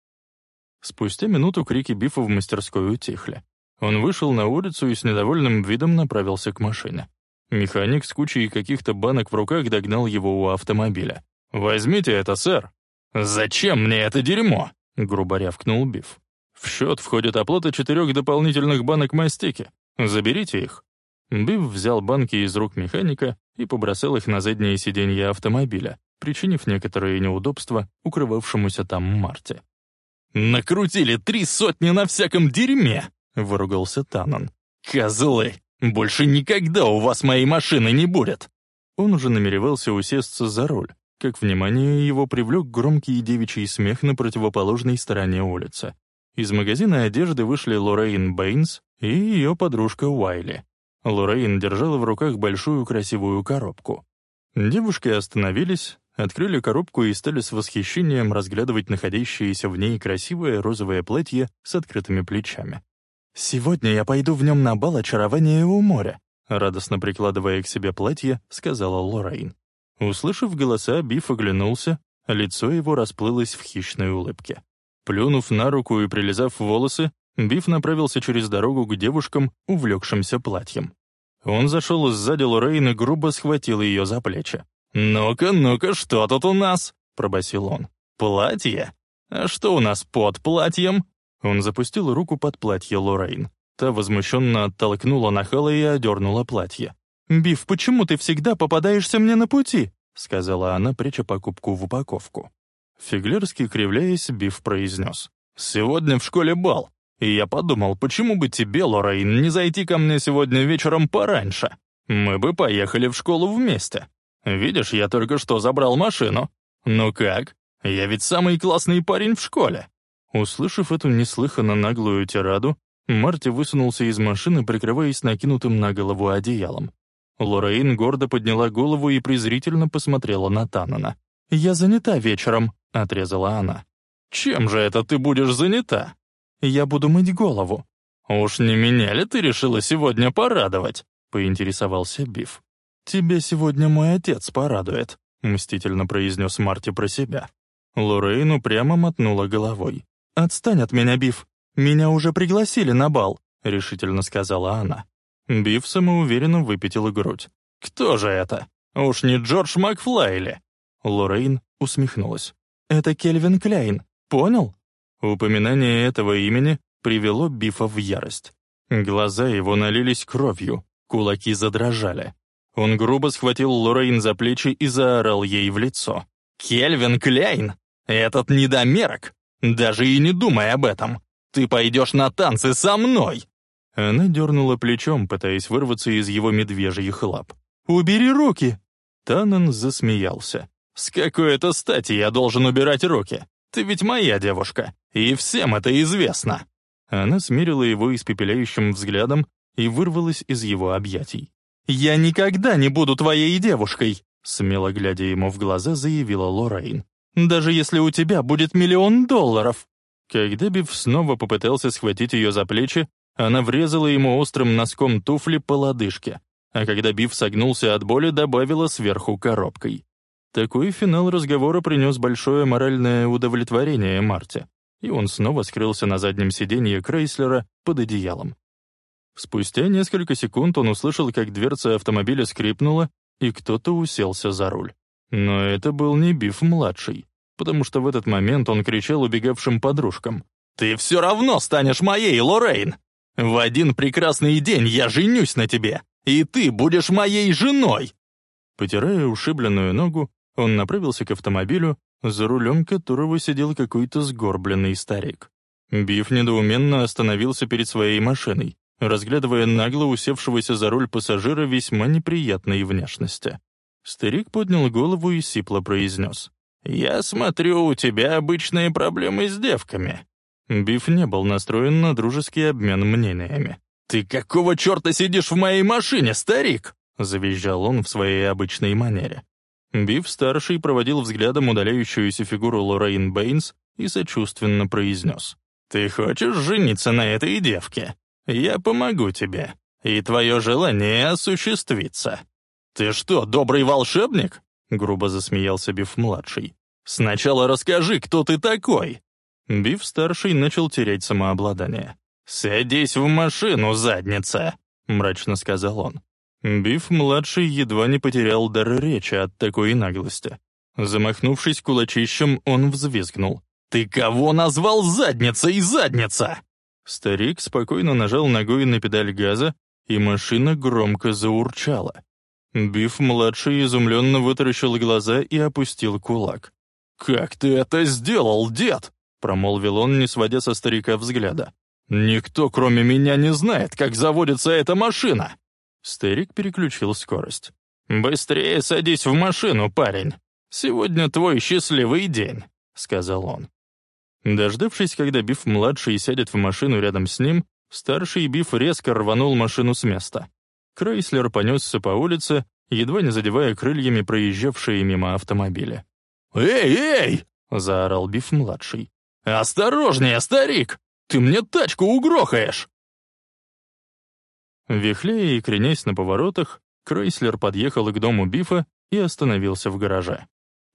Спустя минуту крики Бифа в мастерской утихли. Он вышел на улицу и с недовольным видом направился к машине. Механик с кучей каких-то банок в руках догнал его у автомобиля. «Возьмите это, сэр!» «Зачем мне это дерьмо?» — грубо рявкнул Биф. «В счет входит оплата четырех дополнительных банок мастики. Заберите их». Биф взял банки из рук механика и побросал их на заднее сиденье автомобиля, причинив некоторые неудобства укрывавшемуся там Марте. «Накрутили три сотни на всяком дерьме!» — выругался Танан. «Козлы! Больше никогда у вас моей машины не будет!» Он уже намеревался усесться за руль, как внимание его привлек громкий девичий смех на противоположной стороне улицы. Из магазина одежды вышли Лоррейн Бэйнс и ее подружка Уайли. Лоррейн держала в руках большую красивую коробку. Девушки остановились, открыли коробку и стали с восхищением разглядывать находящееся в ней красивое розовое платье с открытыми плечами. «Сегодня я пойду в нем на бал очарования у моря», радостно прикладывая к себе платье, сказала Лоррейн. Услышав голоса, Биф оглянулся, лицо его расплылось в хищной улыбке. Плюнув на руку и прилизав волосы, Биф направился через дорогу к девушкам, увлекшимся платьем. Он зашел сзади Лоррейн и грубо схватил ее за плечи. «Ну-ка, ну-ка, что тут у нас?» — пробасил он. «Платье? А что у нас под платьем?» Он запустил руку под платье Лоррейн. Та возмущенно оттолкнула нахала и одернула платье. «Биф, почему ты всегда попадаешься мне на пути?» — сказала она, пряча покупку в упаковку. Фиглерский, кривляясь, Биф произнес. «Сегодня в школе бал, и я подумал, почему бы тебе, Лоррейн, не зайти ко мне сегодня вечером пораньше? Мы бы поехали в школу вместе. Видишь, я только что забрал машину. Ну как? Я ведь самый классный парень в школе». Услышав эту неслыханно наглую тираду, Марти высунулся из машины, прикрываясь накинутым на голову одеялом. Лорейн гордо подняла голову и презрительно посмотрела на Танана. «Я занята вечером», — отрезала она. «Чем же это ты будешь занята?» «Я буду мыть голову». «Уж не меня ли ты решила сегодня порадовать?» — поинтересовался Биф. «Тебя сегодня мой отец порадует», — мстительно произнес Марти про себя. Лорейн упрямо мотнула головой. «Отстань от меня, Биф. Меня уже пригласили на бал», — решительно сказала она. Биф самоуверенно выпятила грудь. «Кто же это? Уж не Джордж Макфлайли?» Лоррейн усмехнулась. «Это Кельвин Кляйн. Понял?» Упоминание этого имени привело Бифа в ярость. Глаза его налились кровью, кулаки задрожали. Он грубо схватил Лоррейн за плечи и заорал ей в лицо. «Кельвин Кляйн? Этот недомерок! Даже и не думай об этом. Ты пойдешь на танцы со мной!» Она дернула плечом, пытаясь вырваться из его медвежьих лап. «Убери руки!» Танан засмеялся. «С какой это стати я должен убирать руки? Ты ведь моя девушка, и всем это известно!» Она смирила его испепеляющим взглядом и вырвалась из его объятий. «Я никогда не буду твоей девушкой!» Смело глядя ему в глаза, заявила Лоррейн даже если у тебя будет миллион долларов». Когда Биф снова попытался схватить ее за плечи, она врезала ему острым носком туфли по лодыжке, а когда Биф согнулся от боли, добавила сверху коробкой. Такой финал разговора принес большое моральное удовлетворение Марте, и он снова скрылся на заднем сиденье Крейслера под одеялом. Спустя несколько секунд он услышал, как дверца автомобиля скрипнула, и кто-то уселся за руль. Но это был не Биф-младший, потому что в этот момент он кричал убегавшим подружкам. «Ты все равно станешь моей, Лоррейн! В один прекрасный день я женюсь на тебе, и ты будешь моей женой!» Потирая ушибленную ногу, он направился к автомобилю, за рулем которого сидел какой-то сгорбленный старик. Биф недоуменно остановился перед своей машиной, разглядывая нагло усевшегося за руль пассажира весьма неприятной внешности. Старик поднял голову и сипло произнес. «Я смотрю, у тебя обычные проблемы с девками». Биф не был настроен на дружеский обмен мнениями. «Ты какого черта сидишь в моей машине, старик?» — завизжал он в своей обычной манере. Биф-старший проводил взглядом удаляющуюся фигуру Лоррейн Бэйнс и сочувственно произнес. «Ты хочешь жениться на этой девке? Я помогу тебе, и твое желание осуществится». «Ты что, добрый волшебник?» — грубо засмеялся Биф-младший. «Сначала расскажи, кто ты такой!» Биф-старший начал терять самообладание. «Садись в машину, задница!» — мрачно сказал он. Биф-младший едва не потерял дар речи от такой наглости. Замахнувшись кулачищем, он взвизгнул. «Ты кого назвал задницей, задница?» Старик спокойно нажал ногой на педаль газа, и машина громко заурчала. Биф-младший изумленно вытаращил глаза и опустил кулак. «Как ты это сделал, дед?» — промолвил он, не сводя со старика взгляда. «Никто, кроме меня, не знает, как заводится эта машина!» Старик переключил скорость. «Быстрее садись в машину, парень. Сегодня твой счастливый день», — сказал он. Дождавшись, когда Биф-младший сядет в машину рядом с ним, старший Биф резко рванул машину с места. Крейслер понесся по улице, едва не задевая крыльями проезжавшие мимо автомобиля. «Эй, эй!» — заорал Биф-младший. «Осторожнее, старик! Ты мне тачку угрохаешь!» Вихляя и кренясь на поворотах, Крейслер подъехал к дому Бифа и остановился в гараже.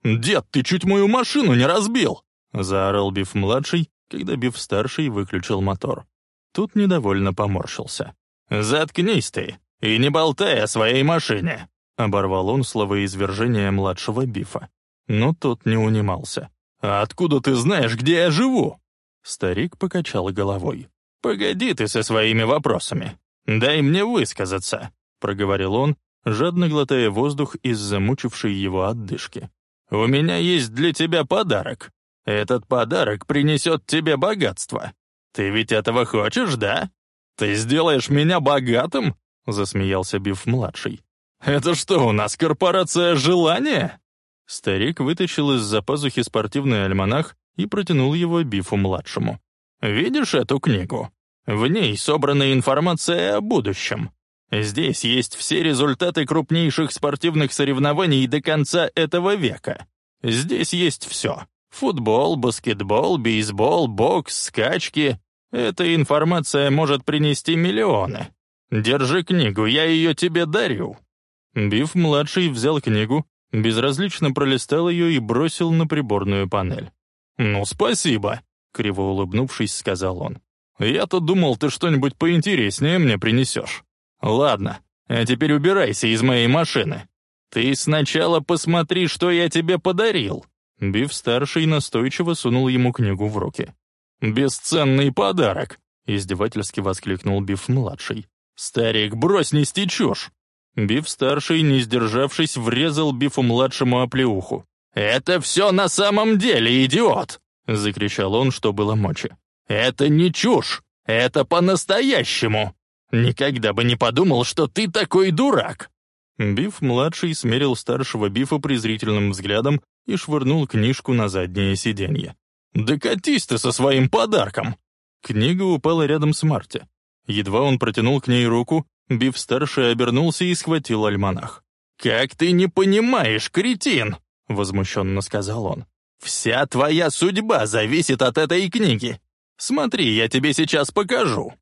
«Дед, ты чуть мою машину не разбил!» — заорал Биф-младший, когда Биф-старший выключил мотор. Тут недовольно поморщился. «Заткнись ты и не болтай о своей машине!» — оборвал он словоизвержение младшего Бифа. Но тот не унимался. «А откуда ты знаешь, где я живу?» Старик покачал головой. «Погоди ты со своими вопросами. «Дай мне высказаться», — проговорил он, жадно глотая воздух из замучившей его отдышки. «У меня есть для тебя подарок. Этот подарок принесет тебе богатство. Ты ведь этого хочешь, да? Ты сделаешь меня богатым?» — засмеялся Биф-младший. «Это что, у нас корпорация желания?» Старик вытащил из-за пазухи спортивный альманах и протянул его Бифу-младшему. «Видишь эту книгу? В ней собрана информация о будущем. Здесь есть все результаты крупнейших спортивных соревнований до конца этого века. Здесь есть все. Футбол, баскетбол, бейсбол, бокс, скачки. Эта информация может принести миллионы. Держи книгу, я ее тебе дарю». Биф-младший взял книгу, безразлично пролистал ее и бросил на приборную панель. «Ну, спасибо», — криво улыбнувшись, сказал он. Я-то думал, ты что-нибудь поинтереснее мне принесешь. Ладно, а теперь убирайся из моей машины. Ты сначала посмотри, что я тебе подарил». Биф-старший настойчиво сунул ему книгу в руки. «Бесценный подарок!» — издевательски воскликнул Биф-младший. «Старик, брось нести чушь!» Биф-старший, не сдержавшись, врезал Бифу-младшему оплеуху. «Это все на самом деле, идиот!» — закричал он, что было мочи. Это не чушь, это по-настоящему. Никогда бы не подумал, что ты такой дурак. Биф-младший смерил старшего Бифа презрительным взглядом и швырнул книжку на заднее сиденье. «Да катись ты со своим подарком!» Книга упала рядом с Марти. Едва он протянул к ней руку, Биф-старший обернулся и схватил альманах. «Как ты не понимаешь, кретин!» — возмущенно сказал он. «Вся твоя судьба зависит от этой книги. Смотри, я тебе сейчас покажу».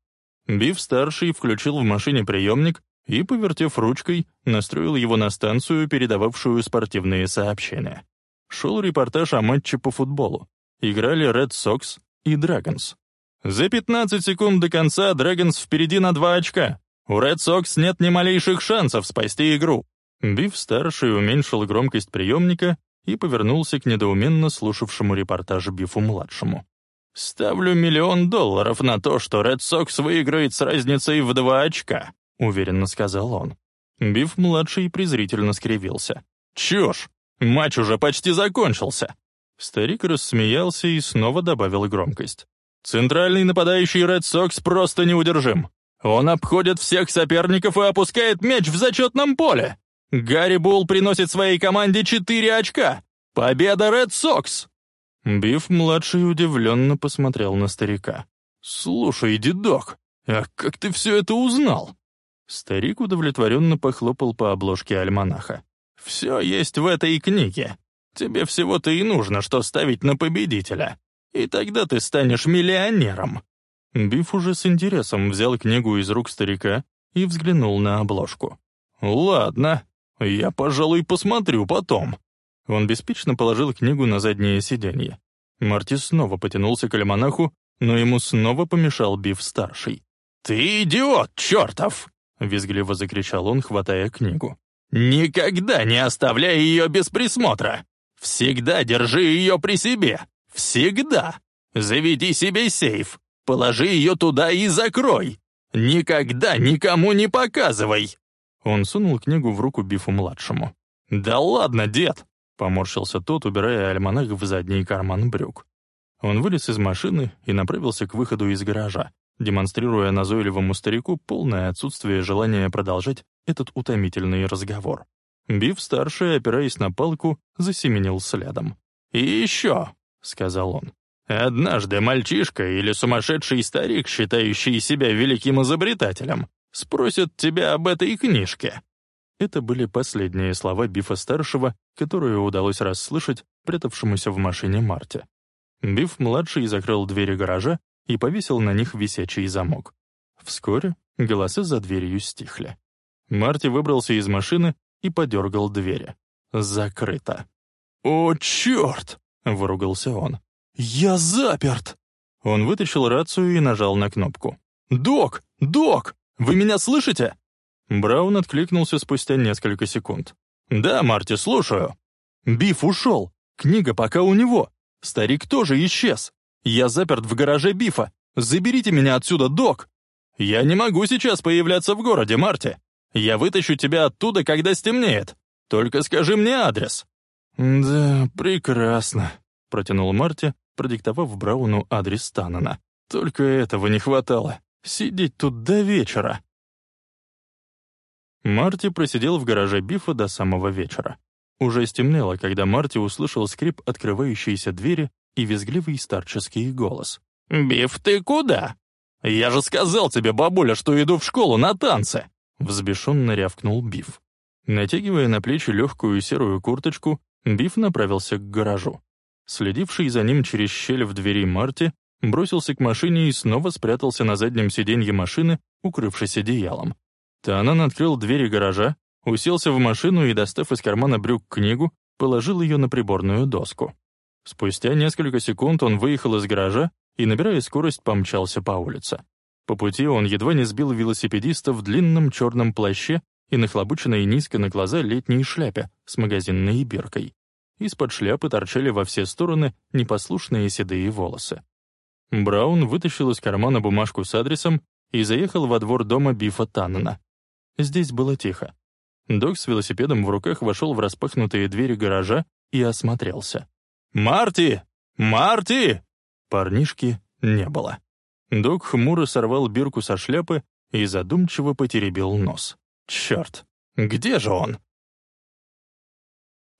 Биф-старший включил в машине приемник и, повертев ручкой, настроил его на станцию, передававшую спортивные сообщения. Шел репортаж о матче по футболу. Играли Red Sox и Dragons. За 15 секунд до конца Dragons впереди на 2 очка. У Red Sox нет ни малейших шансов спасти игру. Биф-старший уменьшил громкость приемника и повернулся к недоуменно слушавшему репортаж Бифу-младшему. «Ставлю миллион долларов на то, что Ред Сокс выиграет с разницей в два очка», — уверенно сказал он. Биф-младший презрительно скривился. «Чушь! Матч уже почти закончился!» Старик рассмеялся и снова добавил громкость. «Центральный нападающий Ред Сокс просто неудержим. Он обходит всех соперников и опускает мяч в зачетном поле. Гарри Булл приносит своей команде четыре очка. Победа Ред Сокс!» Биф-младший удивленно посмотрел на старика. «Слушай, дедок, а как ты все это узнал?» Старик удовлетворенно похлопал по обложке альманаха. Все есть в этой книге. Тебе всего-то и нужно, что ставить на победителя. И тогда ты станешь миллионером». Биф уже с интересом взял книгу из рук старика и взглянул на обложку. «Ладно, я, пожалуй, посмотрю потом». Он беспечно положил книгу на заднее сиденье. Марти снова потянулся к альманаху, но ему снова помешал Биф-старший. «Ты идиот, чертов!» — визгливо закричал он, хватая книгу. «Никогда не оставляй ее без присмотра! Всегда держи ее при себе! Всегда! Заведи себе сейф, положи ее туда и закрой! Никогда никому не показывай!» Он сунул книгу в руку Бифу-младшему. «Да ладно, дед!» — поморщился тот, убирая альманах в задний карман брюк. Он вылез из машины и направился к выходу из гаража, демонстрируя назойливому старику полное отсутствие желания продолжать этот утомительный разговор. Биф-старший, опираясь на палку, засеменил следом. «И еще», — сказал он, — «однажды мальчишка или сумасшедший старик, считающий себя великим изобретателем, спросят тебя об этой книжке». Это были последние слова Бифа-старшего, которые удалось расслышать прятавшемуся в машине Марте. Биф-младший закрыл двери гаража и повесил на них висячий замок. Вскоре голоса за дверью стихли. Марти выбрался из машины и подергал двери. Закрыто. «О, черт!» — выругался он. «Я заперт!» Он вытащил рацию и нажал на кнопку. «Док! Док! Вы меня слышите?» Браун откликнулся спустя несколько секунд. «Да, Марти, слушаю». «Биф ушел. Книга пока у него. Старик тоже исчез. Я заперт в гараже Бифа. Заберите меня отсюда, док!» «Я не могу сейчас появляться в городе, Марти. Я вытащу тебя оттуда, когда стемнеет. Только скажи мне адрес». «Да, прекрасно», — протянул Марти, продиктовав Брауну адрес Таннена. «Только этого не хватало. Сидеть тут до вечера». Марти просидел в гараже Бифа до самого вечера. Уже стемнело, когда Марти услышал скрип открывающейся двери и визгливый старческий голос. «Биф, ты куда? Я же сказал тебе, бабуля, что иду в школу на танцы!» Взбешенно рявкнул Биф. Натягивая на плечи легкую серую курточку, Биф направился к гаражу. Следивший за ним через щель в двери Марти бросился к машине и снова спрятался на заднем сиденье машины, укрывшись одеялом. Танан открыл двери гаража, уселся в машину и, достав из кармана брюк книгу, положил ее на приборную доску. Спустя несколько секунд он выехал из гаража и, набирая скорость, помчался по улице. По пути он едва не сбил велосипедиста в длинном черном плаще и нахлобученной низко на глаза летней шляпе с магазинной биркой. Из-под шляпы торчали во все стороны непослушные седые волосы. Браун вытащил из кармана бумажку с адресом и заехал во двор дома Бифа Таннена. Здесь было тихо. Док с велосипедом в руках вошел в распахнутые двери гаража и осмотрелся. «Марти! Марти!» Парнишки не было. Док хмуро сорвал бирку со шляпы и задумчиво потеребил нос. «Черт! Где же он?»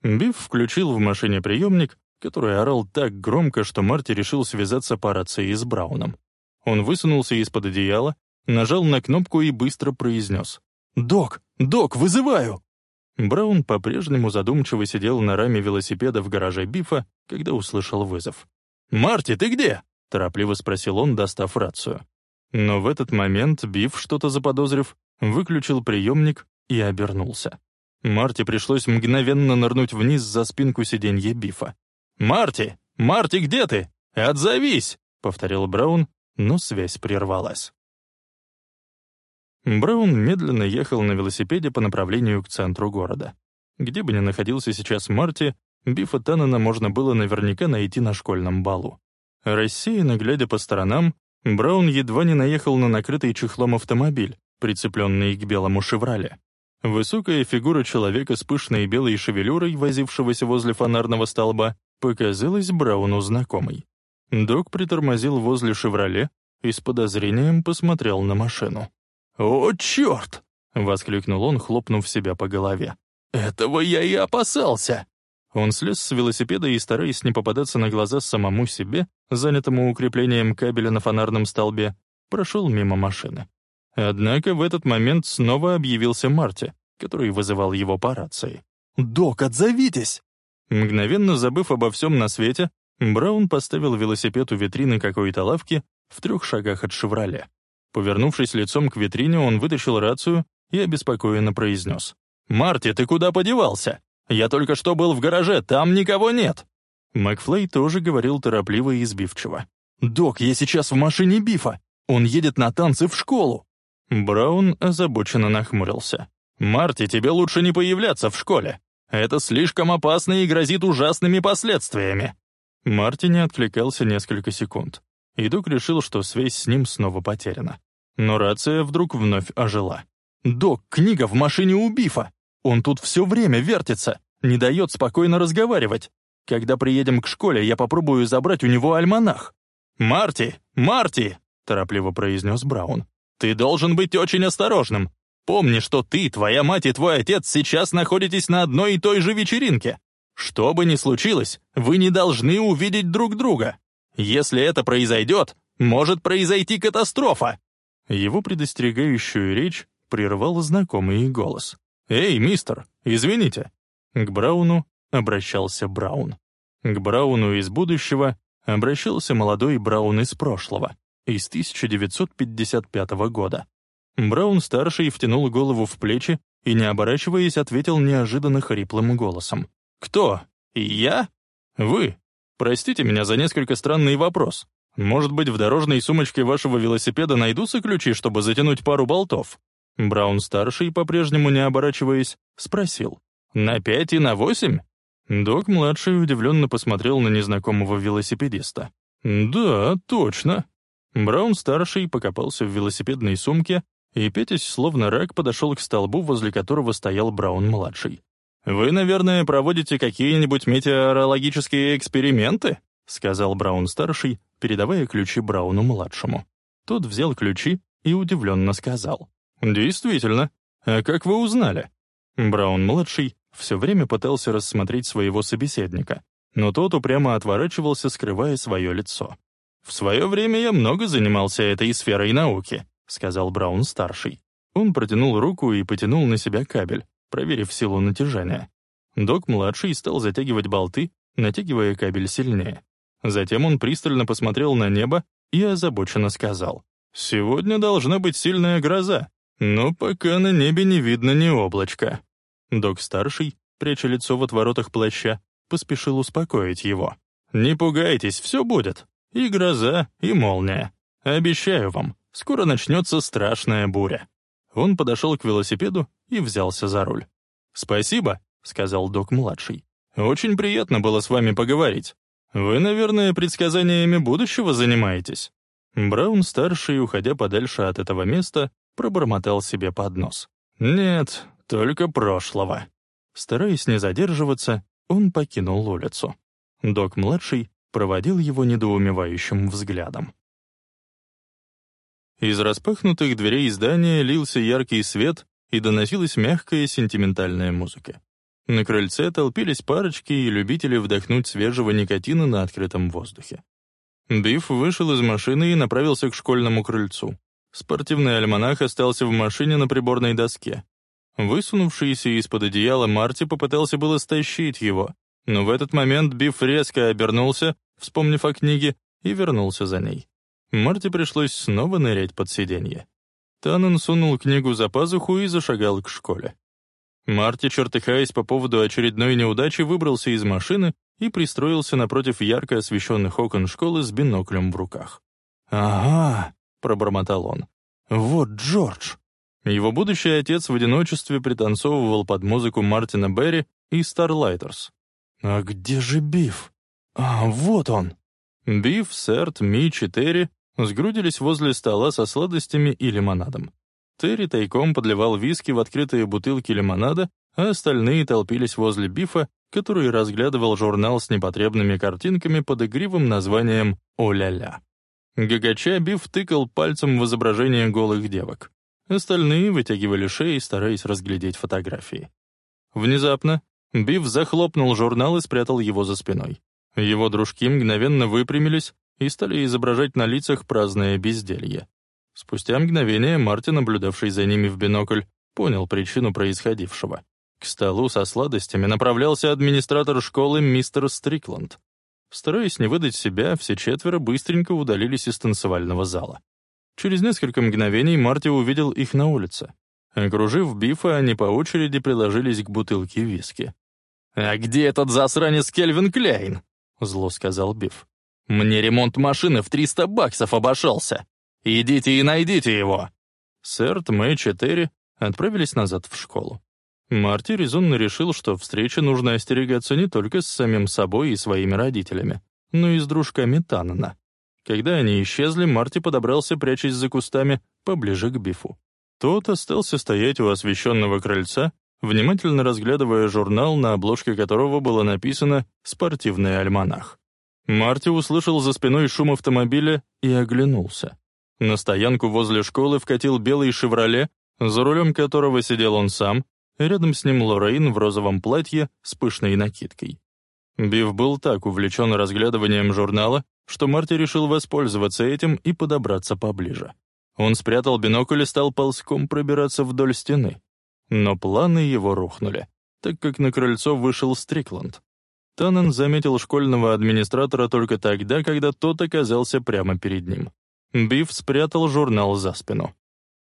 Биф включил в машине приемник, который орал так громко, что Марти решил связаться по рации с Брауном. Он высунулся из-под одеяла, нажал на кнопку и быстро произнес. «Док! Док, вызываю!» Браун по-прежнему задумчиво сидел на раме велосипеда в гараже Бифа, когда услышал вызов. «Марти, ты где?» — торопливо спросил он, достав рацию. Но в этот момент Биф, что-то заподозрив, выключил приемник и обернулся. Марти пришлось мгновенно нырнуть вниз за спинку сиденья Бифа. «Марти! Марти, где ты? Отзовись!» — повторил Браун, но связь прервалась. Браун медленно ехал на велосипеде по направлению к центру города. Где бы ни находился сейчас Марти, Бифа Таннена можно было наверняка найти на школьном балу. Рассеянно глядя по сторонам, Браун едва не наехал на накрытый чехлом автомобиль, прицепленный к белому «Шевроле». Высокая фигура человека с пышной белой шевелюрой, возившегося возле фонарного столба, показалась Брауну знакомой. Док притормозил возле «Шевроле» и с подозрением посмотрел на машину. «О, черт!» — воскликнул он, хлопнув себя по голове. «Этого я и опасался!» Он слез с велосипеда и, стараясь не попадаться на глаза самому себе, занятому укреплением кабеля на фонарном столбе, прошел мимо машины. Однако в этот момент снова объявился Марти, который вызывал его по рации. «Док, отзовитесь!» Мгновенно забыв обо всем на свете, Браун поставил велосипед у витрины какой-то лавки в трех шагах от «Шевроле». Повернувшись лицом к витрине, он вытащил рацию и обеспокоенно произнес. «Марти, ты куда подевался? Я только что был в гараже, там никого нет!» Макфлей тоже говорил торопливо и избивчиво. «Док, я сейчас в машине Бифа! Он едет на танцы в школу!» Браун озабоченно нахмурился. «Марти, тебе лучше не появляться в школе. Это слишком опасно и грозит ужасными последствиями». Марти не отвлекался несколько секунд. И Док решил, что связь с ним снова потеряна. Но рация вдруг вновь ожила. «Док, книга в машине у Бифа! Он тут все время вертится, не дает спокойно разговаривать. Когда приедем к школе, я попробую забрать у него альманах». «Марти! Марти!» — торопливо произнес Браун. «Ты должен быть очень осторожным. Помни, что ты, твоя мать и твой отец сейчас находитесь на одной и той же вечеринке. Что бы ни случилось, вы не должны увидеть друг друга. Если это произойдет, может произойти катастрофа». Его предостерегающую речь прервал знакомый голос. «Эй, мистер, извините!» К Брауну обращался Браун. К Брауну из будущего обращался молодой Браун из прошлого, из 1955 года. Браун-старший втянул голову в плечи и, не оборачиваясь, ответил неожиданно хриплым голосом. «Кто? Я? Вы? Простите меня за несколько странный вопрос. Может быть, в дорожной сумочке вашего велосипеда найдутся ключи, чтобы затянуть пару болтов?» Браун-старший, по-прежнему не оборачиваясь, спросил. «На пять и на восемь?» Док-младший удивленно посмотрел на незнакомого велосипедиста. «Да, точно». Браун-старший покопался в велосипедной сумке и, пятясь, словно рак, подошел к столбу, возле которого стоял Браун-младший. «Вы, наверное, проводите какие-нибудь метеорологические эксперименты?» — сказал Браун-старший, передавая ключи Брауну-младшему. Тот взял ключи и удивленно сказал. «Действительно. А как вы узнали?» Браун-младший все время пытался рассмотреть своего собеседника, но тот упрямо отворачивался, скрывая свое лицо. «В свое время я много занимался этой сферой науки», — сказал Браун-старший. Он протянул руку и потянул на себя кабель, проверив силу натяжения. Док-младший стал затягивать болты, натягивая кабель сильнее. Затем он пристально посмотрел на небо и озабоченно сказал. «Сегодня должна быть сильная гроза. Но пока на небе не видно ни облачка. Док-старший, пряча лицо в отворотах плаща, поспешил успокоить его. «Не пугайтесь, все будет. И гроза, и молния. Обещаю вам, скоро начнется страшная буря». Он подошел к велосипеду и взялся за руль. «Спасибо», — сказал док-младший. «Очень приятно было с вами поговорить. Вы, наверное, предсказаниями будущего занимаетесь?» Браун-старший, уходя подальше от этого места, пробормотал себе под нос. «Нет, только прошлого». Стараясь не задерживаться, он покинул улицу. Док-младший проводил его недоумевающим взглядом. Из распахнутых дверей здания лился яркий свет и доносилась мягкая сентиментальная музыка. На крыльце толпились парочки и любители вдохнуть свежего никотина на открытом воздухе. Биф вышел из машины и направился к школьному крыльцу. Спортивный альманах остался в машине на приборной доске. Высунувшийся из-под одеяла Марти попытался было стащить его, но в этот момент Биф резко обернулся, вспомнив о книге, и вернулся за ней. Марти пришлось снова нырять под сиденье. Таннен сунул книгу за пазуху и зашагал к школе. Марти, чертыхаясь по поводу очередной неудачи, выбрался из машины и пристроился напротив ярко освещенных окон школы с биноклем в руках. «Ага», — пробормотал он. «Вот Джордж!» Его будущий отец в одиночестве пританцовывал под музыку Мартина Берри и Старлайтерс. «А где же Биф? А, вот он!» Биф, Сэрт, Мич и Терри сгрудились возле стола со сладостями и лимонадом. Терри тайком подливал виски в открытые бутылки лимонада, а остальные толпились возле Бифа, который разглядывал журнал с непотребными картинками под игривым названием «О-ля-ля». Гагача Биф тыкал пальцем в изображение голых девок. Остальные вытягивали шеи, стараясь разглядеть фотографии. Внезапно Биф захлопнул журнал и спрятал его за спиной. Его дружки мгновенно выпрямились и стали изображать на лицах праздное безделье. Спустя мгновение Мартин, наблюдавший за ними в бинокль, понял причину происходившего. К столу со сладостями направлялся администратор школы мистер Стрикланд. Стараясь не выдать себя, все четверо быстренько удалились из танцевального зала. Через несколько мгновений Марти увидел их на улице. Окружив Бифа, они по очереди приложились к бутылке виски. «А где этот засранец Кельвин Кляйн?» — зло сказал Биф. «Мне ремонт машины в 300 баксов обошелся. Идите и найдите его!» Сэр Мэй Четыре отправились назад в школу. Марти резонно решил, что встречи нужно остерегаться не только с самим собой и своими родителями, но и с дружками Танана. Когда они исчезли, Марти подобрался, прячась за кустами, поближе к Бифу. Тот остался стоять у освещенного крыльца, внимательно разглядывая журнал, на обложке которого было написано «Спортивный альманах». Марти услышал за спиной шум автомобиля и оглянулся. На стоянку возле школы вкатил белый «Шевроле», за рулем которого сидел он сам, Рядом с ним Лоррейн в розовом платье с пышной накидкой. Биф был так увлечен разглядыванием журнала, что Марти решил воспользоваться этим и подобраться поближе. Он спрятал бинокль и стал ползком пробираться вдоль стены. Но планы его рухнули, так как на крыльцо вышел Стрикланд. Таннен заметил школьного администратора только тогда, когда тот оказался прямо перед ним. Биф спрятал журнал за спину.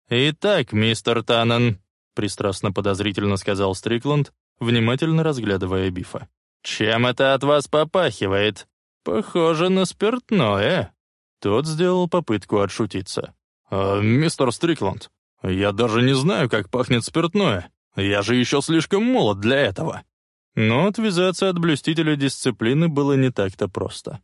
«Итак, мистер Таннен», пристрастно подозрительно сказал Стрикланд, внимательно разглядывая Бифа. «Чем это от вас попахивает? Похоже на спиртное». Тот сделал попытку отшутиться. «А, «Мистер Стрикланд, я даже не знаю, как пахнет спиртное. Я же еще слишком молод для этого». Но отвязаться от блюстителя дисциплины было не так-то просто.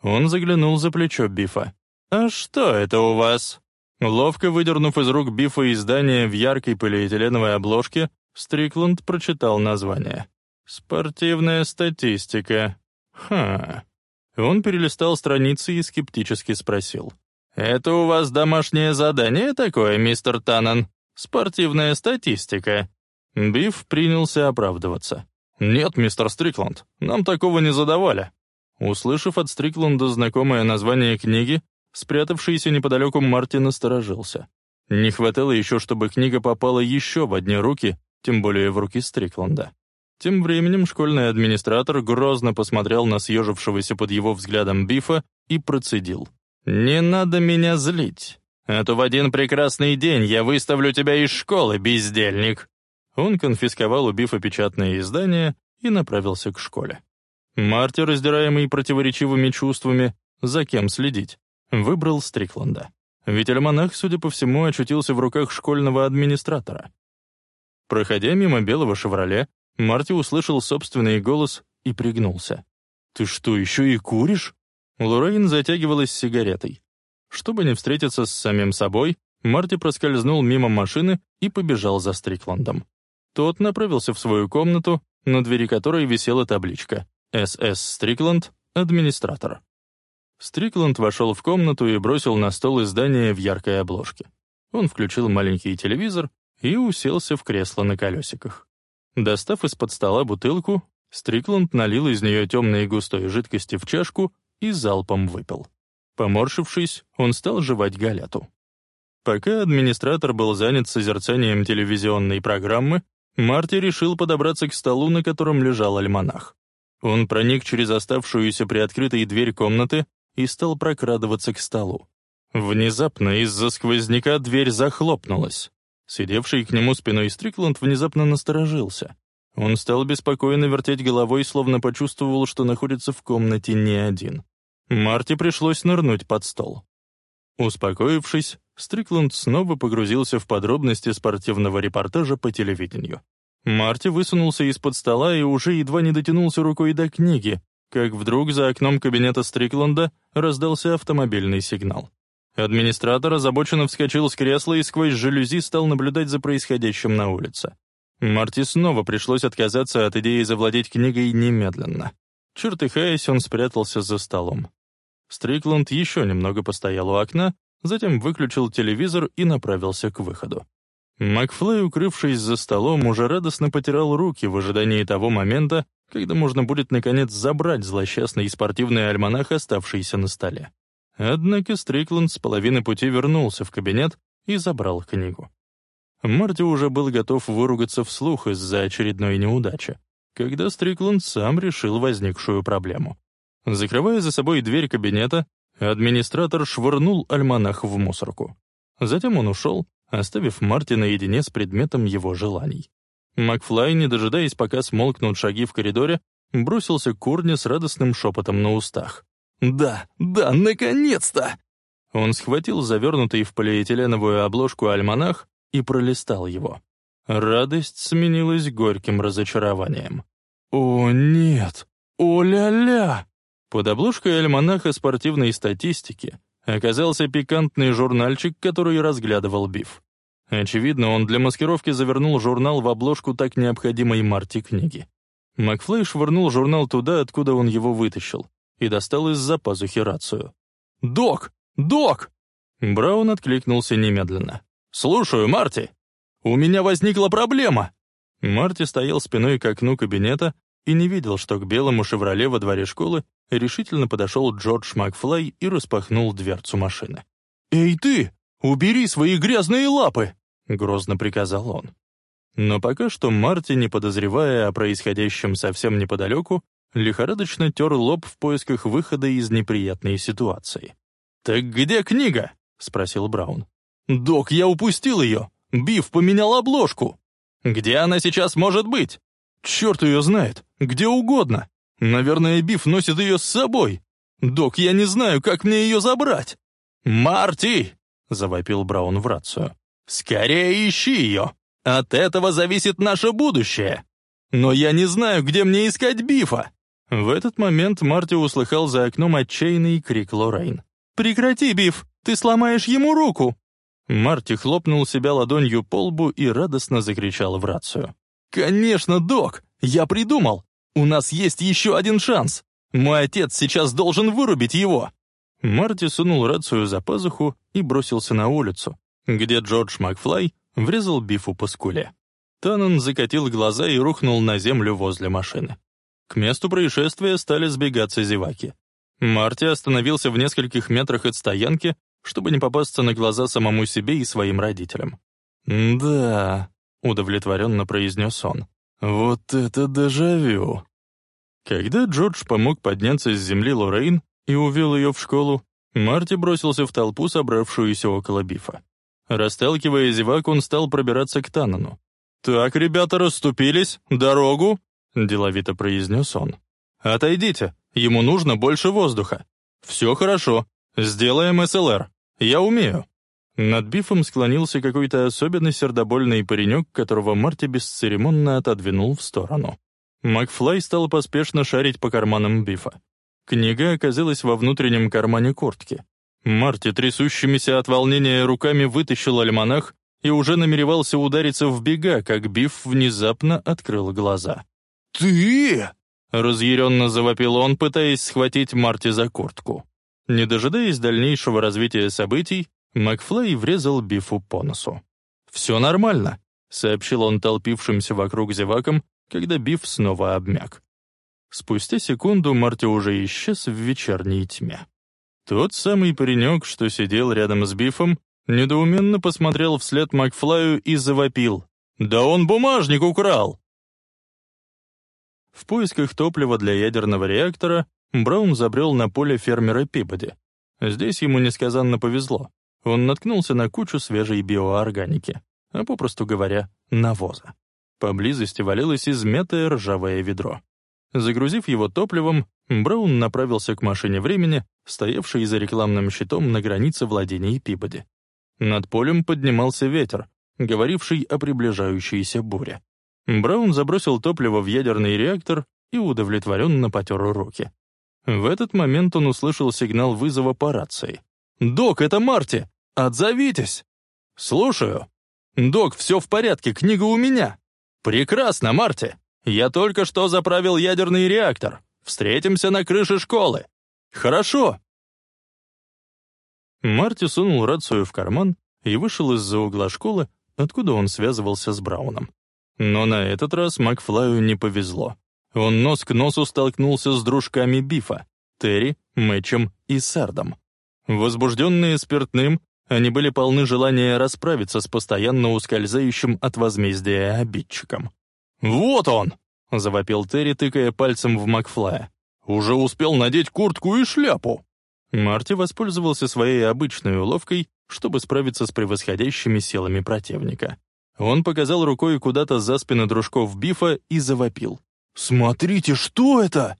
Он заглянул за плечо Бифа. «А что это у вас?» Ловко выдернув из рук Бифа издание в яркой полиэтиленовой обложке, Стрикланд прочитал название. «Спортивная статистика». «Ха». Он перелистал страницы и скептически спросил. «Это у вас домашнее задание такое, мистер Таннен? Спортивная статистика?» Биф принялся оправдываться. «Нет, мистер Стрикланд, нам такого не задавали». Услышав от Стрикланда знакомое название книги, Спрятавшийся неподалеку Мартин насторожился. Не хватало еще, чтобы книга попала еще в одни руки, тем более в руки Стрикланда. Тем временем школьный администратор грозно посмотрел на съежившегося под его взглядом Бифа и процедил. «Не надо меня злить, а то в один прекрасный день я выставлю тебя из школы, бездельник!» Он конфисковал у Бифа печатное издание и направился к школе. Марти, раздираемый противоречивыми чувствами, за кем следить? Выбрал Стрикланда. Ведь альманах, судя по всему, очутился в руках школьного администратора. Проходя мимо белого «Шевроле», Марти услышал собственный голос и пригнулся. «Ты что, еще и куришь?» Лоррейн затягивалась сигаретой. Чтобы не встретиться с самим собой, Марти проскользнул мимо машины и побежал за Стрикландом. Тот направился в свою комнату, на двери которой висела табличка «СС Стрикланд, администратор». Стрикланд вошел в комнату и бросил на стол издание в яркой обложке. Он включил маленький телевизор и уселся в кресло на колесиках. Достав из-под стола бутылку, Стрикланд налил из нее темной густой жидкости в чашку и залпом выпил. Поморщившись, он стал жевать галяту. Пока администратор был занят созерцанием телевизионной программы, Марти решил подобраться к столу, на котором лежал альманах. Он проник через оставшуюся приоткрытой дверь комнаты и стал прокрадываться к столу. Внезапно из-за сквозняка дверь захлопнулась. Сидевший к нему спиной Стрикланд внезапно насторожился. Он стал беспокойно вертеть головой, словно почувствовал, что находится в комнате не один. Марти пришлось нырнуть под стол. Успокоившись, Стрикланд снова погрузился в подробности спортивного репортажа по телевидению. Марти высунулся из-под стола и уже едва не дотянулся рукой до книги, как вдруг за окном кабинета Стрикланда раздался автомобильный сигнал. Администратор озабоченно вскочил с кресла и сквозь жалюзи стал наблюдать за происходящим на улице. Марти снова пришлось отказаться от идеи завладеть книгой немедленно. Чертыхаясь, он спрятался за столом. Стрикланд еще немного постоял у окна, затем выключил телевизор и направился к выходу. Макфлей, укрывшись за столом, уже радостно потирал руки в ожидании того момента, когда можно будет, наконец, забрать злосчастный спортивный альманах, оставшийся на столе. Однако Стрикланд с половины пути вернулся в кабинет и забрал книгу. Марти уже был готов выругаться вслух из-за очередной неудачи, когда Стрикланд сам решил возникшую проблему. Закрывая за собой дверь кабинета, администратор швырнул альманах в мусорку. Затем он ушел, оставив Марти наедине с предметом его желаний. Макфлай, не дожидаясь, пока смолкнут шаги в коридоре, бросился к урне с радостным шепотом на устах. «Да, да, наконец-то!» Он схватил завернутый в полиэтиленовую обложку альманах и пролистал его. Радость сменилась горьким разочарованием. «О, нет! О-ля-ля!» Под обложкой альманаха спортивной статистики оказался пикантный журнальчик, который разглядывал Биф. Очевидно, он для маскировки завернул журнал в обложку так необходимой Марти книги. Макфлей швырнул журнал туда, откуда он его вытащил, и достал из-за пазухи рацию. «Док! Док!» Браун откликнулся немедленно. «Слушаю, Марти! У меня возникла проблема!» Марти стоял спиной к окну кабинета и не видел, что к белому «Шевроле» во дворе школы решительно подошел Джордж Макфлай и распахнул дверцу машины. «Эй ты! Убери свои грязные лапы!» — грозно приказал он. Но пока что Марти, не подозревая о происходящем совсем неподалеку, лихорадочно тер лоб в поисках выхода из неприятной ситуации. «Так где книга?» — спросил Браун. «Док, я упустил ее! Биф поменял обложку! Где она сейчас может быть? Черт ее знает! Где угодно! Наверное, Биф носит ее с собой! Док, я не знаю, как мне ее забрать!» «Марти!» — завопил Браун в рацию. «Скорее ищи ее! От этого зависит наше будущее! Но я не знаю, где мне искать Бифа!» В этот момент Марти услыхал за окном отчаянный крик Лоррейн. «Прекрати, Биф! Ты сломаешь ему руку!» Марти хлопнул себя ладонью по лбу и радостно закричал в рацию. «Конечно, док! Я придумал! У нас есть еще один шанс! Мой отец сейчас должен вырубить его!» Марти сунул рацию за пазуху и бросился на улицу, где Джордж Макфлай врезал Бифу по скуле. Таннон закатил глаза и рухнул на землю возле машины. К месту происшествия стали сбегаться зеваки. Марти остановился в нескольких метрах от стоянки чтобы не попасться на глаза самому себе и своим родителям. «Да», — удовлетворенно произнес он, — «вот это дежавю». Когда Джордж помог подняться с земли Лоррейн и увел ее в школу, Марти бросился в толпу, собравшуюся около Бифа. Расталкивая зевак, он стал пробираться к Танану. «Так, ребята, расступились, дорогу!» — деловито произнес он. «Отойдите, ему нужно больше воздуха. Все хорошо, сделаем СЛР». Я умею». Над Бифом склонился какой-то особенно сердобольный паренек, которого Марти бесцеремонно отодвинул в сторону. Макфлай стал поспешно шарить по карманам Бифа. Книга оказалась во внутреннем кармане куртки. Марти, трясущимися от волнения руками, вытащил альманах и уже намеревался удариться в бега, как Биф внезапно открыл глаза. «Ты!» — разъяренно завопил он, пытаясь схватить Марти за куртку. Не дожидаясь дальнейшего развития событий, Макфлей врезал Бифу по носу. «Все нормально», — сообщил он толпившимся вокруг зевакам, когда Биф снова обмяк. Спустя секунду Марти уже исчез в вечерней тьме. Тот самый паренек, что сидел рядом с Бифом, недоуменно посмотрел вслед Макфлаю и завопил. «Да он бумажник украл!» В поисках топлива для ядерного реактора Браун забрел на поле фермера Пибоди. Здесь ему несказанно повезло. Он наткнулся на кучу свежей биоорганики, а попросту говоря, навоза. Поблизости валялось измятое ржавое ведро. Загрузив его топливом, Браун направился к машине времени, стоявшей за рекламным щитом на границе владений Пибоди. Над полем поднимался ветер, говоривший о приближающейся буре. Браун забросил топливо в ядерный реактор и удовлетворенно потер руки. В этот момент он услышал сигнал вызова по рации. «Док, это Марти! Отзовитесь!» «Слушаю!» «Док, все в порядке, книга у меня!» «Прекрасно, Марти! Я только что заправил ядерный реактор. Встретимся на крыше школы!» «Хорошо!» Марти сунул рацию в карман и вышел из-за угла школы, откуда он связывался с Брауном. Но на этот раз Макфлаю не повезло. Он нос к носу столкнулся с дружками Бифа, Терри, Мэтчем и Сардом. Возбужденные спиртным, Они были полны желания расправиться с постоянно ускользающим от возмездия обидчиком. «Вот он!» — завопил Терри, тыкая пальцем в Макфлая. «Уже успел надеть куртку и шляпу!» Марти воспользовался своей обычной уловкой, чтобы справиться с превосходящими силами противника. Он показал рукой куда-то за спины дружков Бифа и завопил. «Смотрите, что это?»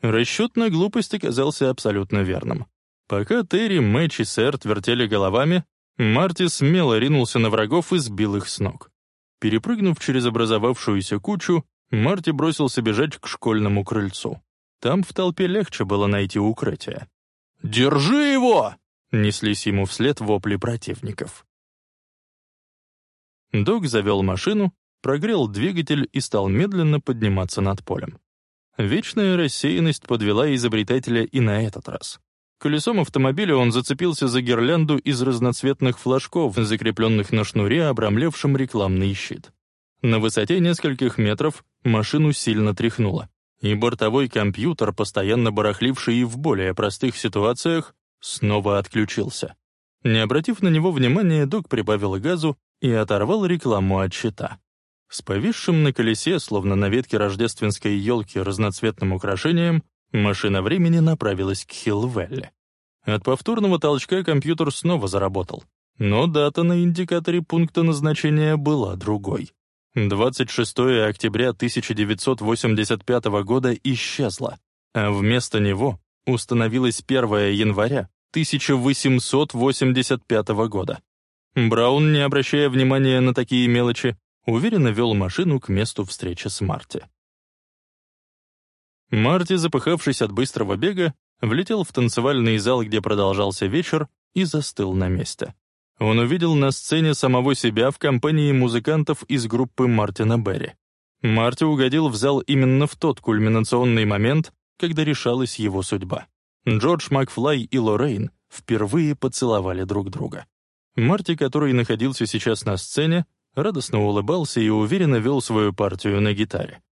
Расчет на глупость оказался абсолютно верным. Пока Терри, Мэтч и Сэрт вертели головами, Марти смело ринулся на врагов и сбил их с ног. Перепрыгнув через образовавшуюся кучу, Марти бросился бежать к школьному крыльцу. Там в толпе легче было найти укрытие. «Держи его!» — неслись ему вслед вопли противников. Док завел машину, прогрел двигатель и стал медленно подниматься над полем. Вечная рассеянность подвела изобретателя и на этот раз. Колесом автомобиля он зацепился за гирлянду из разноцветных флажков, закрепленных на шнуре, обрамлевшем рекламный щит. На высоте нескольких метров машину сильно тряхнуло, и бортовой компьютер, постоянно барахливший и в более простых ситуациях, снова отключился. Не обратив на него внимания, Док прибавил газу и оторвал рекламу от щита. С повисшим на колесе, словно на ветке рождественской елки, разноцветным украшением, машина времени направилась к Хиллвелле. От повторного толчка компьютер снова заработал, но дата на индикаторе пункта назначения была другой. 26 октября 1985 года исчезла, а вместо него установилось 1 января 1885 года. Браун, не обращая внимания на такие мелочи, уверенно вел машину к месту встречи с Марти. Марти, запыхавшись от быстрого бега, влетел в танцевальный зал, где продолжался вечер, и застыл на месте. Он увидел на сцене самого себя в компании музыкантов из группы Мартина Берри. Марти угодил в зал именно в тот кульминационный момент, когда решалась его судьба. Джордж Макфлай и Лоррейн впервые поцеловали друг друга. Марти, который находился сейчас на сцене, радостно улыбался и уверенно вел свою партию на гитаре.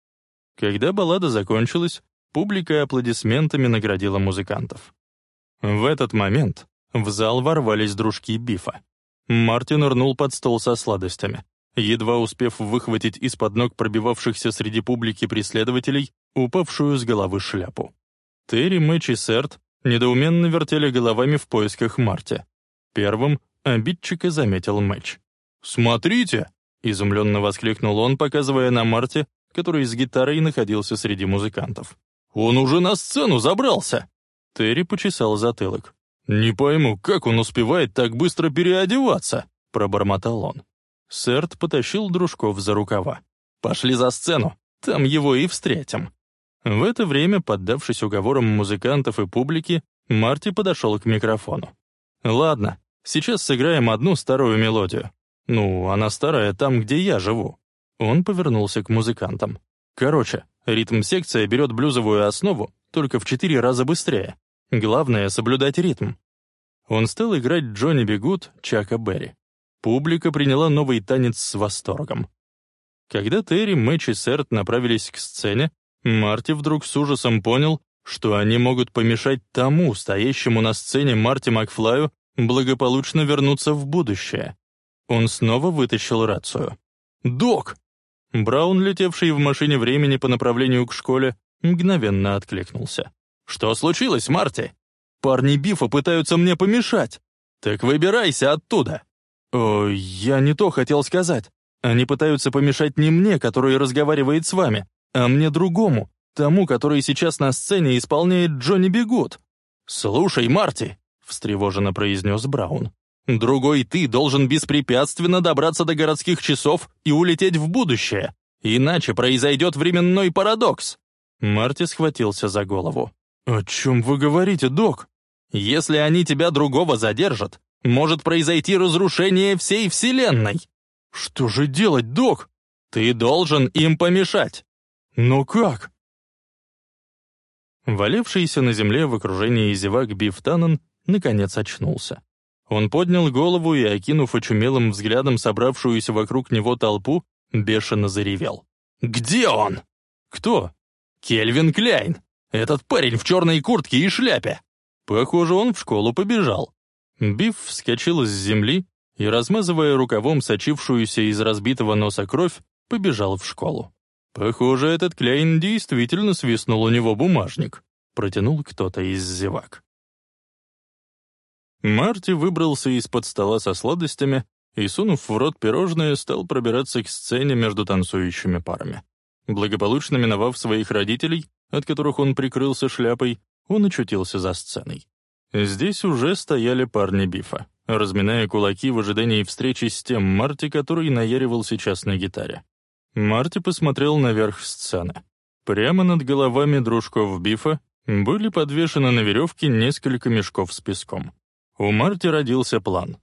Когда баллада закончилась, публика аплодисментами наградила музыкантов. В этот момент в зал ворвались дружки Бифа. Мартин нырнул под стол со сладостями. Едва успев выхватить из-под ног пробивавшихся среди публики преследователей упавшую с головы шляпу. Терри, Мэтч и Серт недоуменно вертели головами в поисках Марти. Первым обидчика заметил Мэтч. «Смотрите!» — изумленно воскликнул он, показывая на Марти, который с гитарой находился среди музыкантов. «Он уже на сцену забрался!» Терри почесал затылок. «Не пойму, как он успевает так быстро переодеваться?» — пробормотал он. Сэрт потащил дружков за рукава. «Пошли за сцену, там его и встретим». В это время, поддавшись уговорам музыкантов и публики, Марти подошел к микрофону. «Ладно, сейчас сыграем одну старую мелодию. Ну, она старая там, где я живу». Он повернулся к музыкантам. «Короче, ритм-секция берет блюзовую основу, только в четыре раза быстрее. Главное — соблюдать ритм». Он стал играть Джонни Бигут Чака Берри. Публика приняла новый танец с восторгом. Когда Терри, Мэтч и Сэрт направились к сцене, Марти вдруг с ужасом понял, что они могут помешать тому, стоящему на сцене Марти Макфлаю, благополучно вернуться в будущее. Он снова вытащил рацию. «Док!» Браун, летевший в машине времени по направлению к школе, мгновенно откликнулся. «Что случилось, Марти? Парни Бифа пытаются мне помешать. Так выбирайся оттуда!» «О, я не то хотел сказать. Они пытаются помешать не мне, который разговаривает с вами, а мне другому, тому, который сейчас на сцене исполняет Джонни Бигут. «Слушай, Марти!» — встревоженно произнес Браун. «Другой ты должен беспрепятственно добраться до городских часов и улететь в будущее, иначе произойдет временной парадокс». Марти схватился за голову. «О чем вы говорите, док?» «Если они тебя другого задержат, может произойти разрушение всей Вселенной». «Что же делать, док?» «Ты должен им помешать». «Но как?» Валившийся на земле в окружении зевак Биф Таннен наконец очнулся. Он поднял голову и, окинув очумелым взглядом собравшуюся вокруг него толпу, бешено заревел. «Где он?» «Кто?» «Кельвин Кляйн! Этот парень в черной куртке и шляпе!» «Похоже, он в школу побежал». Биф вскочил с земли и, размазывая рукавом сочившуюся из разбитого носа кровь, побежал в школу. «Похоже, этот Кляйн действительно свистнул у него бумажник», — протянул кто-то из зевак. Марти выбрался из-под стола со сладостями и, сунув в рот пирожное, стал пробираться к сцене между танцующими парами. Благополучно миновав своих родителей, от которых он прикрылся шляпой, он очутился за сценой. Здесь уже стояли парни Бифа, разминая кулаки в ожидании встречи с тем Марти, который наяривал сейчас на гитаре. Марти посмотрел наверх сцены. Прямо над головами дружков Бифа были подвешены на веревке несколько мешков с песком. У Марти родился план.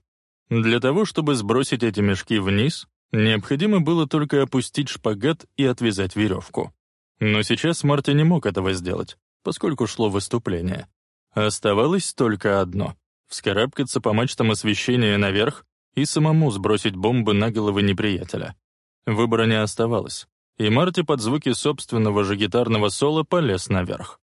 Для того, чтобы сбросить эти мешки вниз, необходимо было только опустить шпагат и отвязать веревку. Но сейчас Марти не мог этого сделать, поскольку шло выступление. Оставалось только одно — вскарабкаться по мачтам освещения наверх и самому сбросить бомбы на головы неприятеля. Выбора не оставалось, и Марти под звуки собственного же гитарного соло полез наверх.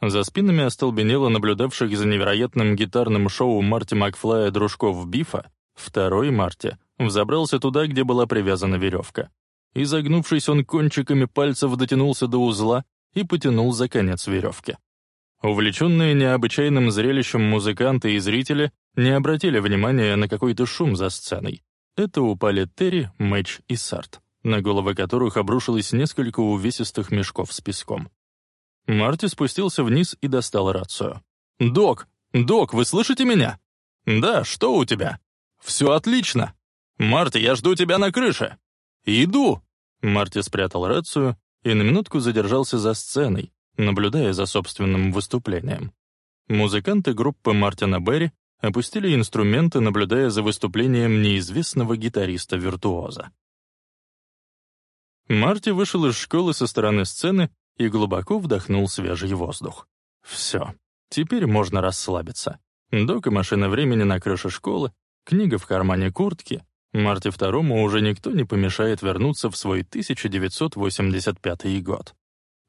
За спинами остолбенело наблюдавших за невероятным гитарным шоу Марти Макфлая дружков Бифа, второй Марти взобрался туда, где была привязана веревка. Изогнувшись, он кончиками пальцев дотянулся до узла и потянул за конец веревки. Увлеченные необычайным зрелищем музыканты и зрители не обратили внимания на какой-то шум за сценой. Это упали Терри, Мэтч и Сарт, на головы которых обрушилось несколько увесистых мешков с песком. Марти спустился вниз и достал рацию. «Док! Док, вы слышите меня?» «Да, что у тебя?» «Все отлично!» «Марти, я жду тебя на крыше!» «Иду!» Марти спрятал рацию и на минутку задержался за сценой, наблюдая за собственным выступлением. Музыканты группы Мартина Берри опустили инструменты, наблюдая за выступлением неизвестного гитариста-виртуоза. Марти вышел из школы со стороны сцены и глубоко вдохнул свежий воздух. Все, теперь можно расслабиться. Док и машина времени на крыше школы, книга в кармане куртки. Марте Второму уже никто не помешает вернуться в свой 1985 год.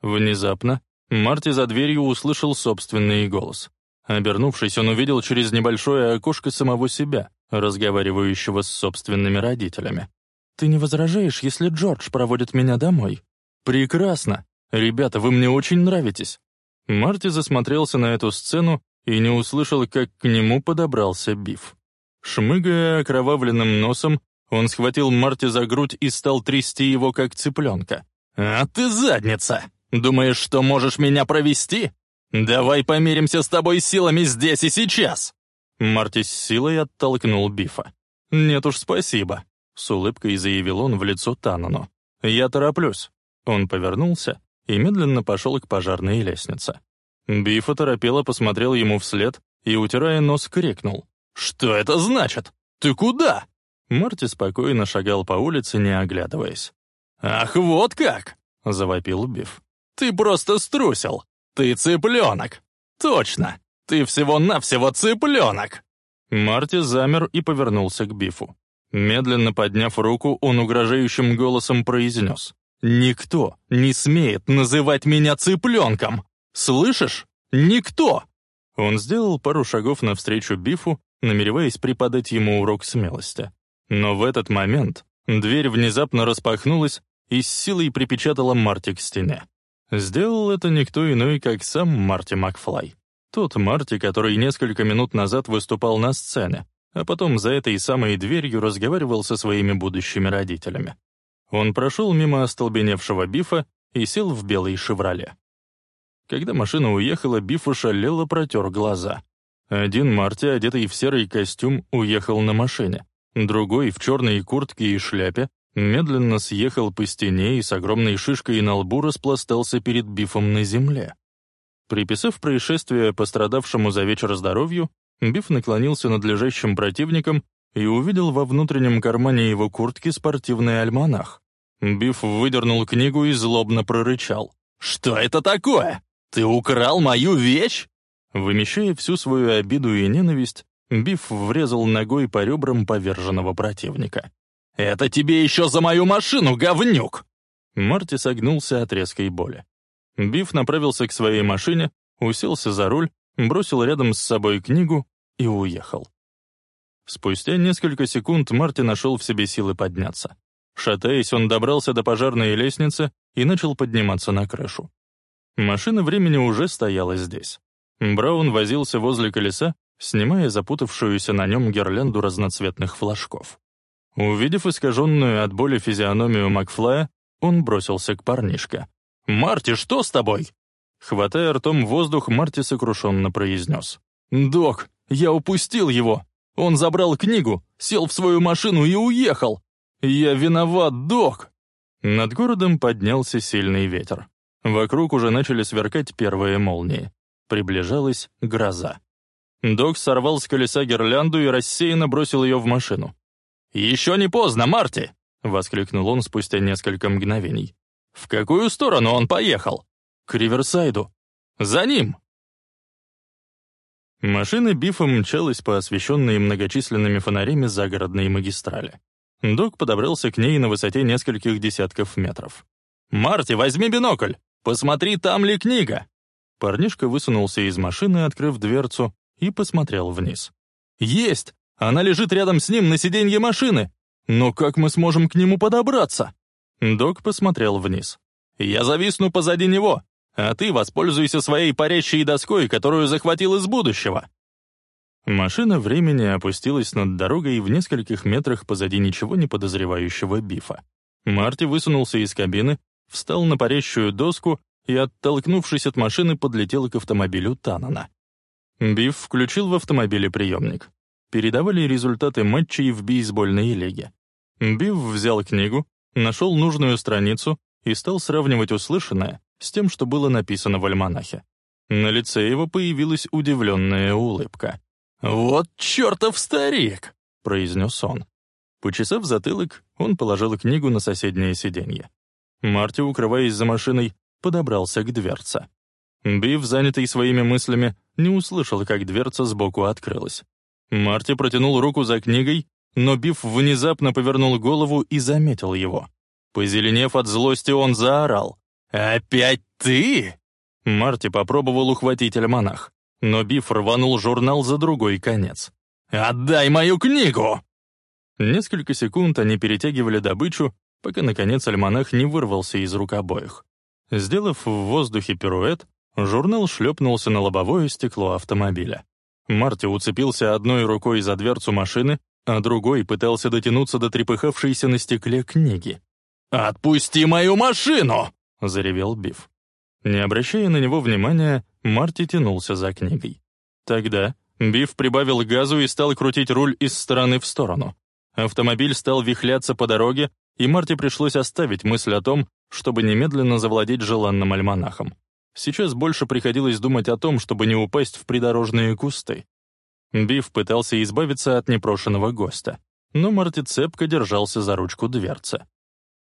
Внезапно Марти за дверью услышал собственный голос. Обернувшись, он увидел через небольшое окошко самого себя, разговаривающего с собственными родителями. «Ты не возражаешь, если Джордж проводит меня домой?» «Прекрасно! Ребята, вы мне очень нравитесь!» Марти засмотрелся на эту сцену и не услышал, как к нему подобрался Биф. Шмыгая окровавленным носом, он схватил Марти за грудь и стал трясти его, как цыпленка. «А ты задница! Думаешь, что можешь меня провести? Давай помиримся с тобой силами здесь и сейчас!» Марти с силой оттолкнул Бифа. «Нет уж, спасибо», — с улыбкой заявил он в лицо Танану. «Я тороплюсь». Он повернулся и медленно пошел к пожарной лестнице. Биф оторопело посмотрел ему вслед и, утирая нос, крикнул. «Что это значит? Ты куда?» Марти спокойно шагал по улице, не оглядываясь. «Ах, вот как!» — завопил Биф. «Ты просто струсил! Ты цыпленок! Точно! Ты всего-навсего цыпленок!» Марти замер и повернулся к Бифу. Медленно подняв руку, он угрожающим голосом произнес. «Никто не смеет называть меня цыпленком! Слышишь? Никто!» Он сделал пару шагов навстречу Бифу, намереваясь преподать ему урок смелости. Но в этот момент дверь внезапно распахнулась и с силой припечатала Марти к стене. Сделал это никто иной, как сам Марти Макфлай. Тот Марти, который несколько минут назад выступал на сцене, а потом за этой самой дверью разговаривал со своими будущими родителями. Он прошел мимо остолбеневшего Бифа и сел в белый «Шевроле». Когда машина уехала, Биф ошалело протер глаза. Один Марти, одетый в серый костюм, уехал на машине. Другой, в черной куртке и шляпе, медленно съехал по стене и с огромной шишкой на лбу распластался перед Бифом на земле. Приписав происшествие пострадавшему за вечер здоровью, Биф наклонился над лежащим противником и увидел во внутреннем кармане его куртки спортивный альманах. Биф выдернул книгу и злобно прорычал. «Что это такое? Ты украл мою вещь?» Вымещая всю свою обиду и ненависть, Биф врезал ногой по ребрам поверженного противника. «Это тебе еще за мою машину, говнюк!» Марти согнулся от резкой боли. Биф направился к своей машине, уселся за руль, бросил рядом с собой книгу и уехал. Спустя несколько секунд Марти нашел в себе силы подняться. Шатаясь, он добрался до пожарной лестницы и начал подниматься на крышу. Машина времени уже стояла здесь. Браун возился возле колеса, снимая запутавшуюся на нем гирлянду разноцветных флажков. Увидев искаженную от боли физиономию Макфлая, он бросился к парнишке. «Марти, что с тобой?» Хватая ртом воздух, Марти сокрушенно произнес. «Док, я упустил его. Он забрал книгу, сел в свою машину и уехал. Я виноват, док!» Над городом поднялся сильный ветер. Вокруг уже начали сверкать первые молнии. Приближалась гроза. Док сорвал с колеса гирлянду и рассеянно бросил ее в машину. «Еще не поздно, Марти!» — воскликнул он спустя несколько мгновений. «В какую сторону он поехал?» «К Риверсайду». «За ним!» Машина Бифа мчалась по освещенной многочисленными фонарями загородной магистрали. Док подобрался к ней на высоте нескольких десятков метров. «Марти, возьми бинокль! Посмотри, там ли книга!» Парнишка высунулся из машины, открыв дверцу, и посмотрел вниз. «Есть! Она лежит рядом с ним на сиденье машины! Но как мы сможем к нему подобраться?» Док посмотрел вниз. «Я зависну позади него, а ты воспользуйся своей парящей доской, которую захватил из будущего». Машина времени опустилась над дорогой в нескольких метрах позади ничего не подозревающего Бифа. Марти высунулся из кабины, встал на парящую доску и, оттолкнувшись от машины, подлетел к автомобилю Танана. Биф включил в автомобиле приемник. Передавали результаты матчей в бейсбольной лиге. Биф взял книгу, нашел нужную страницу и стал сравнивать услышанное с тем, что было написано в альманахе. На лице его появилась удивленная улыбка. «Вот чертов старик!» — произнес он. Почесав затылок, он положил книгу на соседнее сиденье. Марти, укрываясь за машиной, подобрался к дверце. Бив, занятый своими мыслями, не услышал, как дверца сбоку открылась. Марти протянул руку за книгой, но Биф внезапно повернул голову и заметил его. Позеленев от злости, он заорал. «Опять ты?» Марти попробовал ухватить альманах но Биф рванул журнал за другой конец. «Отдай мою книгу!» Несколько секунд они перетягивали добычу, пока, наконец, альманах не вырвался из рук обоих. Сделав в воздухе пируэт, журнал шлепнулся на лобовое стекло автомобиля. Марти уцепился одной рукой за дверцу машины, а другой пытался дотянуться до трепыхавшейся на стекле книги. «Отпусти мою машину!» — заревел Биф. Не обращая на него внимания, Марти тянулся за книгой. Тогда Биф прибавил газу и стал крутить руль из стороны в сторону. Автомобиль стал вихляться по дороге, и Марти пришлось оставить мысль о том, чтобы немедленно завладеть желанным альманахом. Сейчас больше приходилось думать о том, чтобы не упасть в придорожные кусты. Биф пытался избавиться от непрошенного гостя, но Марти цепко держался за ручку дверцы.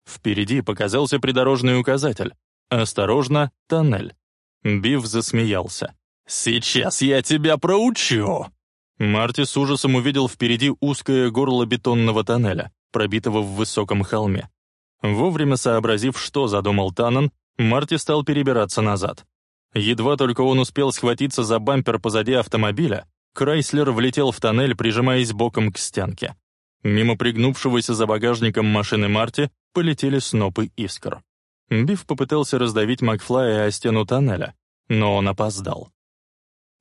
Впереди показался придорожный указатель. «Осторожно, тоннель». Биф засмеялся. «Сейчас я тебя проучу!» Марти с ужасом увидел впереди узкое горло бетонного тоннеля, пробитого в высоком холме. Вовремя сообразив, что задумал Таннен, Марти стал перебираться назад. Едва только он успел схватиться за бампер позади автомобиля, Крайслер влетел в тоннель, прижимаясь боком к стенке. Мимо пригнувшегося за багажником машины Марти полетели снопы искр. Биф попытался раздавить Макфлая о стену тоннеля, но он опоздал.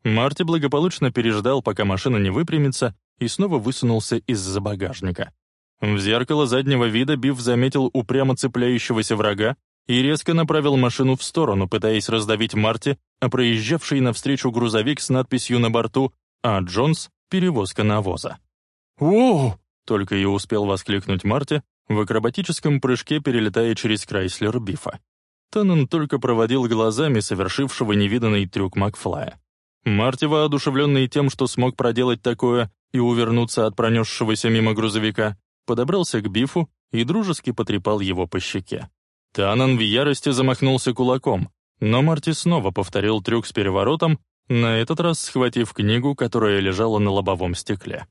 Марти благополучно переждал, пока машина не выпрямится, и снова высунулся из-за багажника. В зеркало заднего вида Биф заметил упрямо цепляющегося врага и резко направил машину в сторону, пытаясь раздавить Марти, а проезжавший навстречу грузовик с надписью на борту «А Джонс. Перевозка навоза». «Воу!» — только и успел воскликнуть Марти, в акробатическом прыжке перелетая через Крайслер Бифа. Таннен только проводил глазами совершившего невиданный трюк Макфлая. Марти, воодушевленный тем, что смог проделать такое и увернуться от пронесшегося мимо грузовика, подобрался к Бифу и дружески потрепал его по щеке. Таннен в ярости замахнулся кулаком, но Марти снова повторил трюк с переворотом, на этот раз схватив книгу, которая лежала на лобовом стекле.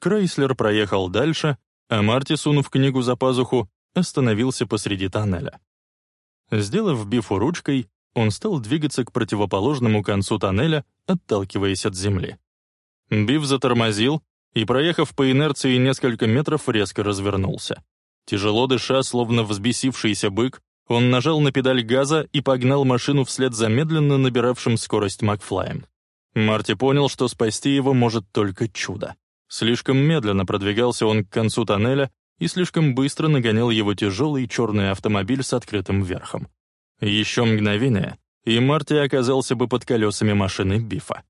Крейслер проехал дальше, а Марти, сунув книгу за пазуху, остановился посреди тоннеля. Сделав Бифу ручкой, он стал двигаться к противоположному концу тоннеля, отталкиваясь от земли. Биф затормозил и, проехав по инерции несколько метров, резко развернулся. Тяжело дыша, словно взбесившийся бык, он нажал на педаль газа и погнал машину вслед за медленно набиравшим скорость Макфлаем. Марти понял, что спасти его может только чудо. Слишком медленно продвигался он к концу тоннеля и слишком быстро нагонял его тяжелый черный автомобиль с открытым верхом. Еще мгновение, и Марти оказался бы под колесами машины Бифа.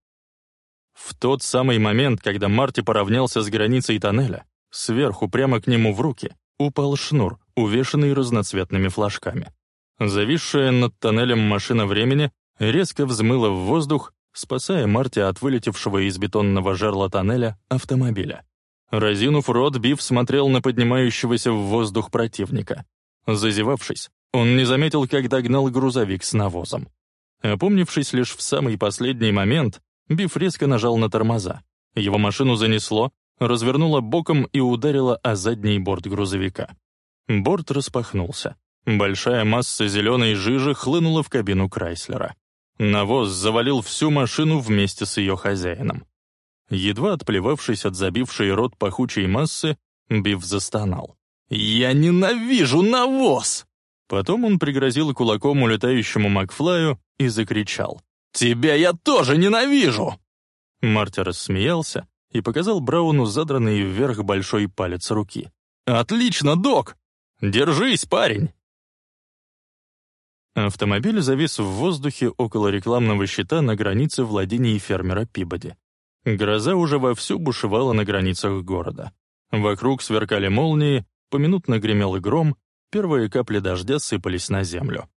В тот самый момент, когда Марти поравнялся с границей тоннеля, сверху прямо к нему в руки упал шнур, увешанный разноцветными флажками. Зависшая над тоннелем машина времени резко взмыла в воздух, спасая Марти от вылетевшего из бетонного жерла тоннеля автомобиля. Разинув рот, Биф смотрел на поднимающегося в воздух противника. Зазевавшись, он не заметил, как догнал грузовик с навозом. Опомнившись лишь в самый последний момент, Биф резко нажал на тормоза. Его машину занесло, развернуло боком и ударило о задний борт грузовика. Борт распахнулся. Большая масса зеленой жижи хлынула в кабину Крайслера. Навоз завалил всю машину вместе с ее хозяином. Едва отплевавшись от забившей рот пахучей массы, Биф застонал. «Я ненавижу навоз!» Потом он пригрозил кулаком улетающему Макфлаю и закричал. «Тебя я тоже ненавижу!» Марти рассмеялся и показал Брауну задранный вверх большой палец руки. «Отлично, док! Держись, парень!» Автомобиль завис в воздухе около рекламного щита на границе владений фермера Пибоди. Гроза уже вовсю бушевала на границах города. Вокруг сверкали молнии, поминутно гремел гром, первые капли дождя сыпались на землю.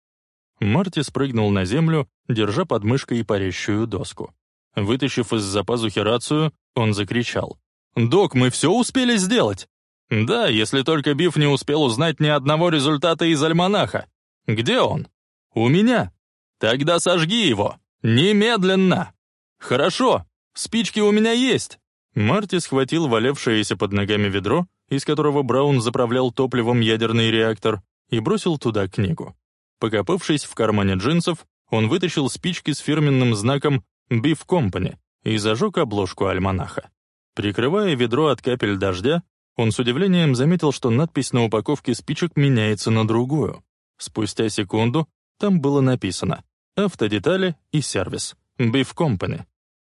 Марти спрыгнул на землю, держа под мышкой парящую доску. Вытащив из-за пазухи рацию, он закричал. «Док, мы все успели сделать?» «Да, если только Биф не успел узнать ни одного результата из альманаха. Где он?» «У меня». «Тогда сожги его! Немедленно!» «Хорошо, спички у меня есть!» Марти схватил валявшееся под ногами ведро, из которого Браун заправлял топливом ядерный реактор, и бросил туда книгу. Покопавшись в кармане джинсов, он вытащил спички с фирменным знаком «Beef Company» и зажег обложку альманаха. Прикрывая ведро от капель дождя, он с удивлением заметил, что надпись на упаковке спичек меняется на другую. Спустя секунду там было написано «Автодетали и сервис. Beef Company».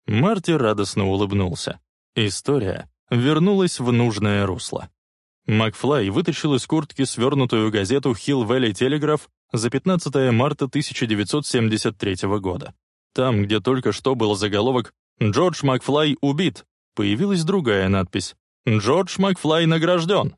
Марти радостно улыбнулся. История вернулась в нужное русло. Макфлай вытащил из куртки свернутую газету Hill Valley Telegraph за 15 марта 1973 года. Там, где только что был заголовок «Джордж Макфлай убит», появилась другая надпись «Джордж Макфлай награжден».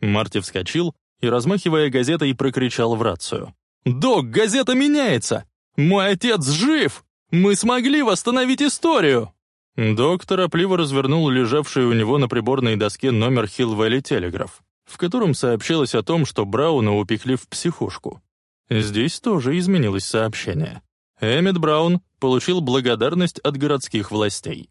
Марти вскочил и, размахивая газетой, прокричал в рацию. «Док, газета меняется! Мой отец жив! Мы смогли восстановить историю!» Док торопливо развернул лежавший у него на приборной доске номер Valley Telegraph, в котором сообщалось о том, что Брауна упекли в психушку. Здесь тоже изменилось сообщение. Эммет Браун получил благодарность от городских властей.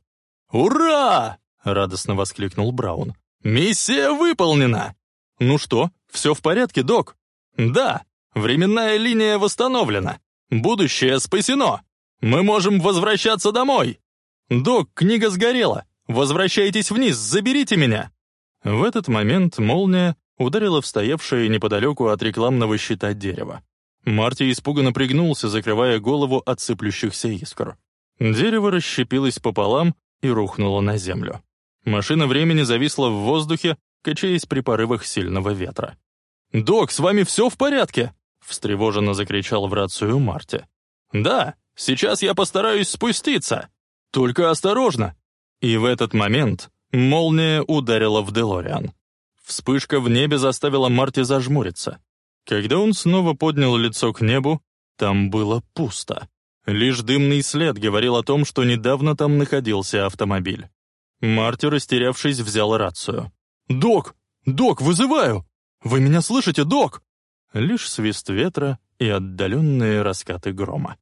«Ура!» — радостно воскликнул Браун. «Миссия выполнена!» «Ну что, все в порядке, док?» «Да, Временная линия восстановлена. Будущее спасено. Мы можем возвращаться домой. Док, книга сгорела. Возвращайтесь вниз, заберите меня. В этот момент молния ударила в стоявшее неподалеку от рекламного щита дерево. Марти испуганно пригнулся, закрывая голову от сыплющихся искр. Дерево расщепилось пополам и рухнуло на землю. Машина времени зависла в воздухе, качаясь при порывах сильного ветра. «Док, с вами все в порядке?» Встревоженно закричал в рацию Марти. «Да, сейчас я постараюсь спуститься. Только осторожно!» И в этот момент молния ударила в Делориан. Вспышка в небе заставила Марти зажмуриться. Когда он снова поднял лицо к небу, там было пусто. Лишь дымный след говорил о том, что недавно там находился автомобиль. Марти, растерявшись, взял рацию. «Док! Док, вызываю! Вы меня слышите, док?» Лишь свист ветра и отдаленные раскаты грома.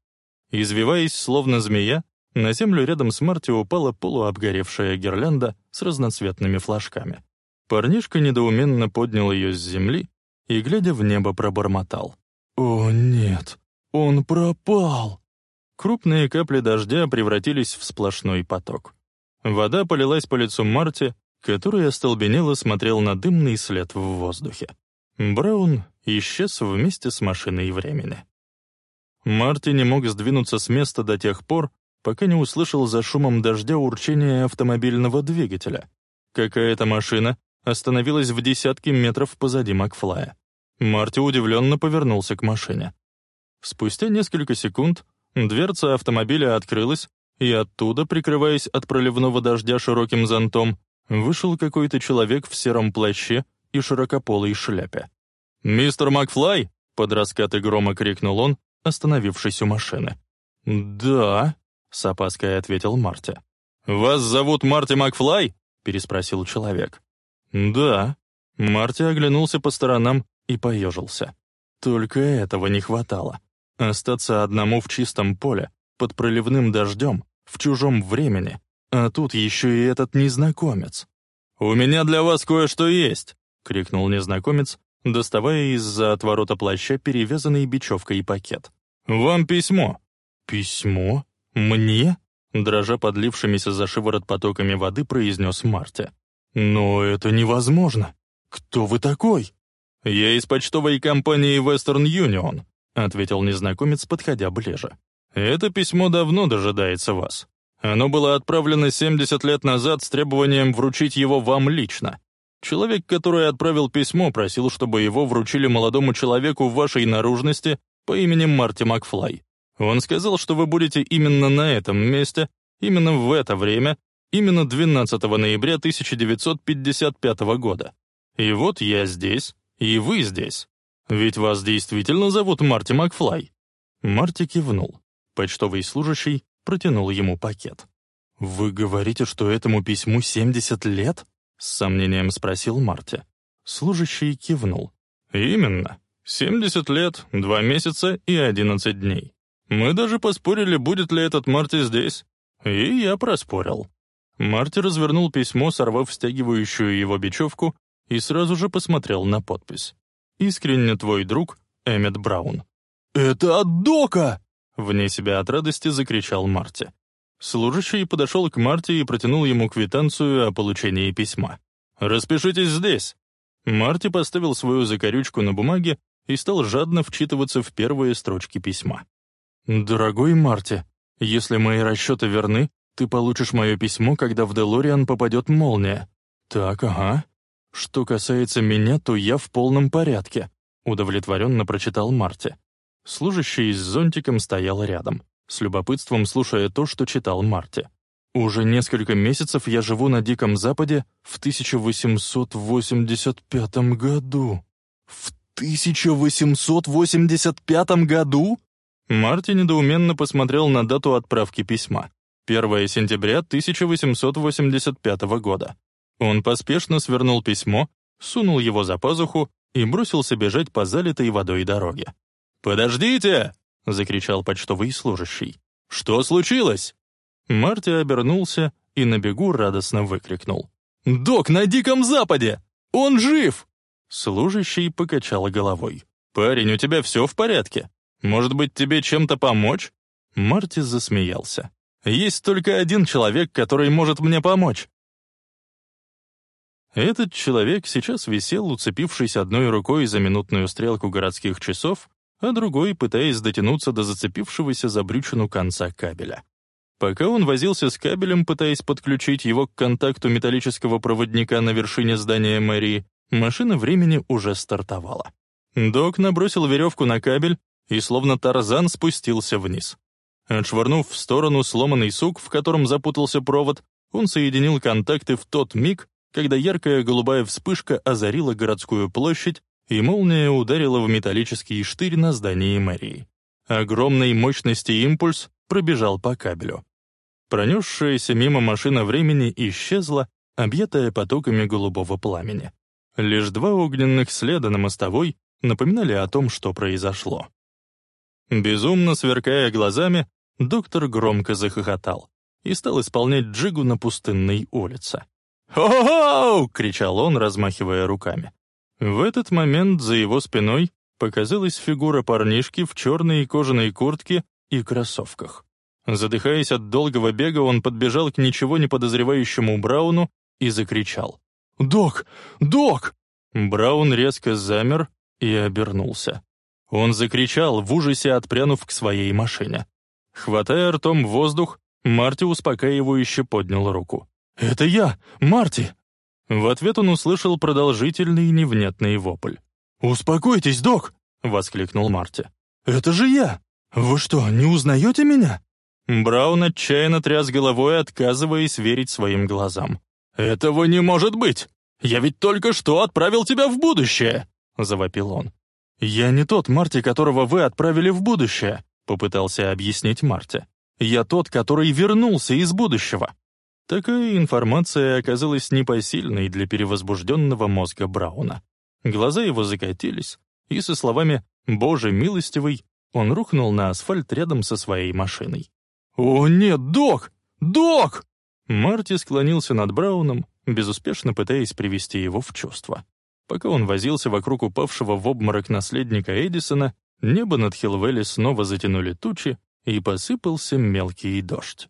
Извиваясь, словно змея, на землю рядом с Марти упала полуобгоревшая гирлянда с разноцветными флажками. Парнишка недоуменно поднял ее с земли и, глядя в небо, пробормотал. «О, нет, он пропал!» Крупные капли дождя превратились в сплошной поток. Вода полилась по лицу Марти, который остолбенело смотрел на дымный след в воздухе. Браун исчез вместе с машиной времени. Марти не мог сдвинуться с места до тех пор, пока не услышал за шумом дождя урчание автомобильного двигателя. Какая-то машина остановилась в десятке метров позади Макфлая. Марти удивленно повернулся к машине. Спустя несколько секунд дверца автомобиля открылась, и оттуда, прикрываясь от проливного дождя широким зонтом, вышел какой-то человек в сером плаще и широкополой шляпе. «Мистер Макфлай!» — под раскаты грома крикнул он, остановившись у машины. «Да», — с опаской ответил Марти. «Вас зовут Марти Макфлай?» — переспросил человек. «Да». Марти оглянулся по сторонам и поежился. Только этого не хватало. Остаться одному в чистом поле, под проливным дождем, в чужом времени, а тут еще и этот незнакомец. «У меня для вас кое-что есть!» — крикнул незнакомец, доставая из-за отворота плаща перевязанный бечевкой пакет. «Вам письмо!» «Письмо? Мне?» Дрожа подлившимися за шиворот потоками воды, произнес Марти. «Но это невозможно! Кто вы такой?» «Я из почтовой компании Western Union», — ответил незнакомец, подходя ближе. «Это письмо давно дожидается вас. Оно было отправлено 70 лет назад с требованием вручить его вам лично. Человек, который отправил письмо, просил, чтобы его вручили молодому человеку в вашей наружности по имени Марти Макфлай. Он сказал, что вы будете именно на этом месте, именно в это время, именно 12 ноября 1955 года. И вот я здесь, и вы здесь. Ведь вас действительно зовут Марти Макфлай». Марти кивнул. Почтовый служащий протянул ему пакет. «Вы говорите, что этому письму 70 лет?» — с сомнением спросил Марти. Служащий кивнул. «Именно. 70 лет, 2 месяца и 11 дней. Мы даже поспорили, будет ли этот Марти здесь. И я проспорил». Марти развернул письмо, сорвав стягивающую его бечевку, и сразу же посмотрел на подпись. «Искренне твой друг Эммет Браун». «Это от Дока!» Вне себя от радости закричал Марти. Служащий подошел к Марти и протянул ему квитанцию о получении письма. «Распишитесь здесь!» Марти поставил свою закорючку на бумаге и стал жадно вчитываться в первые строчки письма. «Дорогой Марти, если мои расчеты верны, ты получишь мое письмо, когда в Делориан попадет молния. Так, ага. Что касается меня, то я в полном порядке», — удовлетворенно прочитал Марти. Служащий с зонтиком стоял рядом, с любопытством слушая то, что читал Марти. «Уже несколько месяцев я живу на Диком Западе в 1885 году». «В 1885 году?» Марти недоуменно посмотрел на дату отправки письма. 1 сентября 1885 года. Он поспешно свернул письмо, сунул его за пазуху и бросился бежать по залитой водой дороге. «Подождите!» — закричал почтовый служащий. «Что случилось?» Марти обернулся и на бегу радостно выкрикнул. «Док на Диком Западе! Он жив!» Служащий покачал головой. «Парень, у тебя все в порядке? Может быть, тебе чем-то помочь?» Марти засмеялся. «Есть только один человек, который может мне помочь». Этот человек сейчас висел, уцепившись одной рукой за минутную стрелку городских часов, а другой пытаясь дотянуться до зацепившегося за брючину конца кабеля. Пока он возился с кабелем, пытаясь подключить его к контакту металлического проводника на вершине здания мэрии, машина времени уже стартовала. Док набросил веревку на кабель и словно тарзан спустился вниз. Отшвырнув в сторону сломанный сук, в котором запутался провод, он соединил контакты в тот миг, когда яркая голубая вспышка озарила городскую площадь и молния ударила в металлический штырь на здании мэрии. Огромной мощности импульс пробежал по кабелю. Пронесшаяся мимо машина времени исчезла, объятая потоками голубого пламени. Лишь два огненных следа на мостовой напоминали о том, что произошло. Безумно сверкая глазами, доктор громко захохотал и стал исполнять джигу на пустынной улице. «Хо-хо-хо!» — кричал он, размахивая руками. В этот момент за его спиной показалась фигура парнишки в черной кожаной куртке и кроссовках. Задыхаясь от долгого бега, он подбежал к ничего не подозревающему Брауну и закричал. «Док! Док!» Браун резко замер и обернулся. Он закричал, в ужасе отпрянув к своей машине. Хватая ртом воздух, Марти успокаивающе поднял руку. «Это я! Марти!» В ответ он услышал продолжительный невнятный вопль. «Успокойтесь, док!» — воскликнул Марти. «Это же я! Вы что, не узнаете меня?» Браун отчаянно тряс головой, отказываясь верить своим глазам. «Этого не может быть! Я ведь только что отправил тебя в будущее!» — завопил он. «Я не тот Марти, которого вы отправили в будущее», — попытался объяснить Марти. «Я тот, который вернулся из будущего». Такая информация оказалась непосильной для перевозбужденного мозга Брауна. Глаза его закатились, и со словами «Боже милостивый» он рухнул на асфальт рядом со своей машиной. «О нет, док! Док!» Марти склонился над Брауном, безуспешно пытаясь привести его в чувство. Пока он возился вокруг упавшего в обморок наследника Эдисона, небо над Хилвелли снова затянули тучи, и посыпался мелкий дождь.